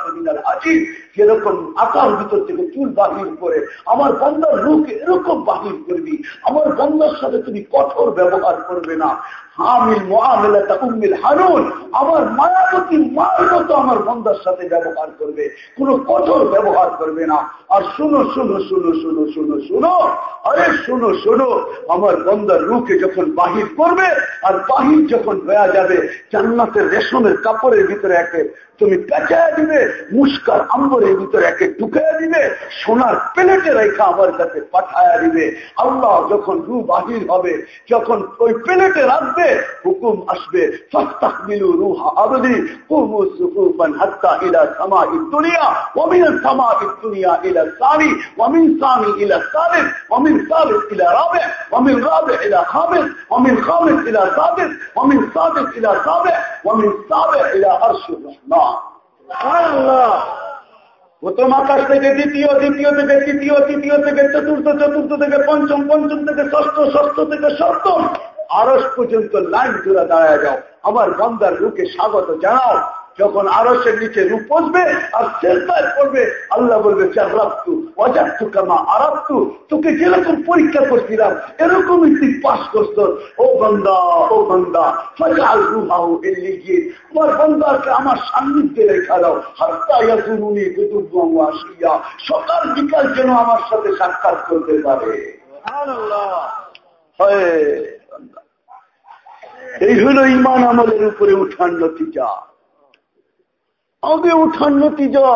যেরকম আকার ভিতর থেকে চুল বাহির করে, আমার বন্ধার রুখ এরকম বাহির করবি। আমার বন্ধার সাথে তুমি কঠোর ব্যবহার করবে না। হামিল মহামেলাটা উম্মিল হানুন। আমার মায়াবতী মার মতো আমার বন্ধার সাথে ব্যবহার করবে। কোনো কঠোর ব্যবহার করবে না। আর শুনো শুনো শুনো শুনো শুনো শুনো। আরে শুনো শুনো। আমার বন্দার রুকে যখন বাহির করবে, আর বাহির যখন হয়ে যাবে, জান্নাতের রেশমের কাপড়ের ভিতরে একে তুমি পেঁচায় দিবে, মুস্কার আম্বরের ভিতরে একে ঢুকাইয়া দিবে, সোনার প্লেটে রেখা আমার কাছে পাঠায়া দিবে। আল্লাহ যখন রু বাহির হবে, যখন ওই প্লেটে রাখবে, হুকুম আসবে ফাস্তাকমিলু রুহা আবদি, কুমু সুকুফান হাত্তা ইলা সামাই দুনিয়া প্রথম আকাশ থেকে দ্বিতীয় দ্বিতীয় থেকে তৃতীয় তৃতীয় থেকে চতুর্থ চতুর্থ থেকে পঞ্চম পঞ্চম থেকে ষষ্ঠ ষষ্ঠ থেকে সপ্তম। আরস পর্যন্ত লাইন জোড়া দাঁড়ায় যাও। আমার বন্দার রুকে স্বাগত জানাও। যখন আরসের নিচে রূপ বসবে আর চেষ্টায় পড়বে, আল্লাহ বলবে কামা আরাপ্তু তোকে যেরকম পরীক্ষা করছিলাম, এরকমই তুই পাশ করত ও বন্দা ও বন্দা এলি গিয়ে বন্দাকে আমার সান্নিধ্যে রেখা দাও। আসিয়া সকাল বিকাল যেন আমার সাথে সাক্ষাৎ করতে পারে। এই হলো ইমান আমলের উপরে উঠান নতিজা আগে উঠান নতিজা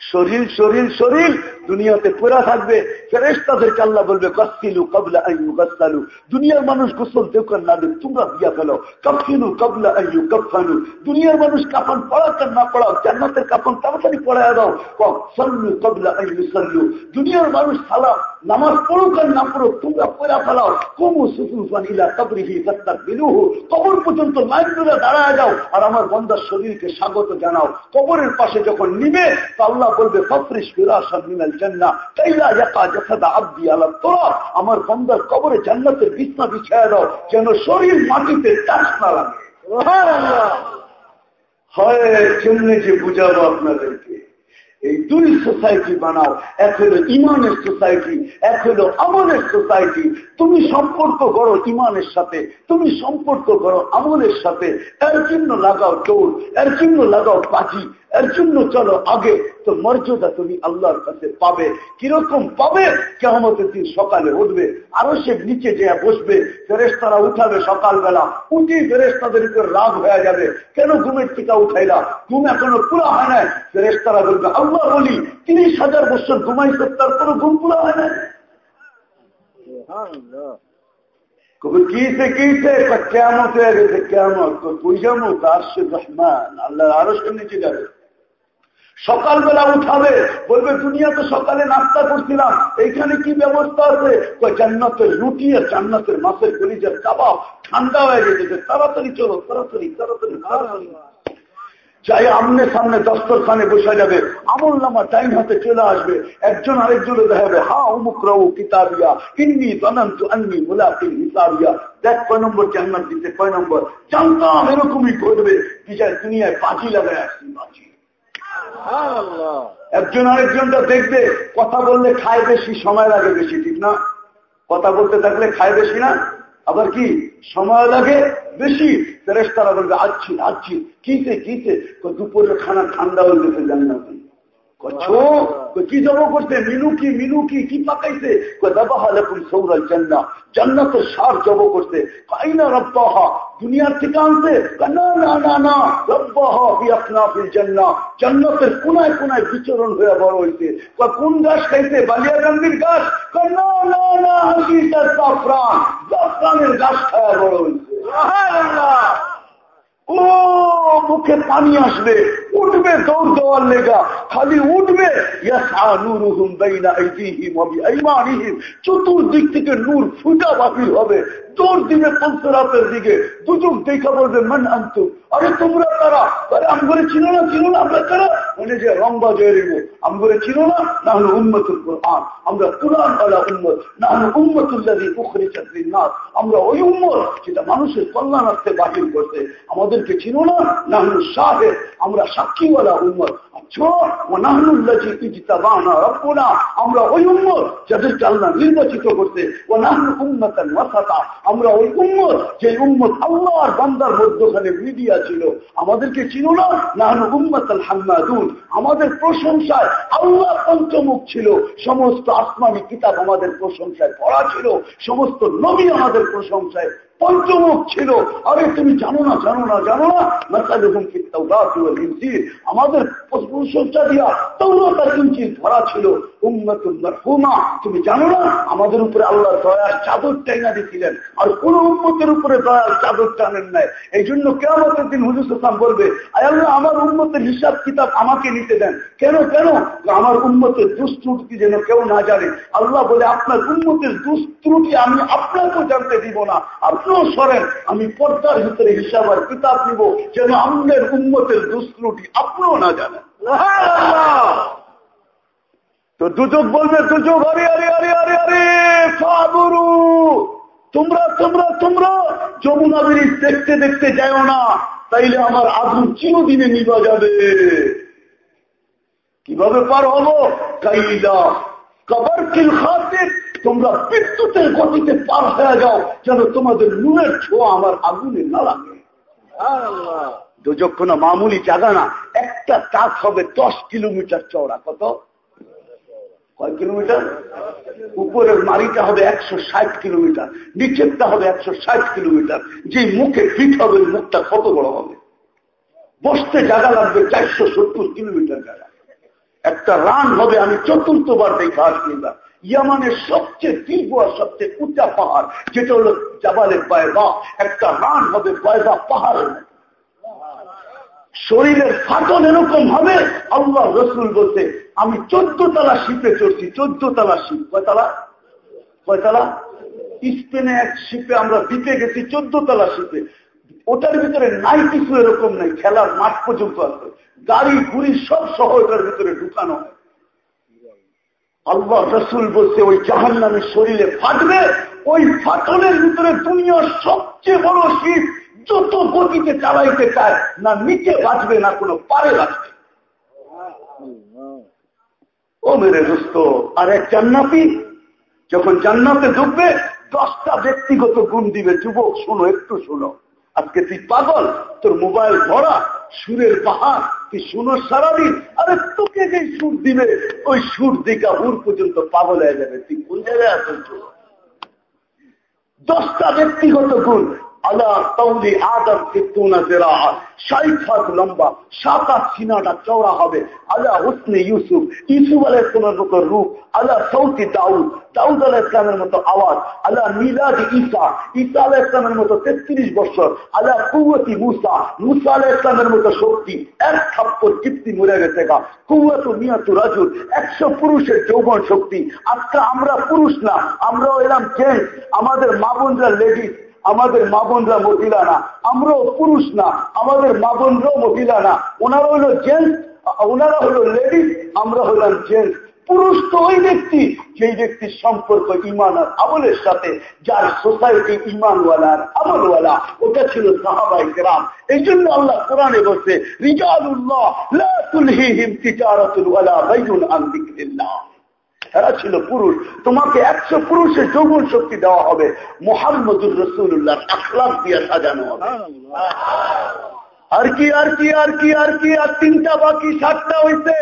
শরীর শরীর শরীর। দুনিয়াতে পুরা থাকবে ফেরেস্তাদেরকে আল্লাহ বলবে কস্তিলু কবলা আইয়ু গস্তালু দুনিয়ার মানুষ গোসল দেওকার না দেব তোমরা বিয়া ফেলো। কফিনু কবলা আইয়ু কফানু দুনিয়ার মানুষ কাফন পড়াতেন না পড়াও জান্নাতের কাফন তাড়াতাড়ি পড়ায় দাও। সল্লু কবলা আইয়ু সল্লু দুনিয়ার মানুষ সালাম, নামাজ পড়ুক আর না পড়ুক, তোমরা পড়া ফেলাও। কমু সুফুফান ইলা কবরিহি সত্তাক বিলুহু কবর পর্যন্ত লাইন ধরে দাঁড়ায় যাও আর আমার বন্দার শরীরকে স্বাগত জানাও। কবরের পাশে যখন নিবে তো আল্লাহ বলবে ফফরিস ফিরাসান মিনাল আমার বন্দার কবরে জান্নাতের বিছনা বিছায় দাও, যেন শরীর মাটিতে টাচ না লাগে। হয় যে বুঝাবো আপনাদেরকে? এই দুই সোসাইটি বানাও, এক হলো ইমানের সোসাইটি, এক হলো আমলের সোসাইটি। তুমি সম্পর্ক করো ইমানের সাথে, তুমি সম্পর্ক করো আমলের সাথে। এর জন্য লাগাও চোর, এর জন্য লাগাও পাজি এর জন্য চলো আগে তো মর্যাদা তুমি আল্লাহর কাছে পাবে। কীরকম পাবে? কেমতের দিন সকালে উঠবে আরও সে নিচে যে বসবে ফেরেস্তারা উঠাবে সকালবেলা। উঠি ফেরেস্তাদের উপর রাগ হয়ে যাবে। কেন ঘুমের টিকা উঠাইলা? ঘুম এখনও পুরা হয় না ফেরেস্তারা বলবে আল্লাহ বলি তিরিশ হাজার বছর ঘুমাইছে তারপরে ঘুম পুরা হয় না কিসে কিসে কেমন কেমন বুঝামো তার রহমান আল্লাহ আরও নিচে যাবে। সকালবেলা উঠাবে, বলবে দুনিয়া তো সকালে নাস্তা করছিলাম, এইখানে কি ব্যবস্থা আছে? জান্নাতের রুটি আর জান্নাতের মাছের কলিজার কাবাব ঠান্ডা হয়ে গেছে, তাড়াতাড়ি চলো, তাড়াতাড়ি তাড়াতাড়ি তাড়াতাড়ি। চাই আমনে সামনে দস্তরখানে বসে যাবে, আমল নামা টাইম হাতে চলে আসবে, একজন আরেকজনে দেখাবে হা অমুক রাউ কিতাবিয়া, ইন্নি তনন্ত আন্নি মুলাকিল হিসাবিয়া। দেখ, কয় নম্বর জান্নাত দিতে, কয় নম্বর? জানতাম এরকমই ঘটবে বিচার দুনিয়ায় পাঁচি লাগায় আসছি পাঁচি একজন আরেকজনটা দেখবে, কথা বললে খায় বেশি, সময় লাগে বেশি, ঠিক না? কথা বলতে থাকলে খায় বেশি না? আবার কি? সময় লাগে বেশি? ফেরেস্তারা বলবে, আচ্ছি আচ্ছি। কিতে কিতে দুপুরে খানা ঠান্ডা হয়ে গেছে জান্নাতি। কি জব করছে মিনু কি মিনু কি কি পাকাইছে সৌরাল জান্না জান্নাতের সার জব করছে কাইনা রব্বাহা দুনিয়ার থেকে আনছে না না না না রব্বাহা বিয়াফনাফিল জান্না জান্নাতের কোনায় কোনায় বিচরণ হয়ে বড় হয়েছে কোন গাছ খাইছে বালিয়াকান্দির গাছ না না না হাসিটার জাফরান জাফরানের গাছ খায়া বড় হয়েছে ও মুখে পানি আসবে উঠবে, দৌড় দেওয়ার লেগা। খালি উঠবে চতুর্দিক থেকে নূর ফুটা বাতিল হবে। দৌড় দিবে পঞ্চরাতের দিকে। দুজক দেখা বলবে, মান আন্ত? আরে, তোমরা তারা আরে আমগরে ছিল না ছিল না, আমরা তারা মানে যে রম্বা জয় রেব। আমগরে ছিল না না হলো উন্মতুল কোরআন। আমরা কোরআন বলা উন্মত না হলো উন্মতুল্লাদি পুখরি চাকরির নাথ আমরা ওই উন্মত যেটা মানুষের কল্যাণার্থে বাতিল করতে আমাদেরকে ছিল না না হলো শাহের আমরা সাক্ষীওয়ালা উন্মত আমরা ওই উম্মত নির্বাচিত করতে আমরা ওই উম্মত যে উম্মত বান্দার মধ্যখানে মিডিয়া ছিল। আমাদেরকে চিনো নাহনু উম্মতাল আমাদের প্রশংসায় আল্লাহ পঞ্চমুখ ছিল। সমস্ত আসমানি কিতাব আমাদের প্রশংসায় পড়া ছিল। সমস্ত নবী আমাদের প্রশংসায় পঞ্চমুখ ছিল। আরে, তুমি জানো না জানো না জানো না? ইনজিল আমাদের দিয়া ধরা ছিল। তুমি জানো না, আমাদের উপরে আল্লাহ দয়ার চাদর টাইনা দিয়েছিলেন, আর কোন উম্মতের উপরে দয়ার চাদর টানেন নাই। এই জন্য কেমতের দিন হুজুর সালাম বলবে আল্লাহ, আমার উন্মতের হিসাব কিতাব আমাকে নিতে দেন। কেন কেন? আমার উন্মতের দুষ্ত্রুটি যেন কেউ না জানে। আল্লাহ বলে, আপনার উন্মতের দুষ্ত্রুটি আমি আপনাকেও জানতে দিব না। আপনিও সরেন, আমি পর্দার ভিতরে হিসাব আর কিতাব নিব, যেন আমাদের উন্মতের দুষ্ত্রুটি আপনিও না জানেন। তো দুচোখ বলবে দুচোখ আরে আরে আরে আরে আরে সাবুরু তোমরা তোমরা তোমরা যমুনা ব্রিজ দেখতে দেখতে যাও না, তাইলে আমার আগুন চিরদিনে নিবা যাবে। কীভাবে পার হব? কাইলা কবর কিল খাতে তোমরা বিদ্যুতের গতিতে পার হয়ে যাও, যেন তোমাদের নুনের ছোঁয়া আমার আগুনে না লাগে। দুজক মামুলি জায়গা না, একটা কাজ হবে দশ কিলোমিটার চওড়া, কত? কয় কিলোমিটার? উপরের মারিটা হবে একশো ষাট কিলোমিটার, নিচেরটা হবে একশো ষাট কিলোমিটার। যে মুখে ফিট হবে মুখটা কত বড় হবে? বসতে জায়গা লাগবে চারশো সত্তর কিলোমিটার জায়গা। একটা রান হবে, আমি চতুর্থবার দেখা আসলাম ইয়ামানের সবচেয়ে দীর্ঘ আর সবচেয়ে উঁচা পাহাড়, যেটা হলো জাবালের বায়বা। একটা রান হবে বায়বা পাহাড়ের শরীরের ফাটন এরকম হবে, আল্লাহ রসুল বলতে আমি চোদ্দ তালা শিপে চড়ছি, চোদ্দ তালা শিপ। কয়তালা কয়তালা স্পেনে এক শিপে আমরা দিতে গেছি চোদ্দ তালা শিপে। ওটার ভিতরে নাই কিছু এরকম নাই, খেলার মাঠ পর্যন্ত আছে। গাড়ি, ঘুড়ি সব সহ ওটার ভিতরে ঢুকানো আল্লাহ রসুল বলছে, ওই জাহান নামের শরীরে ফাটবে, ওই ফাটনের ভিতরে দুনিয়ার সবচেয়ে বড় শীত যত গতিতে চালাইতে চায় না নিচে বাঁচবে, না কোনো পারে বাঁচবে। ও মেরে দোস্ত, আর এক জান্নাতি? যখন জান্নাতে ঢুকবে দশটা ব্যক্তিগত গুণ দিবে। যুবক, শোনো, একটু শোনো। আজকে তুই পাগল? তোর মোবাইল ভরা, সুরের পাহাড়। তুই শুনো সারাদিন। আরে তোকে যে সুর দিবে, ওই সুর দিকা হুর পর্যন্ত পাগল হয়ে যাবে। তুই কোন জায়গায় আসেন দশটা ব্যক্তিগত গুণ। ইসলামের মতো শক্তি। এক থাপ্পর মরে গেছে গা। রাজুর একশো পুরুষের যৌবন শক্তি। আজকে আমরা পুরুষ না, আমরাও এলাম জেন্টস। আমাদের মা বোনরা লেডিস। আমাদের মা বোনরা মহিলা না, আমরাও পুরুষ না, আমাদের মা বোনরাও মহিলা না। ওনারা হলো জেন্টস ওনারা হলো লেডিস আমরা হলাম জেন্টস পুরুষ তো ওই ব্যক্তি, যেই ব্যক্তির সম্পর্ক ইমান আর আমলের সাথে, যার সোসাইটি ইমানওয়ালার আমলওয়ালা, ওটা ছিল সাহাবাই গ্রাম এই জন্য আল্লাহ কোরআনে বলছে, রিজালুল্লাহ, লা তুলহিহিম তিজারাতুল ওয়ালা বাইউন আন এরা ছিল পুরুষ। তোমাকে একশো পুরুষের যৌবন শক্তি দেওয়া হবে। মোহাম্মদুর রসুল্লাহ আখলাক দিয়ে সাজানো হবে। আর কি আর কি আর কি আর কি, আর তিনটা বাকি, সাতটা হইছে।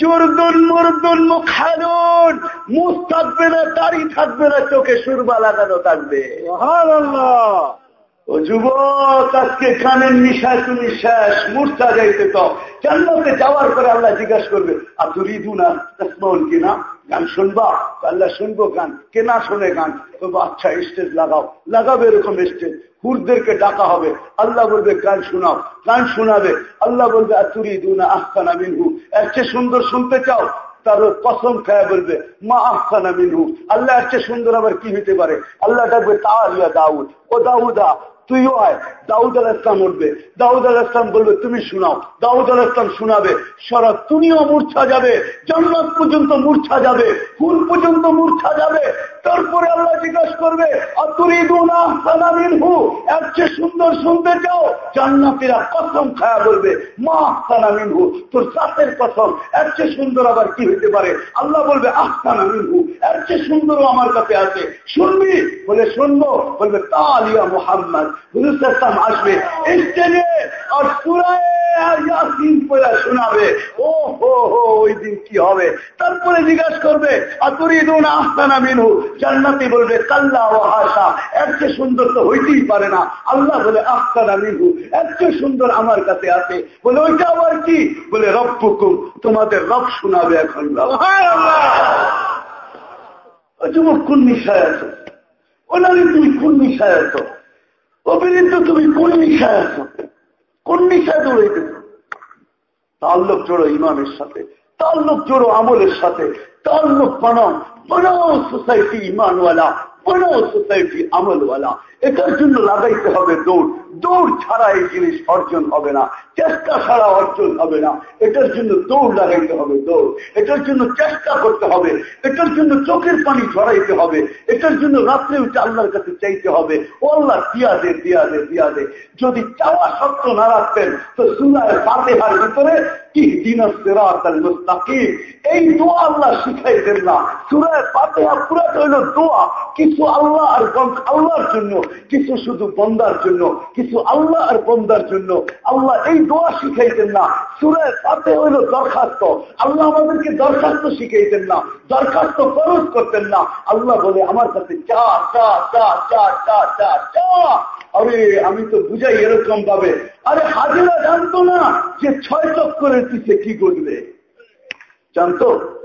জোরদুন, মুরদুন মুখানুন মুখ থাকবে না দাড়ি থাকবে না, চোখে সুরবা লাগানো থাকবে। ও যুবক, আজকে কানের যাইতে তো যাওয়ার পরে আল্লাহ জিজ্ঞাসা করবে আর কিনা গান শুনবা? আল্লাহ, শুনব গান। কে না শোনে গান? আচ্ছা স্টেজ লাগাও। লাগাবে এরকম স্টেজ হুরদেরকে ডাকা হবে। আল্লাহ বলবে, গান শোনাও। গান শোনাবে। আল্লাহ বলবে আতুরি দুনা আহসানা মিনহু। এর চেয়ে সুন্দর শুনতে চাও? তার কসম খায় বলবে, মা আহসানা মিনহু। আল্লাহ, এর সুন্দর আবার কি হইতে পারে? আল্লাহ ডাকবে তাহলিয়া দাউদ। ও দাউদা তুইও আয়। দাউদ আল ইসলাম উঠবে। দাউদ আল ইসলাম বলবে, তুমি শোনাও। দাউদ আল ইসলাম শোনাবে। সারা তুমিও মূর্ছা যাবে। জন্মত পর্যন্ত মূর্ছা যাবে। ফুল পর্যন্ত মূর্ছা যাবে। তারপরে আল্লাহ জিজ্ঞাসা করবে এর চেয়ে সুন্দর শুনতে চাও? জান্নাতিরা কসম খায়া বলবে, মা আহসানা মিনহু তোর চাষের কসম। এর চেয়ে সুন্দর আবার কি হইতে পারে? আল্লাহ বলবে আহসানা মিনহু এর চেয়ে সুন্দরও আমার কাছে আছে। শুনবি? বলে, শুনব। বলবে, তালিয়া মোহাম্মদ, হুজুর আসবে, স্টেজে আর সুরায় শোনাবে। ও হো হো ওই দিন কি হবে? তারপরে জিজ্ঞাসা করবে, আতুরিদুন আহসানা মিনহু জান্নাতি বলবে, কাল্লা ও হাসা, এর চেয়ে সুন্দর তো হইতেই পারে না। আল্লাহ বলে আহসানা মিনহু, এর চেয়ে সুন্দর আমার কাছে আছে। বলে, ওইটা আবার কি? বলে, রব্বুকুম, তোমাদের রব শোনাবে এখন যুবক কোন নিশায় ইমামের সাথে। তাল্লুক জোড়ো আমলের সাথে, তাল্লুক বানাও বানাও সোসাইটি ইমানওয়ালা, বানাও সোসাইটি আমলওয়ালা। এটার জন্য লাগাইতে হবে দৌড়। দৌড় ছাড়া এই জিনিস অর্জন হবে না, চেষ্টা ছাড়া অর্জন হবে না। এটার জন্য দৌড় লাগাইতে হবে, দৌড়। এটার জন্য চেষ্টা করতে হবে, এটার জন্য চোখের পানি ঝরাইতে হবে, এটার জন্য রাত্রে উঠে আল্লাহর কাছে চাইতে হবে। ও আল্লাহ, দিয়া দে দিয়া দে দিয়া দে। যদি চাওয়া সত্য না রাখতেন, তো সুনায় ফাতেহার ভিতরে আল্লাহ এই দোয়া শিখাইতেন না। সুরায় পাতে হইল দরখাস্ত। আল্লাহ আমাদেরকে দরখাস্ত শিখাইতেন না। দরখাস্ত করতেন না। আল্লাহ বলে, আমার কাছে চা চা চা চা চা চা চা আরে, আমি তো বুঝাই এরকম ভাবে। আরে, হাজিরা জানতো না যে ছয় চক্করের পিছিয়ে কি করবে জানতো?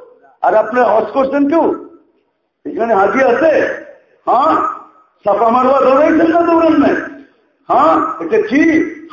আর আপনারা হজ করছেন কেউ? এখানে হাজি আছে? হ্যাঁ? সাফা মারবা দৌড়াইছেন না দৌড়ান না হ্যাঁ? এটা কি?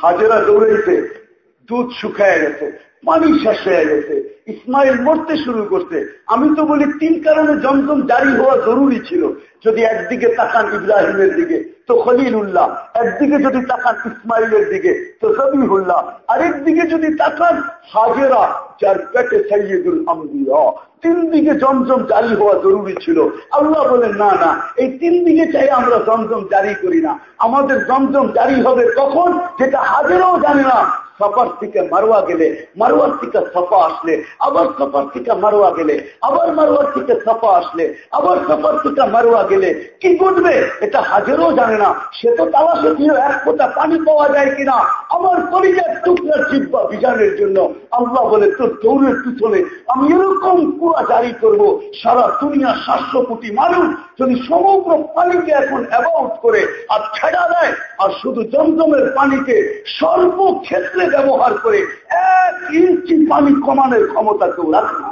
হাজেরা দৌড়াইছে। দুধ শুকায় গেছে, পানি শেষ হয়ে গেছে, ইসমাইল মরতে শুরু করছে। আমি তো বলি, তিন কারণে জমজম জারি হওয়া জরুরি ছিল। যদি একদিকে তাকান ইব্রাহিমের দিকে, তো খলিলুল্লাহ। একদিকে যদি তাকান ইসমাইলের দিকে, তো জবিহুল্লাহ আরেকদিকে যদি তাকান হাজেরা, যার পেটে সৈয়দুল আম্বিয়া। তিন দিকে জমজম জারি হওয়া জরুরি ছিল। আল্লাহ বলেন, না না, এই তিন দিকে চাই আমরা জমজম জারি করি না। আমাদের জমজম জারি হবে কখন? যেটা হাজেরাও জানে না সফার থেকে মারোয়া গেলে মারোয়ার থেকে সফা আসলে, আবার সফার থেকে মারোয়া গেলে, আবার মারোয়ার থেকে সফা আসলে, আবার সফার থেকে মারোয়া গেলে, কি ঘটবে? এটা হাজারও জানে না। সে তো তালাশে ছিল এক ফোটা পানি পাওয়া যায় কিনা? আমার পরিবার টুকরা জিব্বা বিজানের জন্য। আল্লাহ বলে, তোর দৌড়ের পিছনে আমি এরকম কুয়া জারি করব, সারা দুনিয়া সাতশো কোটি মানুষ যদি সমগ্র পানিকে এখন অ্যাবাউট করে আর ছেড়া দেয়, আর শুধু জমজমের পানিকে সর্বক্ষেত্রে ব্যবহার করে এক ইঞ্চি পানি কমানোর ক্ষমতা কেউ রাখে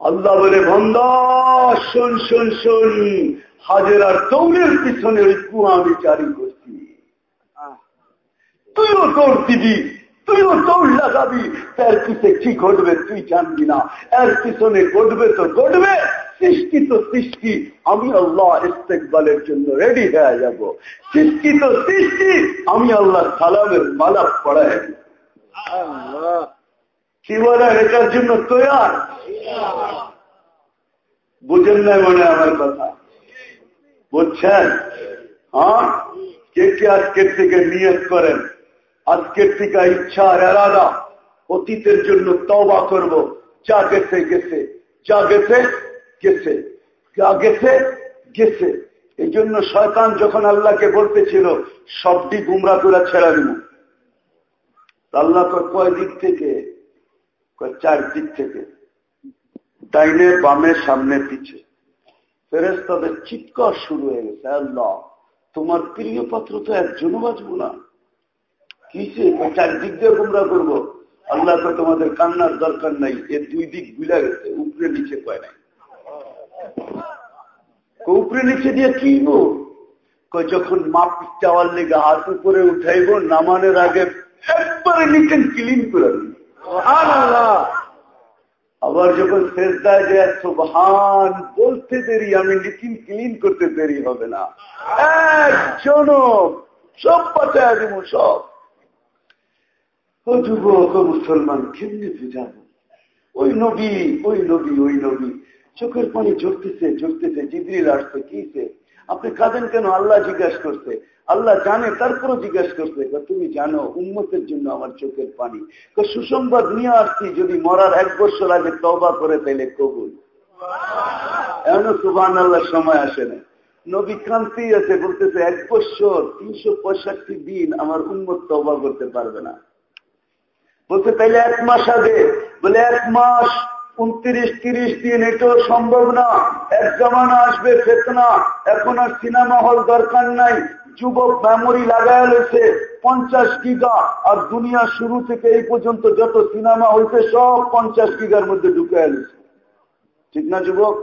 আল্লাহ বলে, বন্ধ, শোন শোন শোন। হাজেরার দৌড়ের পিছনে ওই কুয়া আমি জারি করছি। তুইও দৌড় দিবি, তুইও দৌড় লাগাবি। তার পিছে কি ঘটবে তুই জানবি না। এর পিছনে ঘটবে তো ঘটবে। সৃষ্টি তো সৃষ্টি, আমি আল্লাহ ইস্তেকবালের জন্য রেডি হয়ে যাব। সৃষ্টি তো সৃষ্টি, আমি আল্লাহ সালামের মালা পড়াই কি বলেন এটার জন্য তৈয়ার? বুঝেন নাই মনে আমার কথা? বুঝছেন? হ্যাঁ? কে কে আজকের থেকে নিয়ত করেন? আজকের থেকে ইচ্ছা আর এরাদা, অতীতের জন্য তবা করব। যা গেছে। গেছে যা গেছে গেছে। গেছে গেছে। এই জন্য শয়তান যখন আল্লাহকে বলতেছিল, সবটি গুমরা করে ছেড়া দিব। আল্লাহ কয় দিক থেকে? চার দিক থেকে। ডাইনে, বামে, সামনে, পিছে। ফেরেস তাদের চিৎকার শুরু হয়ে গেছে। আল্লাহ, তোমার প্রিয় পাত্র তো একজনও বাঁচবো না। কিসে চারদিক দিয়ে গুমরা করব? আল্লাহ তো তোমাদের কান্নার দরকার নাই। এর দুই দিক বুলা গেছে, উপরে নিচে কয় নাই। উপরে নিচে দিয়ে কি যখন মাপ চাওয়ার লেগে হাত উপরে উঠাইব, নামানের আগে একবারে নিচে ক্লিন করে আবার যখন শেষ দেয় যে সুবহান, বলতে দেরি, আমি নিচিন ক্লিন করতে দেরি হবে না। একজন সব বাঁচায় দিব সব। ও যুবক মুসলমান, কেমনি বুঝাব? ওই নবী ওই নবী ওই নবী। চোখের পানি ঝরতেছে ঝরতেছে, জিবরিল আসছে কিছে আপনি কাঁদেন কেন? আল্লাহ জিজ্ঞাসা করছে। আল্লাহ জানে, তারপরও জিজ্ঞাসা করছে তুমি জানো উন্মতের জন্য আমার চোখের পানি। সুসংবাদ নিয়ে আসছি, যদি মরার এক বছর আগে তবা করে, তাইলে কবুল। এমন সুবান আল্লাহ সময় আসে না। নবী ক্রান্তি আছে, বলতেছে, এক বছর, তিনশো পঁয়ষট্টি দিন আমার উন্মত তবা করতে পারবে না। বলতে তাইলে এক মাস আগে। বলে, এক মাস উনত্রিশ, তিরিশ দিন এটাও সম্ভব না। এক জমানা আসবে ফেতনা এখন আর সিনেমা হল দরকার নাই। যুবক মেমোরি লাগায় রয়েছে পঞ্চাশ গিগা। আর দুনিয়া শুরু থেকে এই পর্যন্ত যত সিনেমা হয়েছে সব পঞ্চাশ গিগার মধ্যে ঢুকে এলেছে ঠিক না, যুবক?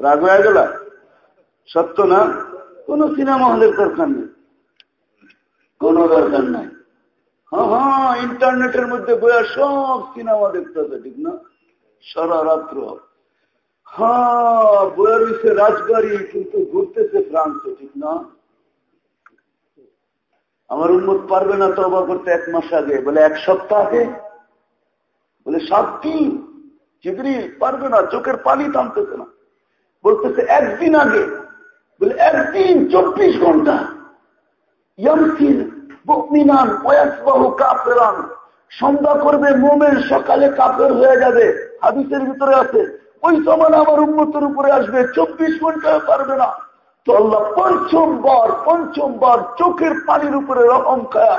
রাগ হয়ে গেল? সত্য না? কোন সিনেমা হলের দরকার নেই। কোন দরকার নাই। হ্যাঁ ইন্টারনেটের মধ্যে বইয়া সব সিনেমা দেখতেছে ঠিক না? সারা রাত্র। হ্যাঁ বইয়া রয়েছে রাজবাড়ি, কিন্তু ঘুরতেছে ফ্রান্সে, ঠিক না? আমার উন্মত পারবে না তবা করতে এক মাস আগে। বলে, এক সপ্তাহ আগে? বলে, সাত দিন? চিগড়ি পারবে না, চোখের পানি থামতেছে না। বলতেছে, একদিন আগে? বলে, একদিন চব্বিশ ঘণ্টা। মুমিনান, ওয়াসবাহু কাফেরান। সন্ধ্যা করবে, মোমেন সকালে কাফের হয়ে যাবে। হাদিসের ভিতরে আছে, ওই সমান আমার উন্মতের উপরে আসবে, চব্বিশ ঘণ্টা পারবে না। তো আল্লাহ পঞ্চমবার পঞ্চমবার চোখের পানির উপরে রকম খায়া।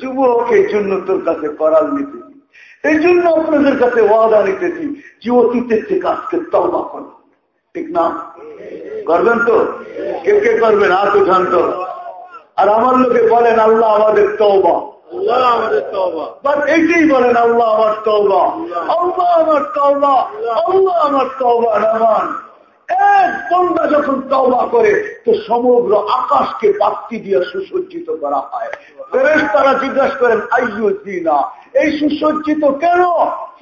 যুবক এই জন্য তোর কাছে করাল নিতেছি এই জন্য আপনাদের কাছে ওয়াদা নিতেছি যে অতীতের থেকে আজকে তবা করো। ঠিক না? করবেন তো? কে কে করবেন? আর তো জানতো আর আমার লোকে বলেন আল্লাহ আমাদের তওবা। এইটাই বলেন আল্লাহ আমার তওবা। আল্লাহ। আমার তওবা। আল্লাহ। আমার তওবা নামান এক বন্দা যখন তওবা করে, তো সমগ্র আকাশকে বাক্তি দিয়ে সুসজ্জিত করা হয়। তারা জিজ্ঞাসা করেন, আইয়ুদ্দিনা দিনা এই সুসজ্জিত কেন?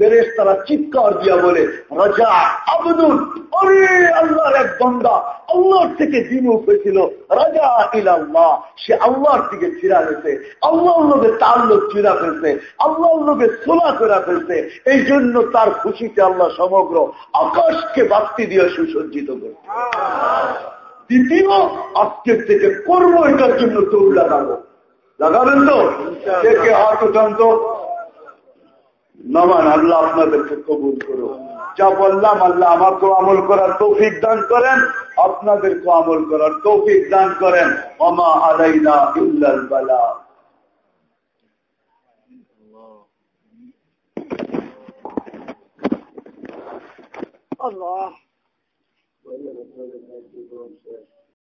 ফেরেস তারা চিৎকার দিয়া বলে রাজা আবদুল অরে আল্লাহর এক বন্দা আল্লাহর থেকে উঠেছিল। রাজা ইলাল্লাহ সে আল্লাহর দিকে ফিরা গেছে। আল্লাহর লোকে তার লোক ফিরা ফেলছে। আল্লাহর লোকে সোলা করে ফেলছে। এই জন্য তার খুশিতে আল্লাহ সমগ্র আকাশকে বাক্তি দিয়ে সুসজ্জিত করছে দ্বিতীয় আজকের থেকে করব এটার জন্য দৌড় লাগাবো। লাগাবেন তো? কে হাত উঠান তো? নামান আল্লাহ আপনাদেরকে কবুল করো যা বললাম আল্লাহ আমাকে আমল করার তৌফিক দান করেন আপনাদেরকে আমল করার তৌফিক দান করেন। অমা আলাইনা ইল্লাল বালা। আল্লাহ।